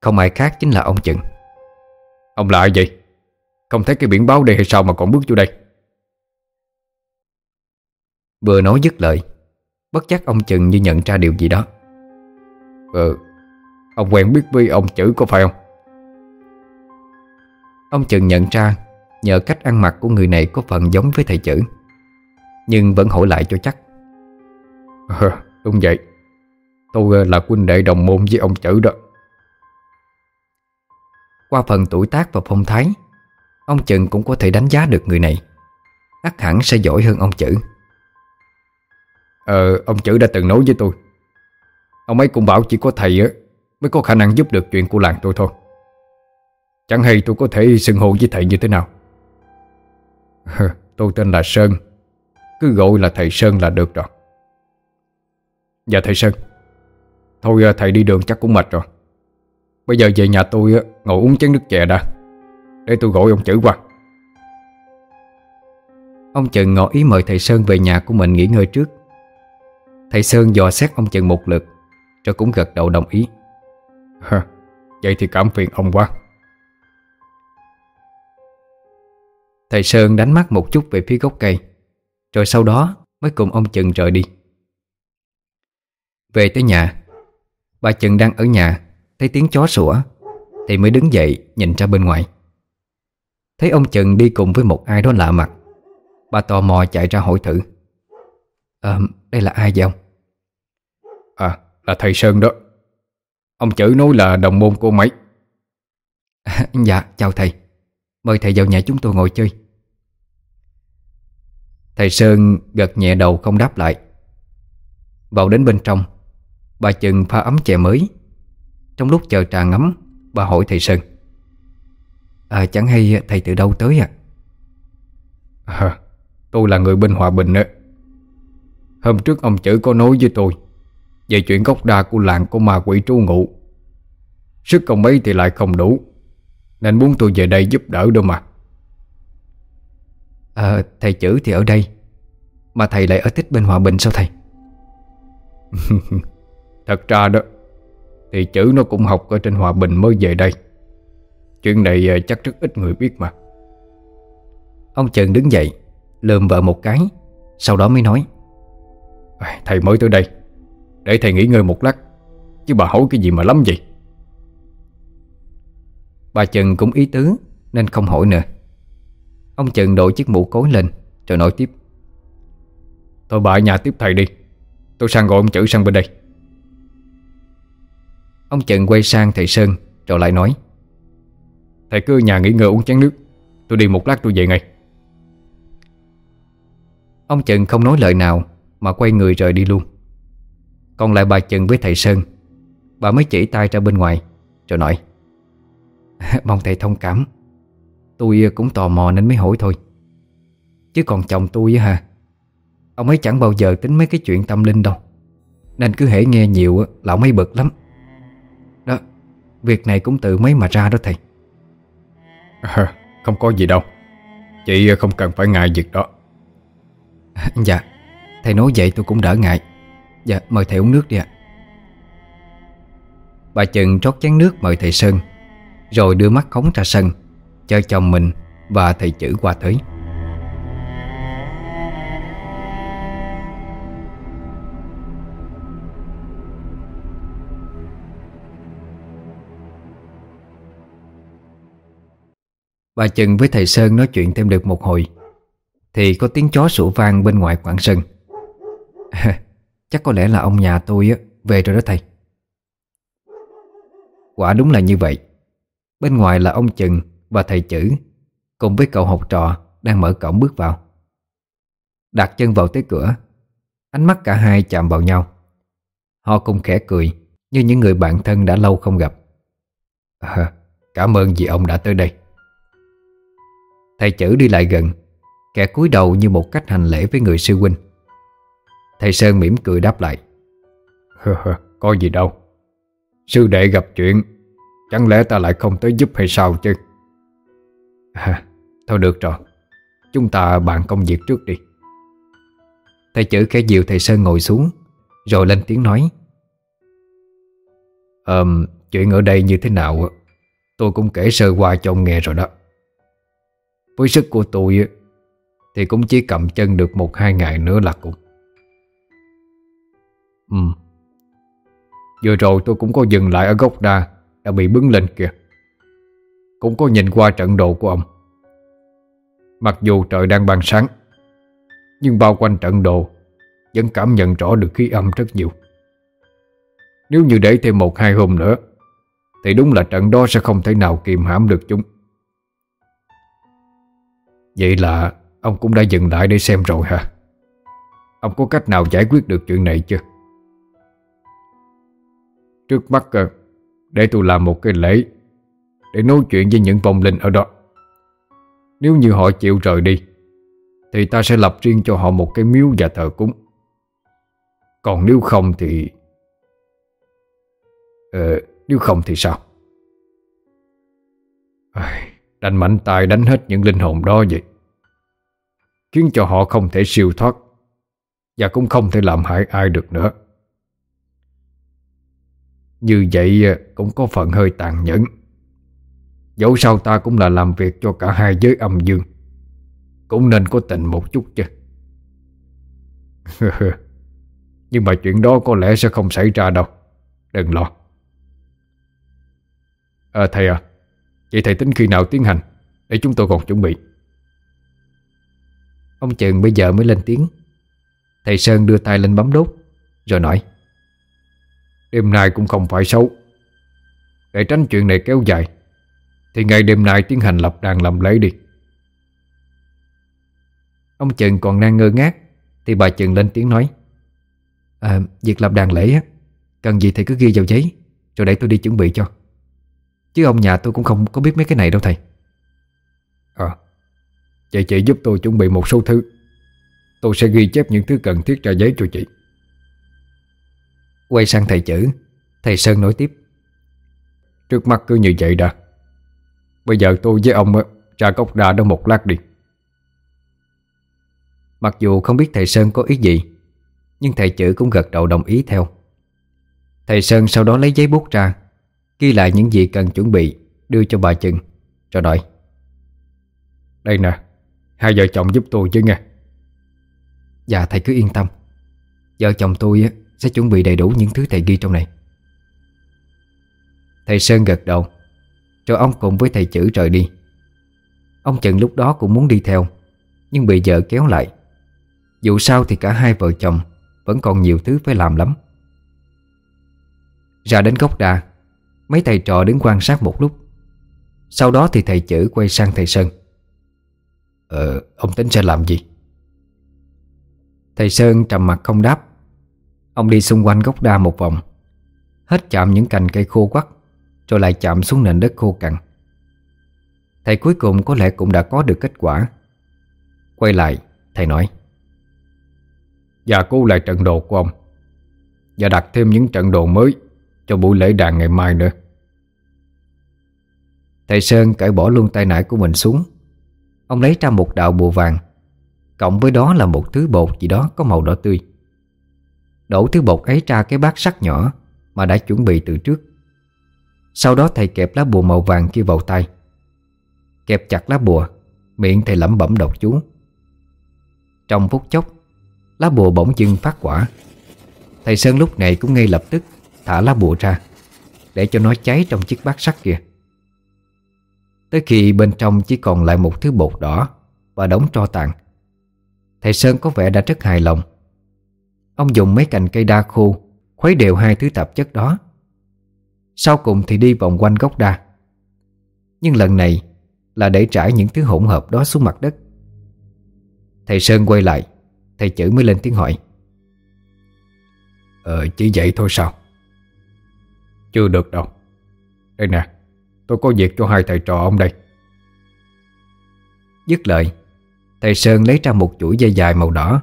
Không ai khác chính là ông Chừng. Ông là ai vậy? Không thấy cái biển báo đây hay sao mà còn bước vô đây? Vừa nói dứt lời Bất chắc ông Chừng như nhận ra điều gì đó. Ờ Ông quen biết với ông chữ có phải không? Ông Chừng nhận ra Nhờ cách ăn mặc của người này có phần giống với thầy chữ Nhưng vẫn hỏi lại cho chắc. À, Đúng vậy. Tôi ờ, là quân đệ đồng môn với ông chữ đó. Qua phần tuổi tác và phong thái Ông Chừng cũng có thể đánh giá được người này. Ắt hẳn sẽ giỏi hơn ông chữ. Ờ, ông chữ đã từng nói với tôi. Ông ấy cũng bảo chỉ có thầy á Mới có khả năng giúp được chuyện của làng tôi thôi. Chẳng hay tôi có thể xưng hô với thầy như thế nào. Tôi tên là Sơn. Cứ gọi là thầy Sơn là được rồi. Dạ thầy Sơn. Thôi à, thầy đi đường chắc cũng mệt rồi. Bây giờ về nhà tôi à, ngồi uống chén nước chè đã. Để tôi gọi ông chữ qua. Ông Trần ngỏ ý mời thầy Sơn về nhà của mình nghỉ ngơi trước. Thầy Sơn dò xét ông Trần một lượt, Rồi cũng gật đầu đồng ý. Hờ, Vậy thì cảm phiền ông quá. Thầy Sơn đánh mắt một chút về phía gốc cây Rồi sau đó mới cùng ông Trần rời đi. Về tới nhà Bà Trần đang ở nhà Thấy tiếng chó sủa Thì mới đứng dậy nhìn ra bên ngoài. Thấy ông Trần đi cùng với một ai đó lạ mặt Bà tò mò chạy ra hỏi thử. Ờ, đây là ai vậy ông? À, là thầy Sơn đó. Ông chữ nói là đồng môn cô mấy. [laughs] Dạ, chào thầy. Mời thầy vào nhà chúng tôi ngồi chơi. Thầy Sơn gật nhẹ đầu không đáp lại. Vào đến bên trong Bà chừng pha ấm chè mới. Trong lúc chờ trà ngắm Bà hỏi thầy Sơn. À chẳng hay thầy từ đâu tới à À, tôi là người bên Hòa Bình á. Hôm trước ông chữ có nói với tôi về chuyện gốc đa của làng của ma quỷ trú ngụ. Sức ông ấy thì lại không đủ Nên muốn tôi về đây giúp đỡ đâu mà. À thầy chữ thì ở đây Mà thầy lại ở tích bên Hòa Bình sao thầy? [laughs] Thật ra đó Thì chữ nó cũng học ở trên Hòa Bình mới về đây. Chuyện này à, chắc rất ít người biết mà. Ông Trần đứng dậy Lườm vợ một cái Sau đó mới nói. Thầy mới tới đây để thầy nghỉ ngơi một lát, Chứ bà hỏi cái gì mà lắm vậy? Bà Trần cũng ý tứ, Nên không hỏi nữa. Ông Trần đội chiếc mũ cối lên, Rồi nói tiếp. Thôi bà ở nhà tiếp thầy đi, Tôi sang gọi ông chữ sang bên đây. Ông Trần quay sang thầy Sơn, Rồi lại nói. Thầy cứ ở nhà nghỉ ngơi uống chén nước, Tôi đi một lát tôi về ngay. Ông Trần không nói lời nào, Mà quay người rời đi luôn. Còn lại bà Trần với thầy Sơn. Bà mới chỉ tay ra bên ngoài Rồi nói [laughs] Mong thầy thông cảm. Tôi cũng tò mò nên mới hỏi thôi. Chứ còn chồng tôi á ha Ông ấy chẳng bao giờ tính mấy cái chuyện tâm linh đâu. Nên cứ hễ nghe nhiều là ông ấy bực lắm. Đó Việc này cũng tự mấy mà ra đó thầy. À, Không có gì đâu. Chị không cần phải ngại việc đó. [laughs] Dạ Thầy nói vậy tôi cũng đỡ ngại Dạ mời thầy uống nước đi ạ. Bà Trần rót chén nước mời thầy Sơn, Rồi đưa mắt khống ra sân, Cho chồng mình và thầy chữ qua tới. Bà Trần với thầy Sơn nói chuyện thêm được một hồi, Thì có tiếng chó sủa vang bên ngoài quảng sân. [laughs] Chắc có lẽ là ông nhà tôi á về rồi đó thầy. Quả đúng là như vậy. Bên ngoài là ông chừng và thầy chữ Cùng với cậu học trò đang mở cổng bước vào. Đặt chân vào tới cửa Ánh mắt cả hai chạm vào nhau. Họ cùng khẽ cười Như những người bạn thân đã lâu không gặp. À, Cảm ơn vì ông đã tới đây. Thầy chữ đi lại gần Kẻ cúi đầu như một cách hành lễ với người sư huynh. Thầy Sơn mỉm cười đáp lại. Có gì đâu. Sư đệ gặp chuyện Chẳng lẽ ta lại không tới giúp hay sao chứ? À, Thôi được rồi. Chúng ta bàn công việc trước đi. Thầy chữ khẽ dịu thầy Sơn ngồi xuống Rồi lên tiếng nói. Ờ, chuyện ở đây như thế nào? Tôi cũng kể sơ qua cho ông nghe rồi đó. Với sức của tôi Thì cũng chỉ cầm chân được một hai ngày nữa là cùng Ừ. Vừa rồi tôi cũng có dừng lại ở gốc đa, Đã bị bứng lên kìa. Cũng có nhìn qua trận đồ của ông. Mặc dù trời đang ban sáng, Nhưng bao quanh trận đồ Vẫn cảm nhận rõ được khí âm rất nhiều. Nếu như để thêm một hai hôm nữa, Thì đúng là trận đó sẽ không thể nào kìm hãm được chúng. Vậy là Ông cũng đã dừng lại để xem rồi hả? Ông có cách nào giải quyết được chuyện này chưa? Trước mắt ờ, Để tôi làm một cái lễ Để nói chuyện với những vong linh ở đó. Nếu như họ chịu rời đi Thì ta sẽ lập riêng cho họ một cái miếu và thờ cúng. Còn nếu không thì Ờ Nếu không thì sao? Đánh mạnh tay đánh hết những linh hồn đó vậy? Khiến cho họ không thể siêu thoát Và cũng không thể làm hại ai được nữa như vậy à, cũng có phần hơi tàn nhẫn. Dẫu sao ta cũng là làm việc cho cả hai giới âm dương. Cũng nên có tình một chút chứ. [laughs] Nhưng mà chuyện đó có lẽ sẽ không xảy ra đâu. Đừng lo. À thầy à Vậy thầy tính khi nào tiến hành Để chúng tôi còn chuẩn bị? Ông Trần bây giờ mới lên tiếng. Thầy Sơn đưa tay lên bấm đốt Rồi nói. Đêm nay cũng không phải xấu. Để tránh chuyện này kéo dài, Thì ngày đêm nay tiến hành lập đàn làm lễ đi. Ông Trần còn đang ngơ ngác, Thì bà Trần lên tiếng nói À việc lập đàn lễ á, Cần gì thì cứ ghi vào giấy, Rồi để tôi đi chuẩn bị cho. Chứ ông nhà tôi cũng không có biết mấy cái này đâu thầy. À Vậy chị giúp tôi chuẩn bị một số thứ. Tôi sẽ ghi chép những thứ cần thiết ra giấy cho chị. Quay sang thầy chữ. Thầy Sơn nói tiếp. Trước mắt cứ như vậy đã. Bây giờ tôi với ông ờ, ra cốc đà đó một lát đi. Mặc dù không biết thầy Sơn có ý gì, Nhưng thầy chữ cũng gật đầu đồng ý theo. Thầy Sơn sau đó lấy giấy bút ra, Ghi lại những gì cần chuẩn bị, Đưa cho bà Trừng Rồi nói Đây nè, Hai vợ chồng giúp tôi chứ nghe. Dạ thầy cứ yên tâm. Vợ chồng tôi sẽ chuẩn bị đầy đủ những thứ thầy ghi trong này. Thầy Sơn gật đầu Rồi ông cùng với thầy chữ rời đi. Ông Trần lúc đó cũng muốn đi theo Nhưng bị vợ kéo lại. Dù sao thì cả hai vợ chồng Vẫn còn nhiều thứ phải làm lắm. Ra đến gốc đa Mấy thầy trò đứng quan sát một lúc. Sau đó thì thầy chữ quay sang thầy Sơn. Ờ, ông tính sẽ làm gì? Thầy Sơn trầm mặt không đáp. Ông đi xung quanh gốc đa một vòng. Hết chạm những cành cây khô quắt Rồi lại chạm xuống nền đất khô cằn. Thầy cuối cùng có lẽ cũng đã có được kết quả. Quay lại, Thầy nói Và cố lại trận đồ của ông, Và đặt thêm những trận đồ mới Cho buổi lễ đàn ngày mai nữa. Thầy Sơn cởi bỏ luôn tay nải của mình xuống. Ông lấy ra một đạo bùa vàng, Cộng với đó là một thứ bột gì đó có màu đỏ tươi. Đổ thứ bột ấy ra cái bát sắt nhỏ Mà đã chuẩn bị từ trước. Sau đó thầy kẹp lá bùa màu vàng kia vào tay. Kẹp chặt lá bùa, Miệng thầy lẩm bẩm đọc chú. Trong phút chốc, Lá bùa bỗng dưng phát quả. Thầy Sơn lúc này cũng ngay lập tức Thả lá bùa ra Để cho nó cháy trong chiếc bát sắt kia. Tới khi bên trong chỉ còn lại một thứ bột đỏ Và đống tro tàn, Thầy Sơn có vẻ đã rất hài lòng. Ông dùng mấy cành cây đa khô Khuấy đều hai thứ tạp chất đó. Sau cùng thì đi vòng quanh gốc đa. Nhưng lần này Là để trải những thứ hỗn hợp đó xuống mặt đất. Thầy Sơn quay lại Thầy chữ mới lên tiếng hỏi. Ờ chỉ vậy thôi sao? Chưa được đâu. Đây nè Tôi có việc cho hai thầy trò ông đây. Dứt lời Thầy Sơn lấy ra một chuỗi dây dài màu đỏ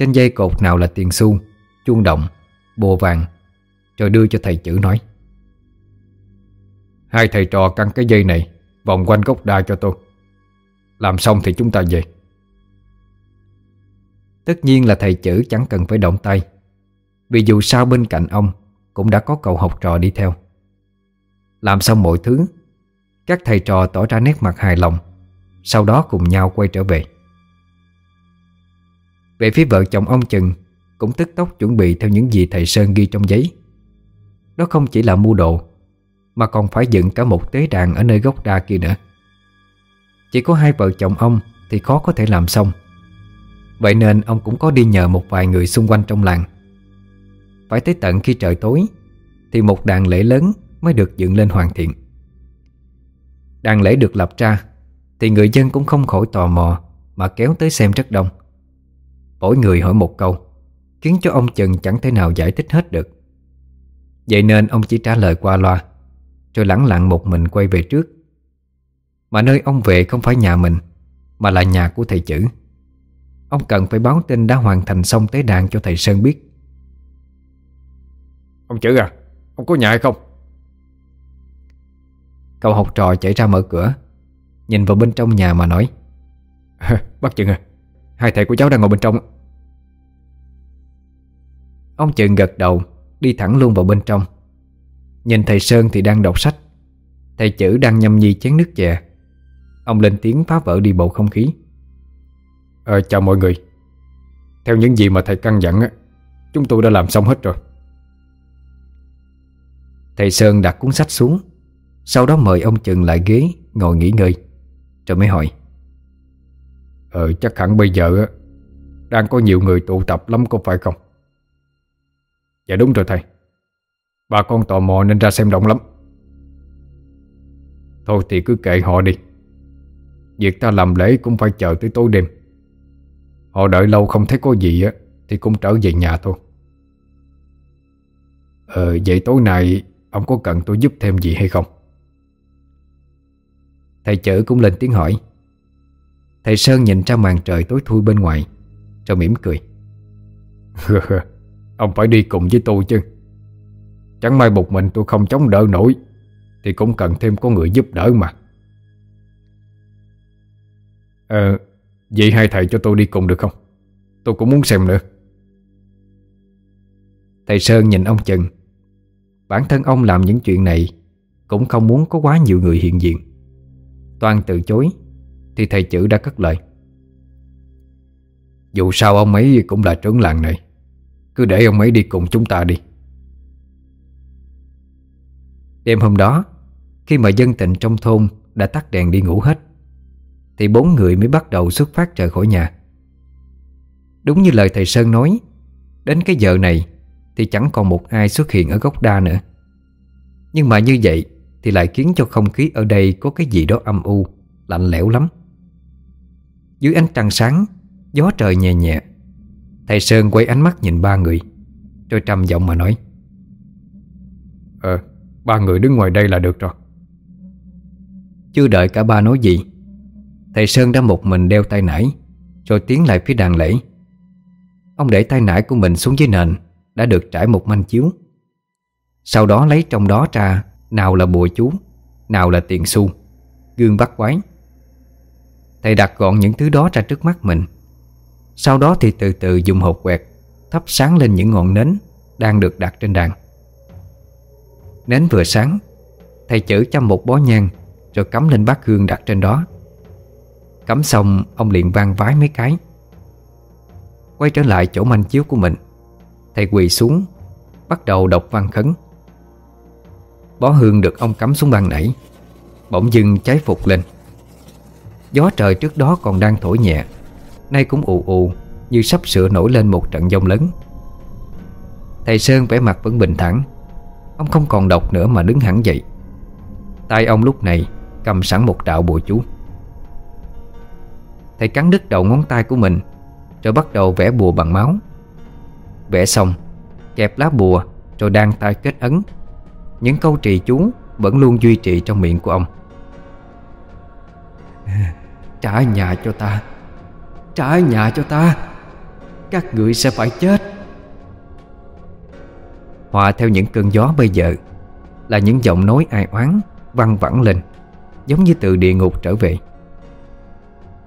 trên dây cột nào là tiền xu, Chuông động, bồ vàng, Rồi đưa cho thầy chữ nói. Hai thầy trò căng cái dây này, Vòng quanh gốc đa cho tôi. Làm xong thì chúng ta về. Tất nhiên là thầy chữ chẳng cần phải động tay, Vì dù sao bên cạnh ông Cũng đã có cậu học trò đi theo. Làm xong mọi thứ, Các thầy trò tỏ ra nét mặt hài lòng, Sau đó cùng nhau quay trở về. Về phía vợ chồng ông Chừng Cũng tức tốc chuẩn bị theo những gì thầy Sơn ghi trong giấy. Đó không chỉ là mua đồ, Mà còn phải dựng cả một tế đàn Ở nơi gốc đa kia nữa. Chỉ có hai vợ chồng ông Thì khó có thể làm xong. Vậy nên ông cũng có đi nhờ một vài người xung quanh trong làng. Phải tới tận khi trời tối, Thì một đàn lễ lớn mới được dựng lên hoàn thiện. Đàn lễ được lập ra, Thì người dân cũng không khỏi tò mò Mà kéo tới xem rất đông. Mỗi người hỏi một câu Khiến cho ông Trần chẳng thể nào giải thích hết được. Vậy nên ông chỉ trả lời qua loa Rồi lẳng lặng một mình quay về trước. Mà nơi ông về không phải nhà mình Mà là nhà của thầy chữ. Ông cần phải báo tin đã hoàn thành xong tế đàn cho thầy Sơn biết. Ông chữ à Ông có nhà hay không? Cậu học trò chạy ra mở cửa Nhìn vào bên trong nhà mà nói. [laughs] Bác Trừng à Hai thầy của cháu đang ngồi bên trong. Ông Trần gật đầu Đi thẳng luôn vào bên trong. Nhìn thầy Sơn thì đang đọc sách. Thầy chữ đang nhâm nhi chén nước chè. Ông lên tiếng phá vỡ đi bầu không khí. Ờ, chào mọi người. Theo những gì mà thầy căn dặn Chúng tôi đã làm xong hết rồi. Thầy Sơn đặt cuốn sách xuống Sau đó mời ông Trừng lại ghế Ngồi nghỉ ngơi Rồi mới hỏi. Ờ chắc hẳn bây giờ Đang có nhiều người tụ tập lắm có phải không? Dạ đúng rồi thầy. Bà con tò mò nên ra xem đông lắm. Thôi thì cứ kệ họ đi. Việc ta làm lễ cũng phải chờ tới tối đêm. Họ đợi lâu không thấy có gì á, Thì cũng trở về nhà thôi. Ờ vậy tối nay Ông có cần tôi giúp thêm gì hay không? Thầy chữ cũng lên tiếng hỏi. Thầy Sơn nhìn ra màn trời tối thui bên ngoài, Rồi mỉm cười. [laughs] Ông phải đi cùng với tôi chứ. Chẳng may một mình tôi không chống đỡ nổi, Thì cũng cần thêm có người giúp đỡ mà. Ờ Vậy hai thầy cho tôi đi cùng được không? Tôi cũng muốn xem nữa. Thầy Sơn nhìn ông Trần Bản thân ông làm những chuyện này Cũng không muốn có quá nhiều người hiện diện. Toàn từ chối thì thầy chữ đã cất lời. Dù sao ông ấy cũng là trưởng làng này, Cứ để ông ấy đi cùng chúng ta đi. Đêm hôm đó, Khi mà dân tình trong thôn Đã tắt đèn đi ngủ hết, thì bốn người mới bắt đầu xuất phát rời khỏi nhà. Đúng như lời thầy Sơn nói, Đến cái giờ này Thì chẳng còn một ai xuất hiện ở gốc đa nữa. Nhưng mà như vậy Thì lại khiến cho không khí ở đây Có cái gì đó âm u, Lạnh lẽo lắm. Dưới ánh trăng sáng, Gió trời nhẹ nhẹ. Thầy Sơn quay ánh mắt nhìn ba người, Rồi trầm giọng mà nói Ờ Ba người đứng ngoài đây là được rồi. Chưa đợi cả ba nói gì, Thầy Sơn đã một mình đeo tay nải, Rồi tiến lại phía đàn lễ. Ông để tay nải của mình xuống dưới nền, Đã được trải một manh chiếu. Sau đó lấy trong đó ra, Nào là bùa chú, Nào là tiền xu, Gương bắt quái. Thầy đặt gọn những thứ đó ra trước mắt mình. Sau đó thì từ từ dùng hộp quẹt, Thắp sáng lên những ngọn nến Đang được đặt trên đàn. Nến vừa sáng, Thầy chữ chăm một bó nhang Rồi cắm lên bát hương đặt trên đó. Cắm xong, ông liền vang vái mấy cái. Quay trở lại chỗ manh chiếu của mình, Thầy quỳ xuống, Bắt đầu đọc văn khấn. Bó hương được ông cắm xuống ban nãy, Bỗng dưng cháy phục lên. Gió trời trước đó còn đang thổi nhẹ. Nay cũng ù ù, Như sắp sửa nổi lên một trận giông lớn. Thầy Sơn vẻ mặt vẫn bình thản. Ông không còn đọc nữa mà đứng hẳn dậy. Tay ông lúc này cầm sẵn một đạo bùa chú. Thầy cắn đứt đầu ngón tay của mình, Rồi bắt đầu vẽ bùa bằng máu. Vẽ xong, Kẹp lá bùa Rồi đang tay kết ấn. Những câu trì chú Vẫn luôn duy trì trong miệng của ông. Trả nhà cho ta. Trả nhà cho ta. Các người sẽ phải chết. Hòa theo những cơn gió bây giờ Là những giọng nói ai oán Văng vẳng lên Giống như từ địa ngục trở về.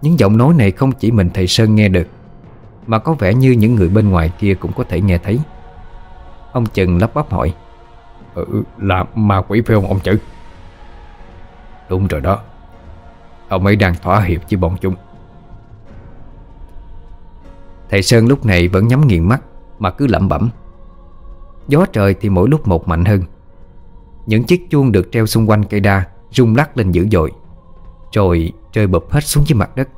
Những giọng nói này không chỉ mình thầy Sơn nghe được Mà có vẻ như những người bên ngoài kia cũng có thể nghe thấy. Ông Trần lắp bắp hỏi ừ, Là ma quỷ phải không ông chữ? Đúng rồi đó Ông ấy đang thỏa hiệp với bọn chúng. Thầy Sơn lúc này vẫn nhắm nghiền mắt Mà cứ lẩm bẩm. Gió trời thì mỗi lúc một mạnh hơn. Những chiếc chuông được treo xung quanh cây đa Rung lắc lên dữ dội Rồi rơi bụp hết xuống dưới mặt đất.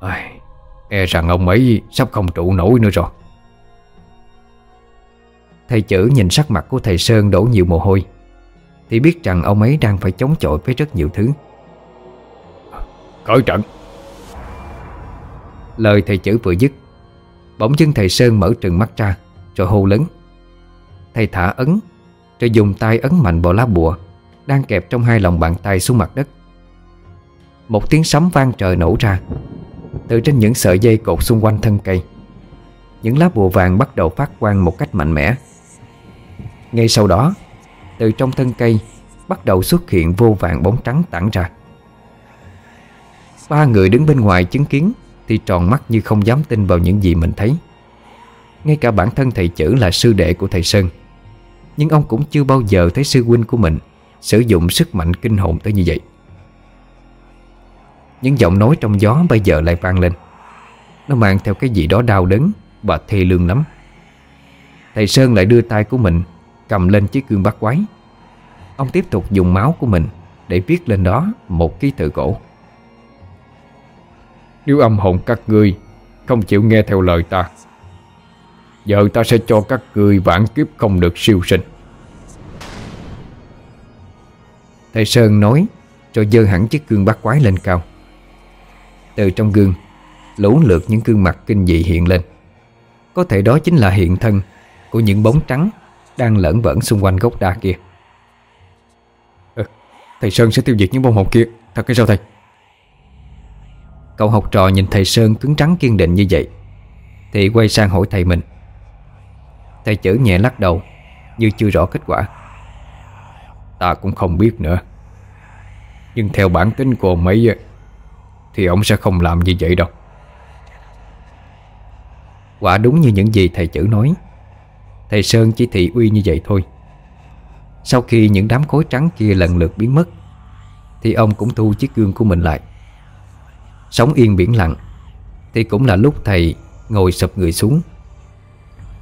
Ai, E rằng ông ấy sắp không trụ nổi nữa rồi. Thầy chữ nhìn sắc mặt của thầy Sơn đổ nhiều mồ hôi Thì biết rằng ông ấy đang phải chống chọi với rất nhiều thứ. Khởi trận. Lời thầy chữ vừa dứt, Bỗng dưng thầy Sơn mở trừng mắt ra, Rồi hô lớn. Thầy thả ấn, Rồi dùng tay ấn mạnh vào lá bùa Đang kẹp trong hai lòng bàn tay xuống mặt đất. Một tiếng sấm vang trời nổ ra, Từ trên những sợi dây cột xung quanh thân cây. Những lá bùa vàng bắt đầu phát quang một cách mạnh mẽ. Ngay sau đó, Từ trong thân cây Bắt đầu xuất hiện vô vàng bóng trắng tản ra. Ba người đứng bên ngoài chứng kiến, Thì tròn mắt như không dám tin vào những gì mình thấy. Ngay cả bản thân thầy chữ là sư đệ của thầy Sơn. Nhưng ông cũng chưa bao giờ thấy sư huynh của mình Sử dụng sức mạnh kinh hồn tới như vậy. Những giọng nói trong gió bây giờ lại vang lên. Nó mang theo cái gì đó đau đớn Và thê lương lắm. Thầy Sơn lại đưa tay của mình, Cầm lên chiếc gương bát quái. Ông tiếp tục dùng máu của mình Để viết lên đó một ký tự cổ. Nếu âm hồn các ngươi Không chịu nghe theo lời ta Giờ ta sẽ cho các ngươi vãn kiếp không được siêu sinh. Thầy Sơn nói Rồi dơ hẳn chiếc gương bát quái lên cao. Từ trong gương Lũ lượt những gương mặt kinh dị hiện lên. Có thể đó chính là hiện thân Của những bóng trắng Đang lẫn vẩn xung quanh gốc đa kia. À, Thầy Sơn sẽ tiêu diệt những bông hồn kia. Thật hay sao thầy? Cậu học trò nhìn thầy Sơn cứng trắng kiên định như vậy, Thì quay sang hỏi thầy mình. Thầy chữ nhẹ lắc đầu, Như chưa rõ kết quả. Ta cũng không biết nữa, Nhưng theo bản tính của ông ấy Thì ông sẽ không làm như vậy đâu. Quả đúng như những gì thầy chữ nói, Thầy Sơn chỉ thị uy như vậy thôi. Sau khi những đám khối trắng kia lần lượt biến mất, Thì ông cũng thu chiếc gương của mình lại. Sống yên biển lặng. Thì cũng là lúc thầy ngồi sụp người xuống.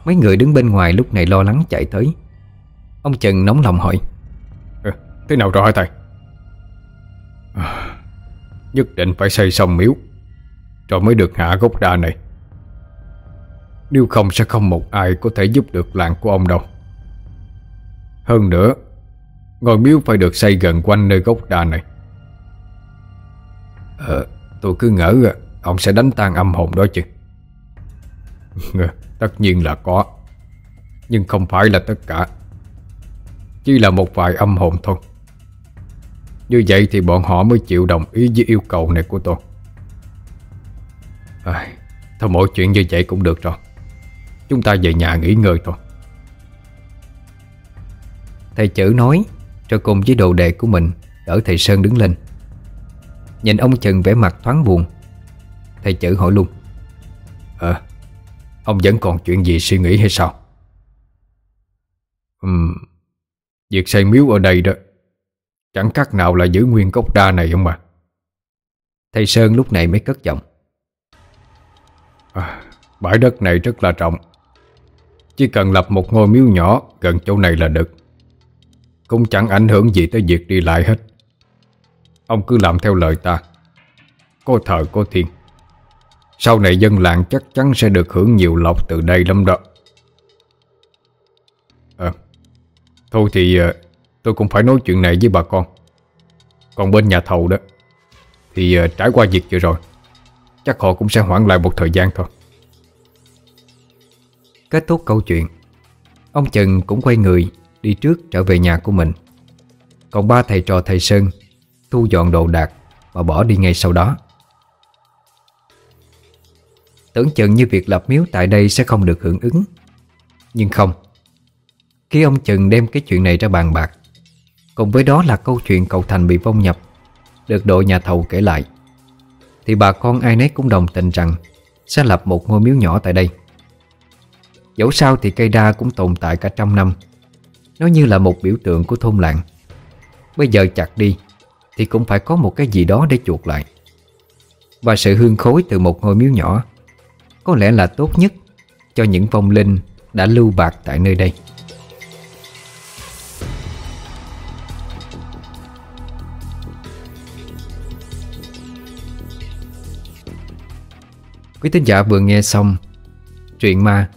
Mấy người đứng bên ngoài lúc này lo lắng chạy tới. Ông Trần nóng lòng hỏi ừ, Thế nào rồi thầy? À, Nhất định phải xây xong miếu Rồi mới được hạ gốc đa này. Nếu không sẽ không một ai có thể giúp được làng của ông đâu. Hơn nữa Ngôi miếu phải được xây gần quanh nơi gốc đa này. Ờ Tôi cứ ngỡ ông sẽ đánh tan âm hồn đó chứ. Tất nhiên là có. Nhưng không phải là tất cả. Chỉ là một vài âm hồn thôi. Như vậy thì bọn họ mới chịu đồng ý với yêu cầu này của tôi. À, Thôi mọi chuyện như vậy cũng được rồi. Chúng ta về nhà nghỉ ngơi thôi. Thầy chữ nói Rồi cùng với đồ đệ của mình Đỡ thầy Sơn đứng lên. Nhìn ông Trần vẻ mặt thoáng buồn. Thầy chữ hỏi luôn. Ờ Ông vẫn còn chuyện gì suy nghĩ hay sao? Ừm Việc xây miếu ở đây đó Chẳng khác nào là giữ nguyên gốc đa này không mà. Thầy Sơn lúc này mới cất giọng. À, Bãi đất này rất là rộng. Chỉ cần lập một ngôi miếu nhỏ Gần chỗ này là được. Cũng chẳng ảnh hưởng gì tới việc đi lại hết. Ông cứ làm theo lời ta. Có thờ có thiên Sau này dân làng chắc chắn sẽ được hưởng nhiều lộc từ đây lắm đó. À, Thôi thì à, tôi cũng phải nói chuyện này với bà con. Còn bên nhà thầu đó Thì à, trải qua việc vừa rồi Chắc họ cũng sẽ hoãn lại một thời gian thôi. Kết thúc câu chuyện Ông Trần cũng quay người Đi trước trở về nhà của mình. Còn ba thầy trò thầy Sơn Thu dọn đồ đạc Và bỏ đi ngay sau đó. Tưởng chừng như việc lập miếu tại đây sẽ không được hưởng ứng. Nhưng không. Khi ông Trừng đem cái chuyện này ra bàn bạc, Cùng với đó là câu chuyện cậu Thành bị vong nhập, Được đội nhà thầu kể lại, Thì bà con ai nấy cũng đồng tình rằng Sẽ lập một ngôi miếu nhỏ tại đây. Dẫu sao thì cây đa cũng tồn tại cả trăm năm, Nó như là một biểu tượng của thôn làng. Bây giờ chặt đi thì cũng phải có một cái gì đó để chuộc lại. Và sự hương khối từ một ngôi miếu nhỏ Có lẽ là tốt nhất Cho những vong linh đã lưu bạc tại nơi đây. Quý tín giả vừa nghe xong Truyện ma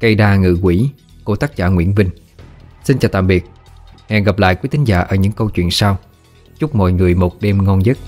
Cây đa ngự quỷ của tác giả Nguyễn Vinh. Xin chào tạm biệt. Hẹn gặp lại quý tín giả ở những câu chuyện sau. Chúc mọi người một đêm ngon giấc.